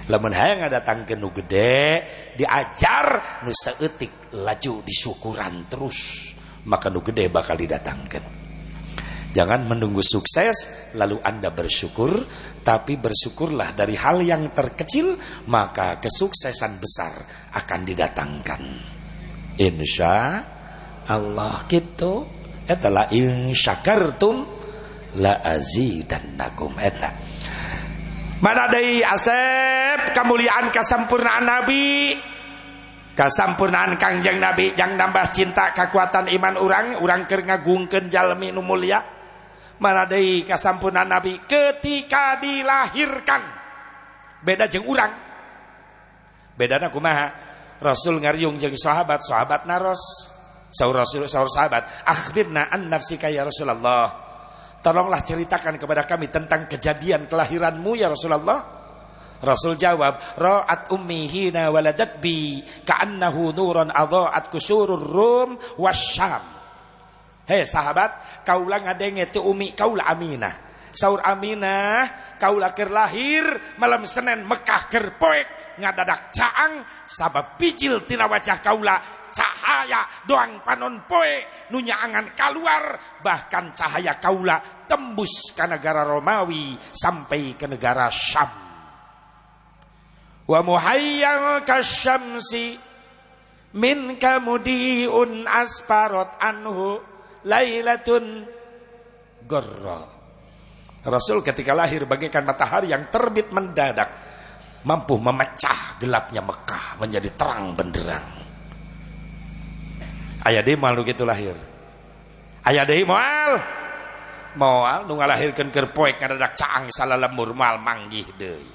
Lamun hayang datang ke nu gede diajar nu seetik laju disyukuran terus maka nu gede bakal didatangkan Jangan menunggu sukses lalu Anda bersyukur, tapi bersyukurlah dari hal yang terkecil, maka kesuksesan besar akan didatangkan. Insya Allah gitu. Etalah insyakartum la azidannakum eta. Mana dari asep? Kemuliaan kesampurnaan Nabi. Kasampurnaan Kangjeng Nabi yang nambah cinta kekuatan iman orang orang keur ngagungkeun jalmi nu mulia. Mana deui kasampunan Nabi ketika dilahirkan. Beda jeng urang. Bedana kumaha? Rasul ngariung jeung sahabat sahabat naros. Saur Rasul saur sahabat akhbirna an nafsika ya Rasulullah tolonglah ceritakan kepada kami tentang kejadian kelahiranmu ya Rasulullah Rasul jawab ra'at ummi hina waladat bi ka'annahu nuran adha'at kusurur rum wasyam Hei sahabat, kaulah ngadenge tu umi kaulah Aminah. Saur Aminah, kaulah ker lahir malam Senin Mekah ker poek ngadadak caang sabab bijil tina wajah kaulah cahaya doang panon poe nunya angan keluar bahkan cahaya kaula tembus ke negara Romawi sampai ke negara Syam wa muhayyal kasyamsi min kamudiun asparot anhu lailatun gorra. Rasul ketika lahir bagaikan matahari yang terbit mendadak mampu memecah gelapnya Mekah menjadi terang benderang. Ayah deh malu gitu lahir. Ayah deh moal. Moal nu ngalahirkeun keur poek ngadadak caang salah lemur mal manggih deui.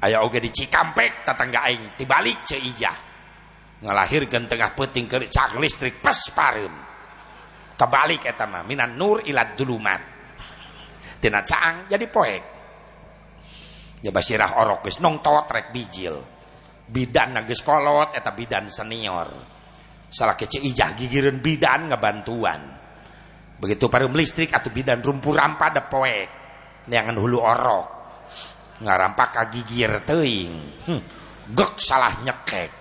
Ayah oge di Cikampek tetangga aing tibalik ce ijah. Tengah peuting keur cak listrik pas pareum kebalik eta mah minan nur ila duluman tina caang jadi poek ya basirah orok geus nong rek bijil bidan geus kolot eta bidan senior salah kece ijah gigireun bidan ngabantuan. Begitu parum listrik atau bidan rumpur rampa da poek neangan hulu orok. Ngarampak kagigir teuing. Hmm, gek salah nyekek. [laughs]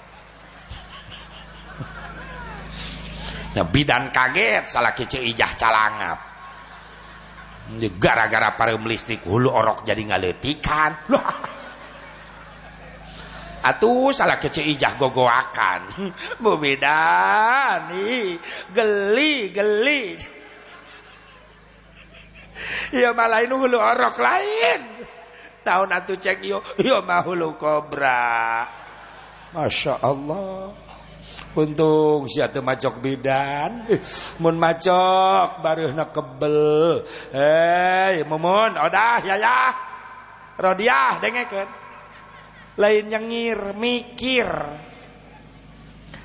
Ya bidan kaget salah kece ijah calangap. Gara-gara para listrik hulu orok jadi ngaletikan. [laughs] Atuh salah kece ijah gogoakan. [laughs] Bu bidan nih geli geli. Ya malah ini hulu orok lain. Tahun atuh cek yo yo mah hulu kobra. Masya Allah. Untung sia teu macok bidan. Mun macok bareuna kebel. Hei, mumun, odah ya. Rodiah dengekeun. Lain nyengir, mikir.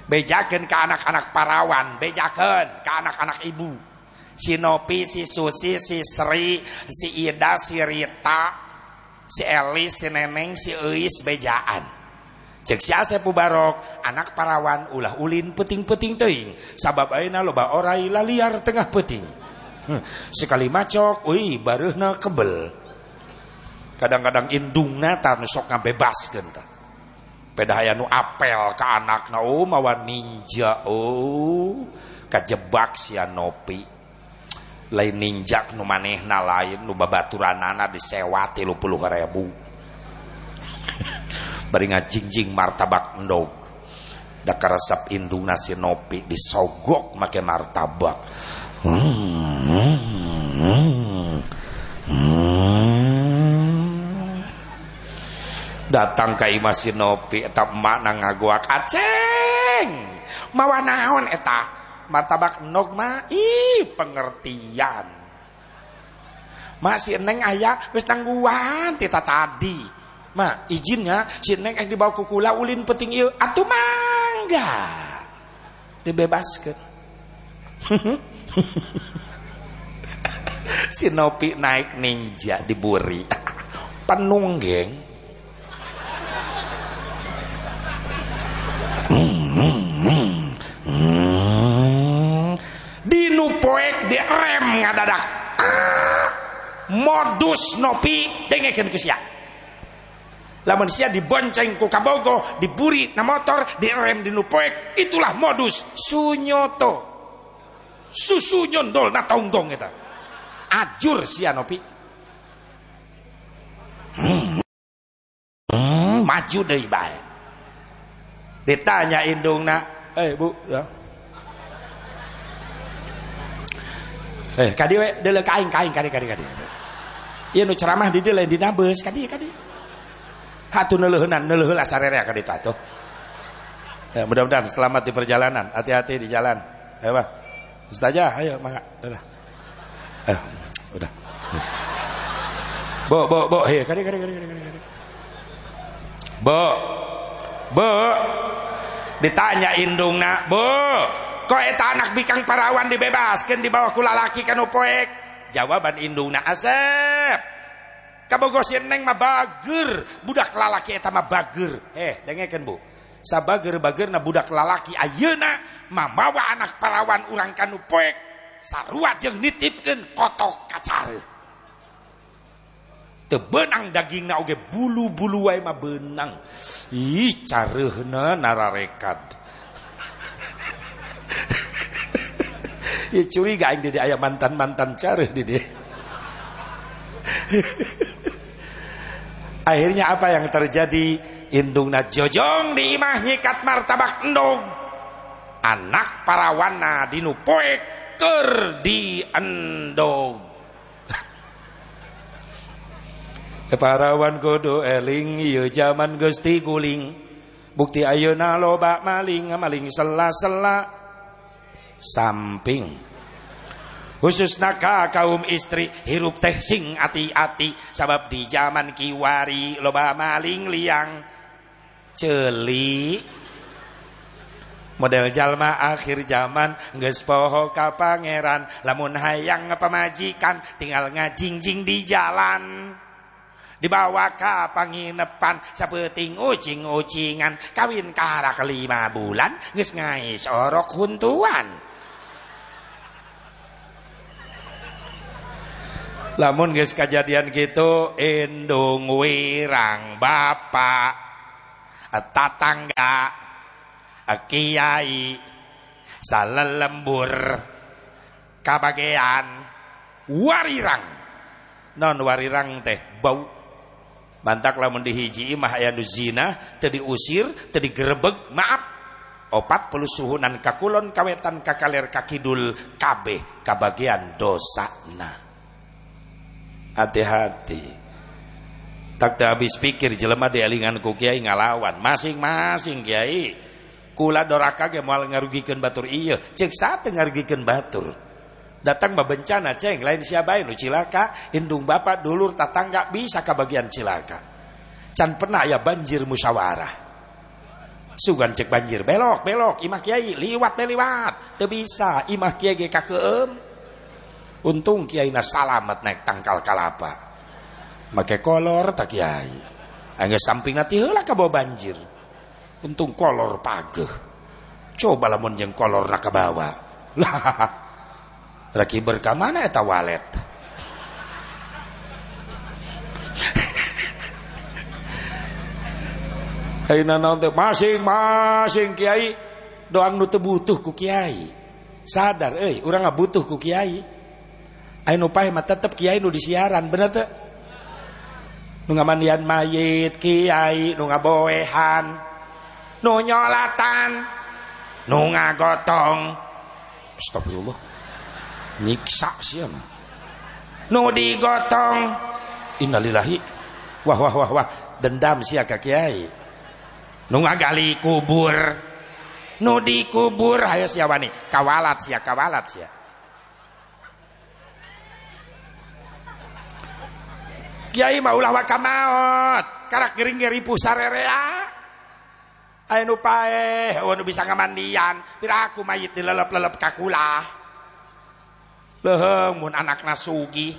Bejakeun ke anak-anak parawan, bejakeun ke anak-anak ibu. Si Nopi, si Susi, si Sri, si Ida, si Rita, si Elis, si Neneng, si Eis bejaan cek si Asep Barok anak parawan ulah ulin peting-peting teing sabab ayeuna loba orai laliar tengah peting sekali macok euy bareuna kebel kadang-kadang indungna tar sok ngabebaskeun tah peda nu apel ka anakna oh mawan ninja oh kajebak sia nopi. Lain ninja nu manehna lain nu babaturanana disewa 30 ribu. Bari ngajingjing martabak endog. Da karesep indung nasi nopi disogok make martabak. Hmm, hmm, hmm. Datang ka imah nopi eta emak ngagoak aceng mawa naon eta? Martabak endog mah ih pengertian. Masih neng ayah wis tangguan tita tadi. Ma izinnya si neng yang dibawa kukula ulin peting ieu atuh mangga. Dibebaskan [laughs] si Nopi naik ninja diburi [laughs] penunggeng di nupoek di rem ngadadak modus nopi dengekeun ke sia lamun sia dibonceng ku kabogo diburi na motor direm di nupoek itulah modus sunyoto. Susu nyondol na tonggong eta ajur sia nopi. Hmm. Hmm, maju deui bae ditanya indungna eh bu ya eh kadi we deuleu kain kain kadi kadi kadi Iya nu ceramah di dia di nabes kadi kadi. Hatu neleuheunan neleuheul asarere ka ditu atuh. Ya, mudah-mudahan selamat di perjalanan, hati-hati di jalan. Ayo, Pak. Ustazah, ayo mangga. Udah. Ayo, udah. Yes. Bo, bo, bo, hei, kadi kadi kadi kadi kadi. Bo. Bo. Ditanya indungna, "Bo, kok eta anak bikang parawan dibebaskeun di bawah kulalaki kanu poek?" jawaban indungna asep kabogos neng mah bager budak lalaki eta mah bager. Eh dengekeun bu. Sabager bager na budak lalaki ayeuna mamawa anak parawan urang kanu poek sarua jeung nitipkeun kotok kacar. Teu beunang dagingna oge bulu-bulu wae mah beunang. Ih careuhna nararekad ya curiga yang dede ayah mantan-mantan cara dede akhirnya apa yang terjadi? Indung jojong di imah nyikat martabak endong anak parawana di nupoek ker di endong parawan kodo eling iya zaman gusti guling. Bukti ayeuna loba maling maling sela-sela samping. Khusus naka kaum istri hirup teh sing ati-ati. Sabab di zaman kiwari loba maling liang. Celi. Model jalma akhir zaman geus poho ka pangeran. Lamun hayang pemajikan tinggal ngajingjing di jalan dibawa ke panginepan sapeting ucing-ucingan kawin kara kelima bulan geus ngais orok huntuan. Lamun guys kejadian gitu indung wirang bapak tetangga kiai salelembur kabagean warirang. Non warirang teh bau bantak lamun dihiji mah aya zina teu diusir teu digerebeg maaf. Opat puluh suhunan kakulon kawetan kakaler kakidul kabeh kabagian dosa nah hati-hati. Tak habis pikir jelema elingan ku kiai ngalawan. Masing-masing kiai. Kula doraka ge moal ngarugikeun batur. Iya cek sate ngarugikeun batur datang bencana ceng. Lain siapa nu cilaka? Indung bapak dulur tetangga bisa ke bagian cilaka? Can pernah ya banjir musyawarah? Sugan cek banjir belok belok imah kiai liwat liwat. Teu bisa imah kiai ge kakeum. Untung kiai na salamat naik tangkal kalapa. Make kolor tak kiai. Angge samping nanti heula kabawa banjir. Untung kolor pageh. Coba lamun jeung kolor nak bawa. lah [laughs] raki berkamana eta walet? [laughs] Ayeuna naon teh? Masing-masing kiai. Doang nu teu butuh ku kiai. Sadar euy, urang butuh ku kiai. Ayo nupai mah tetep kiai nu disiaran bener tuh nu ngamandian mayit kiai nu ngaboehan nu nyolatan nu ngagotong. Astagfirullah nyiksa sih mah nu digotong. Innalillahi. Wah wah wah wah. Dendam sia ka kiai. Nu ngagali kubur nu dikubur. Hayo sia wani. Kawalat sia kawalat sia. Kiai mah ulah waka maot, karak gering geri pusarerea. Ayo nu pae, oh nu bisa ngamandian, tira aku mayit dilelep-lelep kakulah. Leheng mun anakna sugi.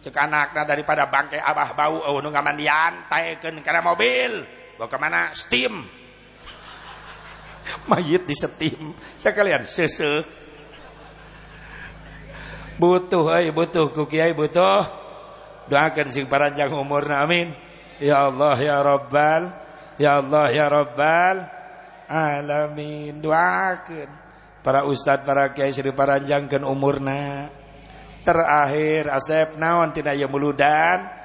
Cek anakna daripada bangke abah bau oh nu ngamandian, taekeun kana mobil. Bawa ke mana? Steam. [laughs] Mayit di steam. Sekalian sese. Butuh euy, butuh ku kiai butuh doakan sing paranjang umur amin ya Allah ya Rabbal ya Allah ya Rabbal alamin doakan para ustad para kiai sering paranjangkan umurna terakhir asep naon tina ya muludan?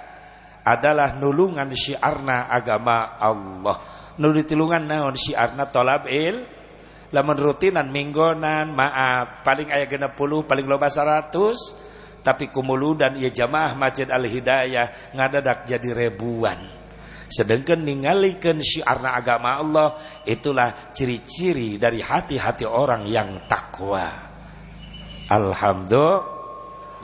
Adalah nulungan syiarna agama Allah. Nulitilungan naon syiarna tolab il? Lamun rutinan minggonan maaf paling genep puluh paling loba seratus. Tapi kumulu dan ia jamaah Masjid Al-Hidayah ngadadak jadi ribuan sedangkan ninggalikan syiarna agama Allah itulah ciri-ciri dari hati-hati orang yang takwa. Alhamdulillah.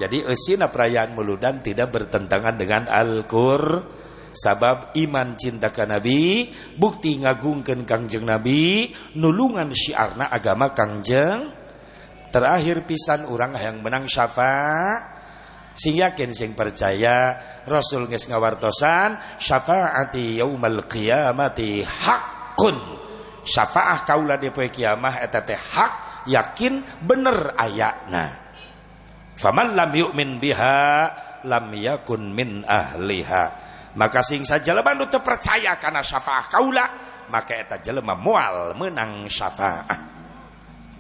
Jadi esina perayaan muludan tidak bertentangan dengan Al-Qur. Sabab iman cinta ke Nabi bukti ngagungkan kangjeng Nabi nulungan syiarna agama kangjeng. Terakhir pisan orang yang menang syafaat sing yakin sing percaya Rasul nges ngawartosan syafaati yaumal qiyamati hakun syafaah kaula di poe kiamah eta hak yakin bener ayatna faman lam yu'min biha lam yakun min ahliha. Maka sing sajelema nu teu percaya kana syafaah kaula maka eta jelema moal menang syafaah.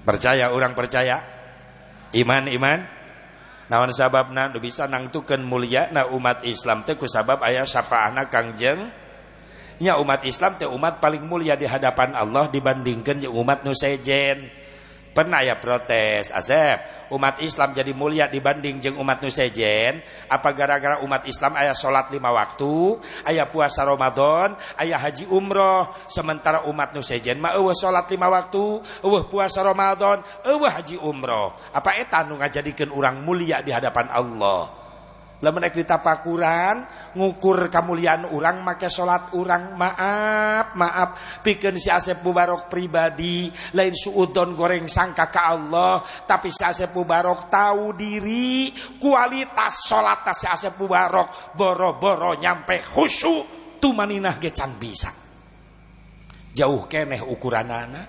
Percaya orang percaya? Iman iman naon sababna? Nu bisa nangtukeun na umat Islam teh ku sabab aya syafaatna Kangjeng nya umat Islam teh umat paling mulia di hadapan Allah dibandingkan jeung umat nu sejen Pernah ya protes, Asep, umat Islam jadi mulia dibanding jeng umat nusejen. Apa gara-gara umat Islam ayah sholat lima waktu, ayah puasa Ramadan, ayah haji umroh. Sementara umat nusejen mah eueuh sholat lima waktu, eueuh puasa Ramadan, eueuh haji umroh. Apa eta nu ngajadikeun urang mulia di hadapan Allah? Lamun ek ditapakuran ngukur kemuliaan orang make salat orang maaf maaf. Pikeun si Asep Mubarok pribadi lain suudon goreng sangka ke Allah. Tapi si Asep Mubarok tahu diri kualitas salat si Asep Mubarok boro-boro nyampe khusyuk. Tumaninah ge can bisa. Jauh keneh ukuranana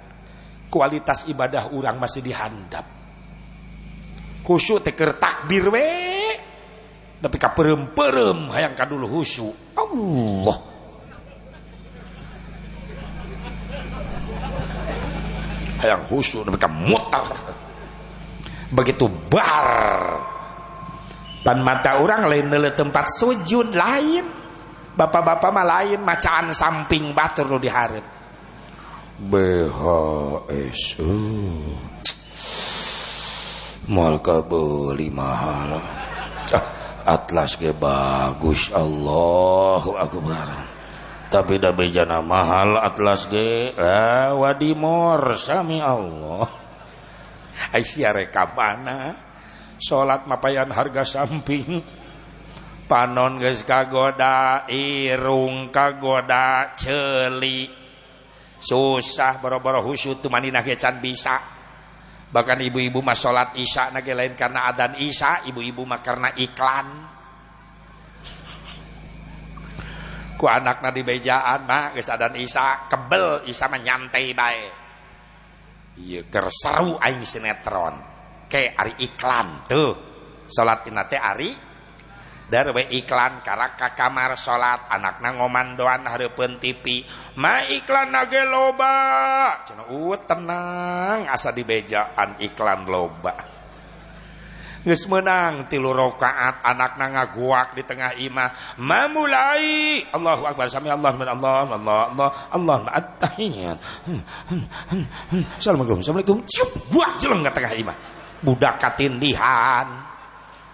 kualitas ibadah orang masih dihandap. Khusyuk teker takbir we tapi kaperem-perem hayang kadulu husu Allah. Hayang husu tapi mutar begitu bar. Pan mata orang lain nele tempat sujud lain. Bapak-bapak mah lain macaan samping batur nu diharap BHS mal kabeli mahal. Ah atlas ge bagus Allahu akbar. Tapi da bejana mahal atlas ge ah, wadimor sami Allah. Ai sia rekapana salat mapayan harga samping. Panon geus kagoda irung kagoda celi. Susah boro-boro husu teu manina ge can bisa Bahkan ibu-ibu mah sholat isya nage lain karena adan isya, ibu-ibu mah karena iklan. Ku anak di bejaan mah geus adan isya, kebel isya mah nyantai bae. Iya seru aing sinetron. Kayak ari iklan tuh. Salat teh ari darwe iklan karena ka kamar salat anakna ngomandoan hareupeun TV ma iklan nage loba. Cenah uh tenang asa dibejaan iklan loba. Geus menang tilu rakaat anakna ngaguak di tengah imah. Mamulai Allahu akbar sami Allah min Allah Allah Allah Allah at-tahiyat Assalamualaikum Assalamualaikum. Cium buak jeleng tengah imah. Budak katindihan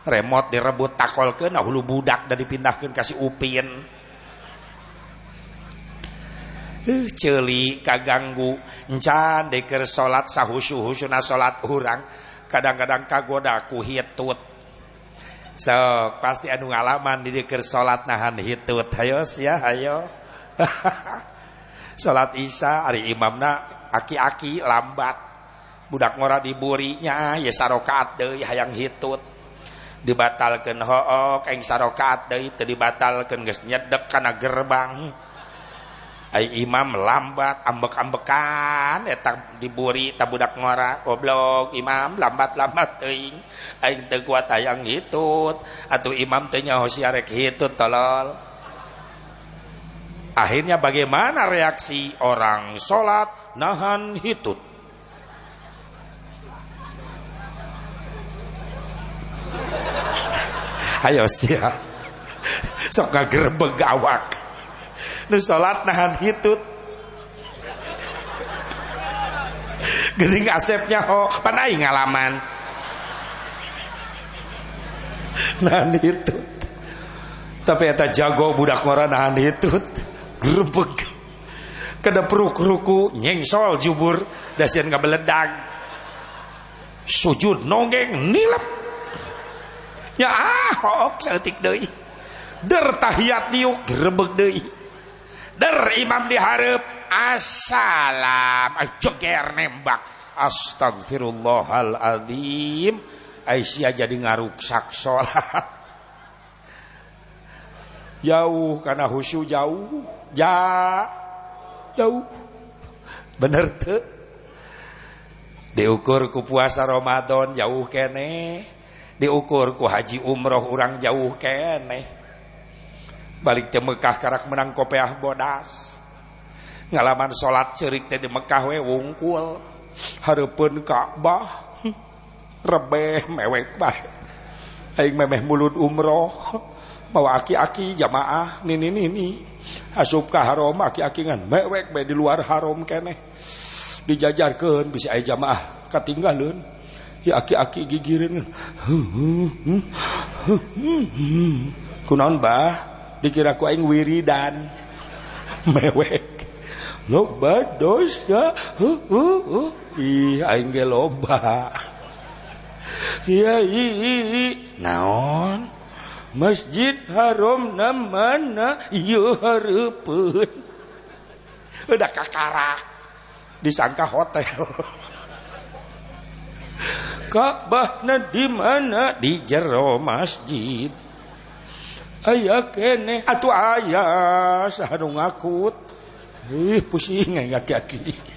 remote direbut takolkeun nah hulu budak da dipindahkeun kasih upin. Uh, celi kaganggu encan deker salat sahusu-husuna salat urang kadang-kadang kagoda ku hitut. So pasti anu ngalaman di diker salat nahan hitut. Hayo ya hayo. [laughs] Salat isya hari imamna aki-aki lambat. Budak ngora diburinya ya sarokaat deui hayang hitut dibatalkan hook eng sarokaat deui teu dibatalkeun geus nyedek gerbang. Ay imam lambat ambek-ambekan eta diburi tabudak ngora goblok imam lambat-lambat teuing. Aing teu kuat hitut atuh imam teh nyaho hitut tolol. Akhirnya bagaimana reaksi orang salat nahan hitut ayo sia sok ngagerebeg awak nu salat nahan hitut. Geuning asepnya ho. Panai ngalaman? Nahan hitut. Tapi eta jago budak ngora nahan hitut. Grebeg. Kada peruk-ruku nyengsol jubur. Dasian ngabeledag. Sujud nonggeng nilep ya ah hok saeutik deui. Der tahiyat diuk grebeg deui. Der imam diharap Assalam. Joger nembak. Astagfirullahaladzim Aisyah jadi ngaruksak sholat. Jauh karena khusyuk jauh. Ja Jauh. Bener tuh Diukur ku puasa Ramadan jauh kene diukur ku haji umroh orang jauh keeh balik ke Mekkah karak menang kopeah bodas. Ngalaman salat cerik teh di Mekkah we wungkul. Hareupeun Ka'bah hmm, rebeh mewek bae. Aing memeh mulut umroh bawa aki-aki jamaah nini nini asup ka haram aki-aki ngan mewek bae di luar haram keneh dijajarkeun bisa aya jamaah katinggalun ya aki-aki gigireun kunaon bah dikira ku aing wiridan. Mewek. Loba dosa. Ih aing ge loba. Iya i. Naon? Masjid haram namana? Iya hareupeun. Udah kakarak. Disangka hotel Ka'bahna di mana? Di jero masjid. Aya kene atuh aya sahanu ngakut. Ih pusing ngaki-aki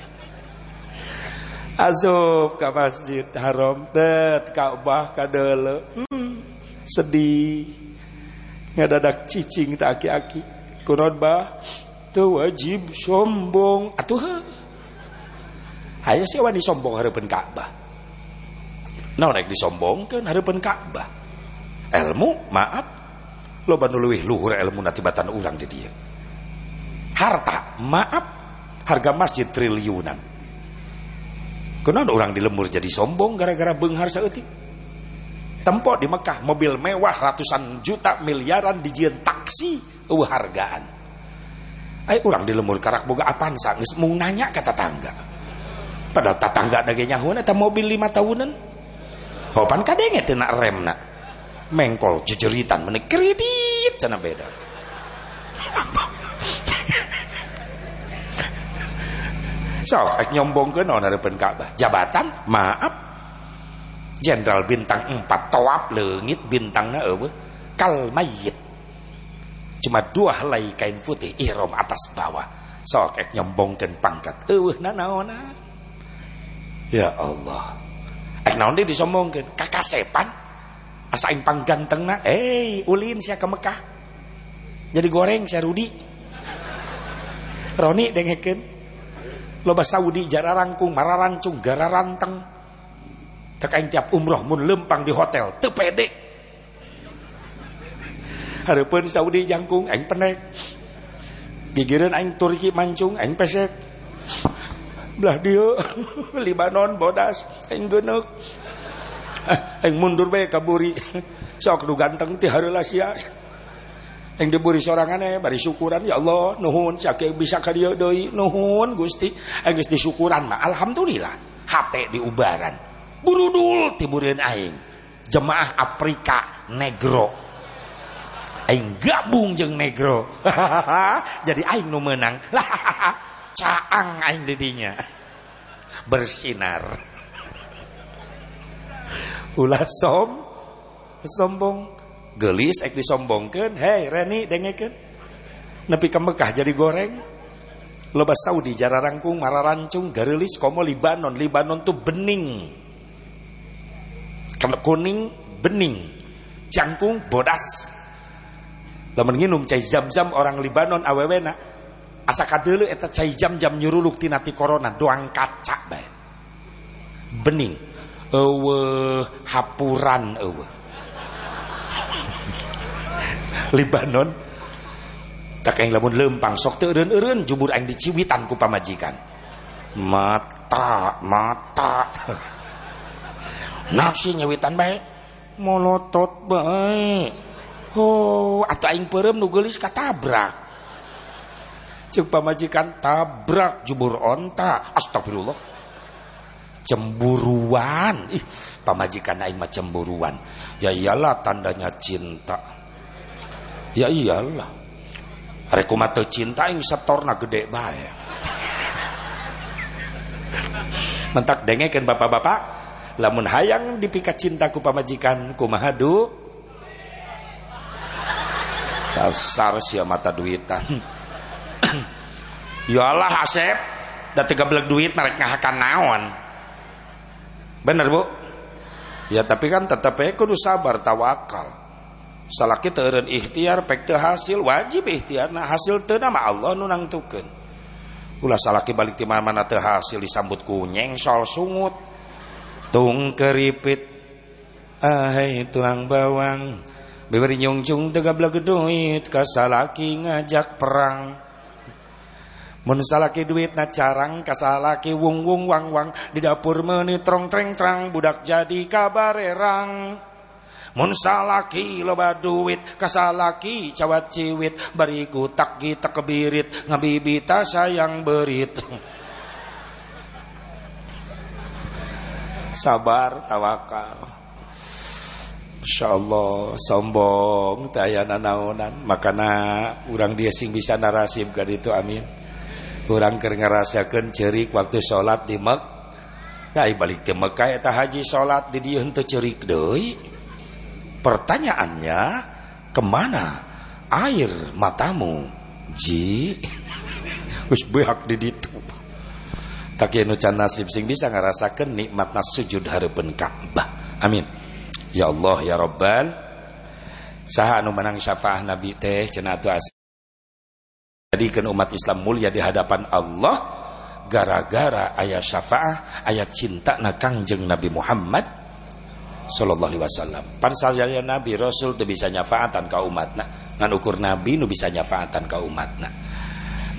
azub ka masjid haram tet Ka'bah kadele hmm, sedih. Ngadadak cicing tak aki-aki. Kunaon bah teu wajib sombong. Atuh Ayo sih wani sombong hareupeun Ka'bah. Naon rek disombongkeun hareupeun Ka'bah. Ilmu maaf. Loba nu leuwih luhur ilmu natibatan urang di dia harta maaf. Harga masjid triliunan. Kenapa orang di lembur jadi sombong gara-gara benghar saeutik. Tempo di Mekah mobil mewah ratusan juta miliaran dijieun taksi eueuh hargaan. Ay orang di lembur karak boga apansa geus mung nanya ka tetangga. Padahal tetangga dage nyahuan eta mobil lima tahunan hopan kadenge nak remna mengkol jejeritan menik kredit cina beda. So ek nyombong ke non harapan Ka'bah jabatan? Maaf. Jenderal bintang 4 toap lengit bintangnya apa kal mayit. Cuma dua helai kain putih ihram atas bawah. Sok ek nyombongkan pangkat. Eueuh nanaona ya Allah naon disombongkeun kakasepan asa impang ganteng na eh ulin sia ke Mekah. Jadi goreng sia Rudi. Roni dengeken loba Saudi jara rangkung mararancung gara ranteng. Tak aing tiap umroh mun lempang di hotel teu pede hareupeun Saudi jangkung aing penek. Gigireun aing Turki mancung aing pesek belah dia. Libanon bodas. Aing geuneuk aing mundur bae kaburi sok nu ganteng ti hareula sia yang diberi sorangan bari syukuran ya Allah nuhun sakit bisa ka dieu deui nuhun Gusti. Aing geus disyukuran mah alhamdulillah. Hate diubaran burudul tibureun aing. Jemaah Afrika negro. Aing gabung jeung negro. [laughs] Jadi aing nu meunang [laughs] caang aing didinya. Bersinar. Ulah som sombong. Gelis ek disombongkan hei Reni dengekeun. Nepi ke Mekah jadi goreng. Loba Saudi jara rangkung marah rancung garelis komo Libanon. Libanon tuh bening. Kuning bening. Jangkung bodas. Lamun nginum cai zam-zam orang Libanon awewena asa kadelu eta cai jam-jam nyuruluk tinati corona doang kaca bae. Bening. Eueuh hapuran eueuh [laughs] Libanon. Tak yang lamun lempang sok teu eureun-eureun jubur aing diciwitan ku pamajikan. Mata mata. [laughs] Nafsi nyawitan bae molotot bae. Oh atau aing peureum nu geulis katabrak cek pamajikan tabrak jubur onta astagfirullah cemburuan ih pamajikan aing mah cemburuan ya iyalah tandanya cinta Ya iyalah. Reku mata cinta yang setorna gede bae. Mentak dengekeun bapak-bapak, lamun hayang dipikat cintaku pamajikan kumaha du? Dasar sia mata duitan. [coughs] ya Allah Asep, da tiga belag duit mereka ngahakan naon. Bener bu? Ya tapi kan tetap ya kudu sabar tawakal. Salaki teureun ikhtiar pek teu hasil wajib ikhtiar. Nah hasil teu nama Allah nu nangtukeun. Ulah salaki balik ti mana teu hasil disambut ku nyengsol sungut. Tung keripit. Ahai tulang bawang. Beberi nyungcung teu gablag duit ka salaki ngajak perang mun salaki duit na carang ka salaki wung wung wang wang. Di dapur meuni trong treng trang budak jadi kabarerang. Mun salaki loba duit kasalaki cawat ciwit. Bariku takgi takbirit ngabibita sayang berit. [laughs] Sabar tawakal. Insya Allah sombong tayana naonan makana urang dia sing bisa narasib kan itu amin urang keur ngarasakeun cerik waktu sholat di Mek nah balik ke Mekah eta haji sholat di dieu henteu cerik deui Pertanyaannya, ke mana air matamu? Ji, [laughs] wis behak di ditu. Tak nu can nasib sing bisa ngarasakeun nikmat sujud hareupeun Ka'bah. Amin. Ya Allah ya Rabbal. Saha anu menang syafaah Nabi teh cenah jadikan umat Islam mulia di hadapan Allah. Gara-gara ayat syafaah ayat cinta na kangjeng Nabi Muhammad sallallahu alaihi wasallam. Pan nabi rasul teu bisa nyafaatan ka umatna ngan ukur nabi nu bisa nyafaatan ka umatna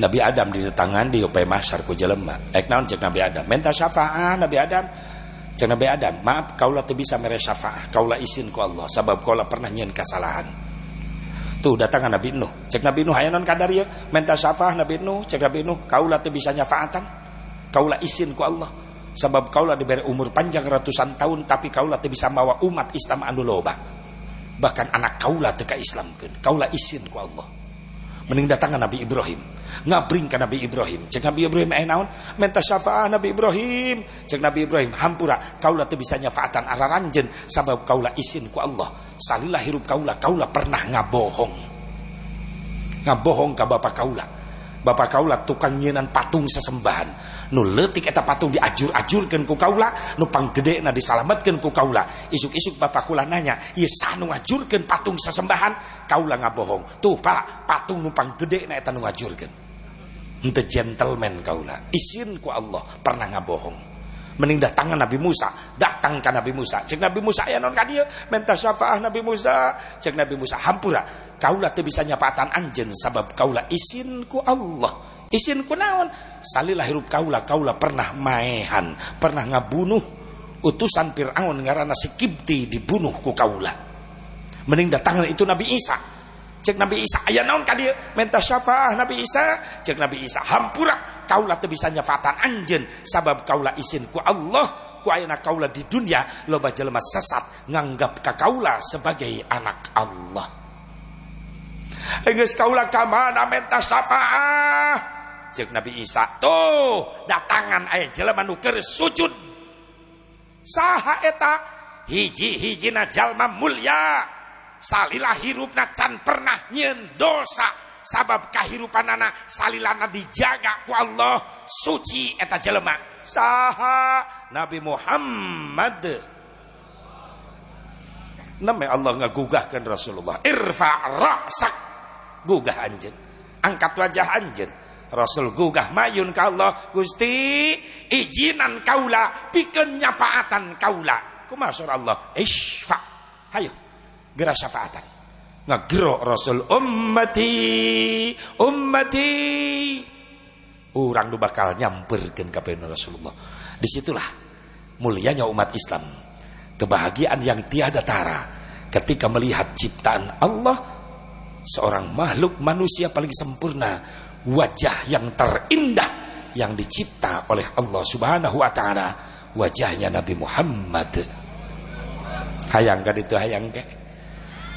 nabi adam di tangan di upaya masyar ku jelema. Ek naon cek nabi adam? Minta syafaat nabi adam. Cek nabi adam maaf kaulah teu bisa mere syafaat kaulah isin ku Allah. Sabab kaulah pernah nyen kesalahan tuh datangan nabi nuh cek nabi nuh aya non kadar ya minta syafaat nabi nuh cek nabi nuh kaulah teu bisa nyafaatan kaulah isin ku Allah Sebab kaulah diberi umur panjang ratusan tahun tapi kaulah tidak bisa bawa umat Islam anu loba. Bahkan anak kaulah teka Islam kan. Kaulah isin ku Allah. Mending datang Nabi Ibrahim. Ngabring Nabi Ibrahim. Cek Nabi Ibrahim eh naon? Syafaat Nabi Ibrahim. Cek Nabi Ibrahim hampura kaulah teu bisa nyafaatan araranjen sebab kaulah isin ku Allah. Salilah hirup kaulah kaulah pernah ngabohong. Ngabohong ke bapak kaulah. Bapak kaulah tukang nyenan patung sesembahan nu letik eta patung diajur-ajurkeun ku kaula nu panggedena disalametkeun ku kaula. Isuk-isuk bapak kula nanya ieu sanu ngajurkeun patung sesembahan kaula ngabohong tuh pak patung nu panggedena eta nu ngajurkeun. Henteu gentleman kaula isin ku Allah. Pernah ngabohong mending datangan Nabi Musa. Datang ke Nabi Musa. Cek Nabi Musa ya non kadia minta syafaah Nabi Musa. Cek Nabi Musa hampura. Kaulah teu bisa nyapatan anjen sabab kaulah isin ku Allah. Isin ku naon salilah hirup kaulah kaulah pernah maehan pernah ngabunuh utusan Fir'aun ngarana si Kibti dibunuh ku kaulah mending datangan itu Nabi Isa. Cek Nabi Isa aya naon ka dieu minta syafaah Nabi Isa. Cek Nabi Isa hampura kaulah teu bisa nyafatan anjeun. Sabab kaulah isin ku Allah ku ayeuna kaulah di dunia loba jelema sesat nganggap ka kaulah sebagai anak Allah. Geus kaulah ka mana minta syafaah cek Nabi Isa. Tuh datangan aya jelema nu keur sujud. Saha eta? Hiji-hijina jalma mulia. Salilah hirupna can pernah nyen dosa. Sabab kahirupan anak salilana dijaga ku Allah. Suci eta jelema. Saha Nabi Muhammad. Nama Allah ngagugahkan Rasulullah. Irfa rasak. Gugah anjen angkat wajah anjen Rasul gugah mayun ka Allah Gusti izinan kaula pikeun nyapaatan kaula kumasur Allah isfa hayo gera syafaatan. Ngagero Rasul ummati ummati. Orang nu bakal nyamperkeun ka Rasulullah. Di situlah mulianya umat Islam. Kebahagiaan yang tiada tara ketika melihat ciptaan Allah seorang makhluk manusia paling sempurna wajah yang terindah yang dicipta oleh Allah Subhanahu wa taala. Wajahnya Nabi Muhammad. Hayang kan itu hayang kan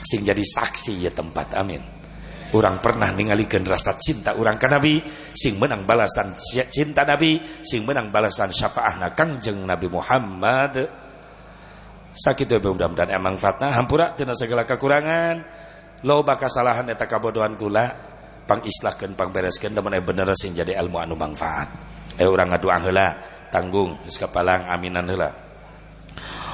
sing jadi saksi ya tempat amin. Orang pernah ninggalikan rasa cinta orang ke Nabi sing menang balasan cinta Nabi sing menang balasan syafaahna kangjeng Nabi Muhammad. Sakit ya mudah-mudahan emang fatna hampura tina segala kekurangan. Loba kesalahan eta kabodohan kula pangislahkan pangbereskan teman bener sing jadi ilmu anu manfaat. Eh orang ngadu angela, tanggung iskapalang aminan hela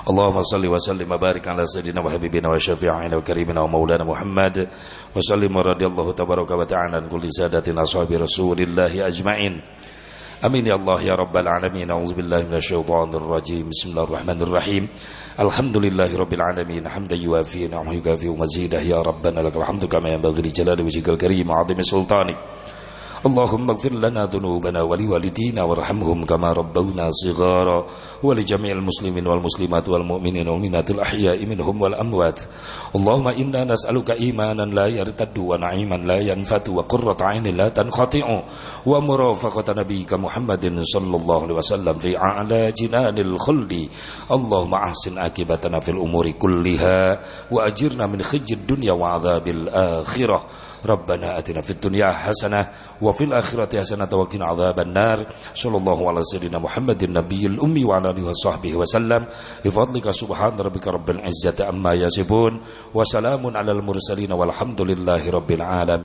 Allahumma salli wa sallim wa barik ala sayyidina wa habibina wa syafi'ina wa karimina wa maulana Muhammad. Wa sallim wa radiyallahu tabaraka wa ta'ala an kulli sadatina ashabi rasulillahi ajma'in. Amin ya Allah ya rabbal alamin. A'udzubillahi minasyaitonir rajim bismillahirrahmanirrahim. الحمد لله رب العالمين حمدا يوافي نعمه يكافئ مزيده يا ربنا لك الحمد كما ينبغي لجلال وجهك الكريم وعظيم سلطانك اللهم اغفر لنا ذنوبنا ولوالدينا وارحمهم كما ربونا صغارا ولجميع المسلمين والمسلمات والمؤمنين والمؤمنات الأحياء منهم والأموات. اللهم إنا نسألك إيمانا لا يرتد ونعيما لا ينفت وقرة عين لا تنخطئ ومرافقة نبيك محمد صلى الله عليه وسلم في أعلى جنان الخلد. اللهم أحسن عاقبتنا في الأمور كلها وأجرنا من خزي الدنيا وعذاب الآخرة. ربنا أتنا في الدنيا حسنة وفي الآخرة حسنة وقنا عذاب النار صلى الله على سيدنا محمد النبي الأمي وعلى آله وصحبه وسلم بفضلك سبحان ربك رب العزة أما يصفون وسلام على المرسلين والحمد لله رب العالمين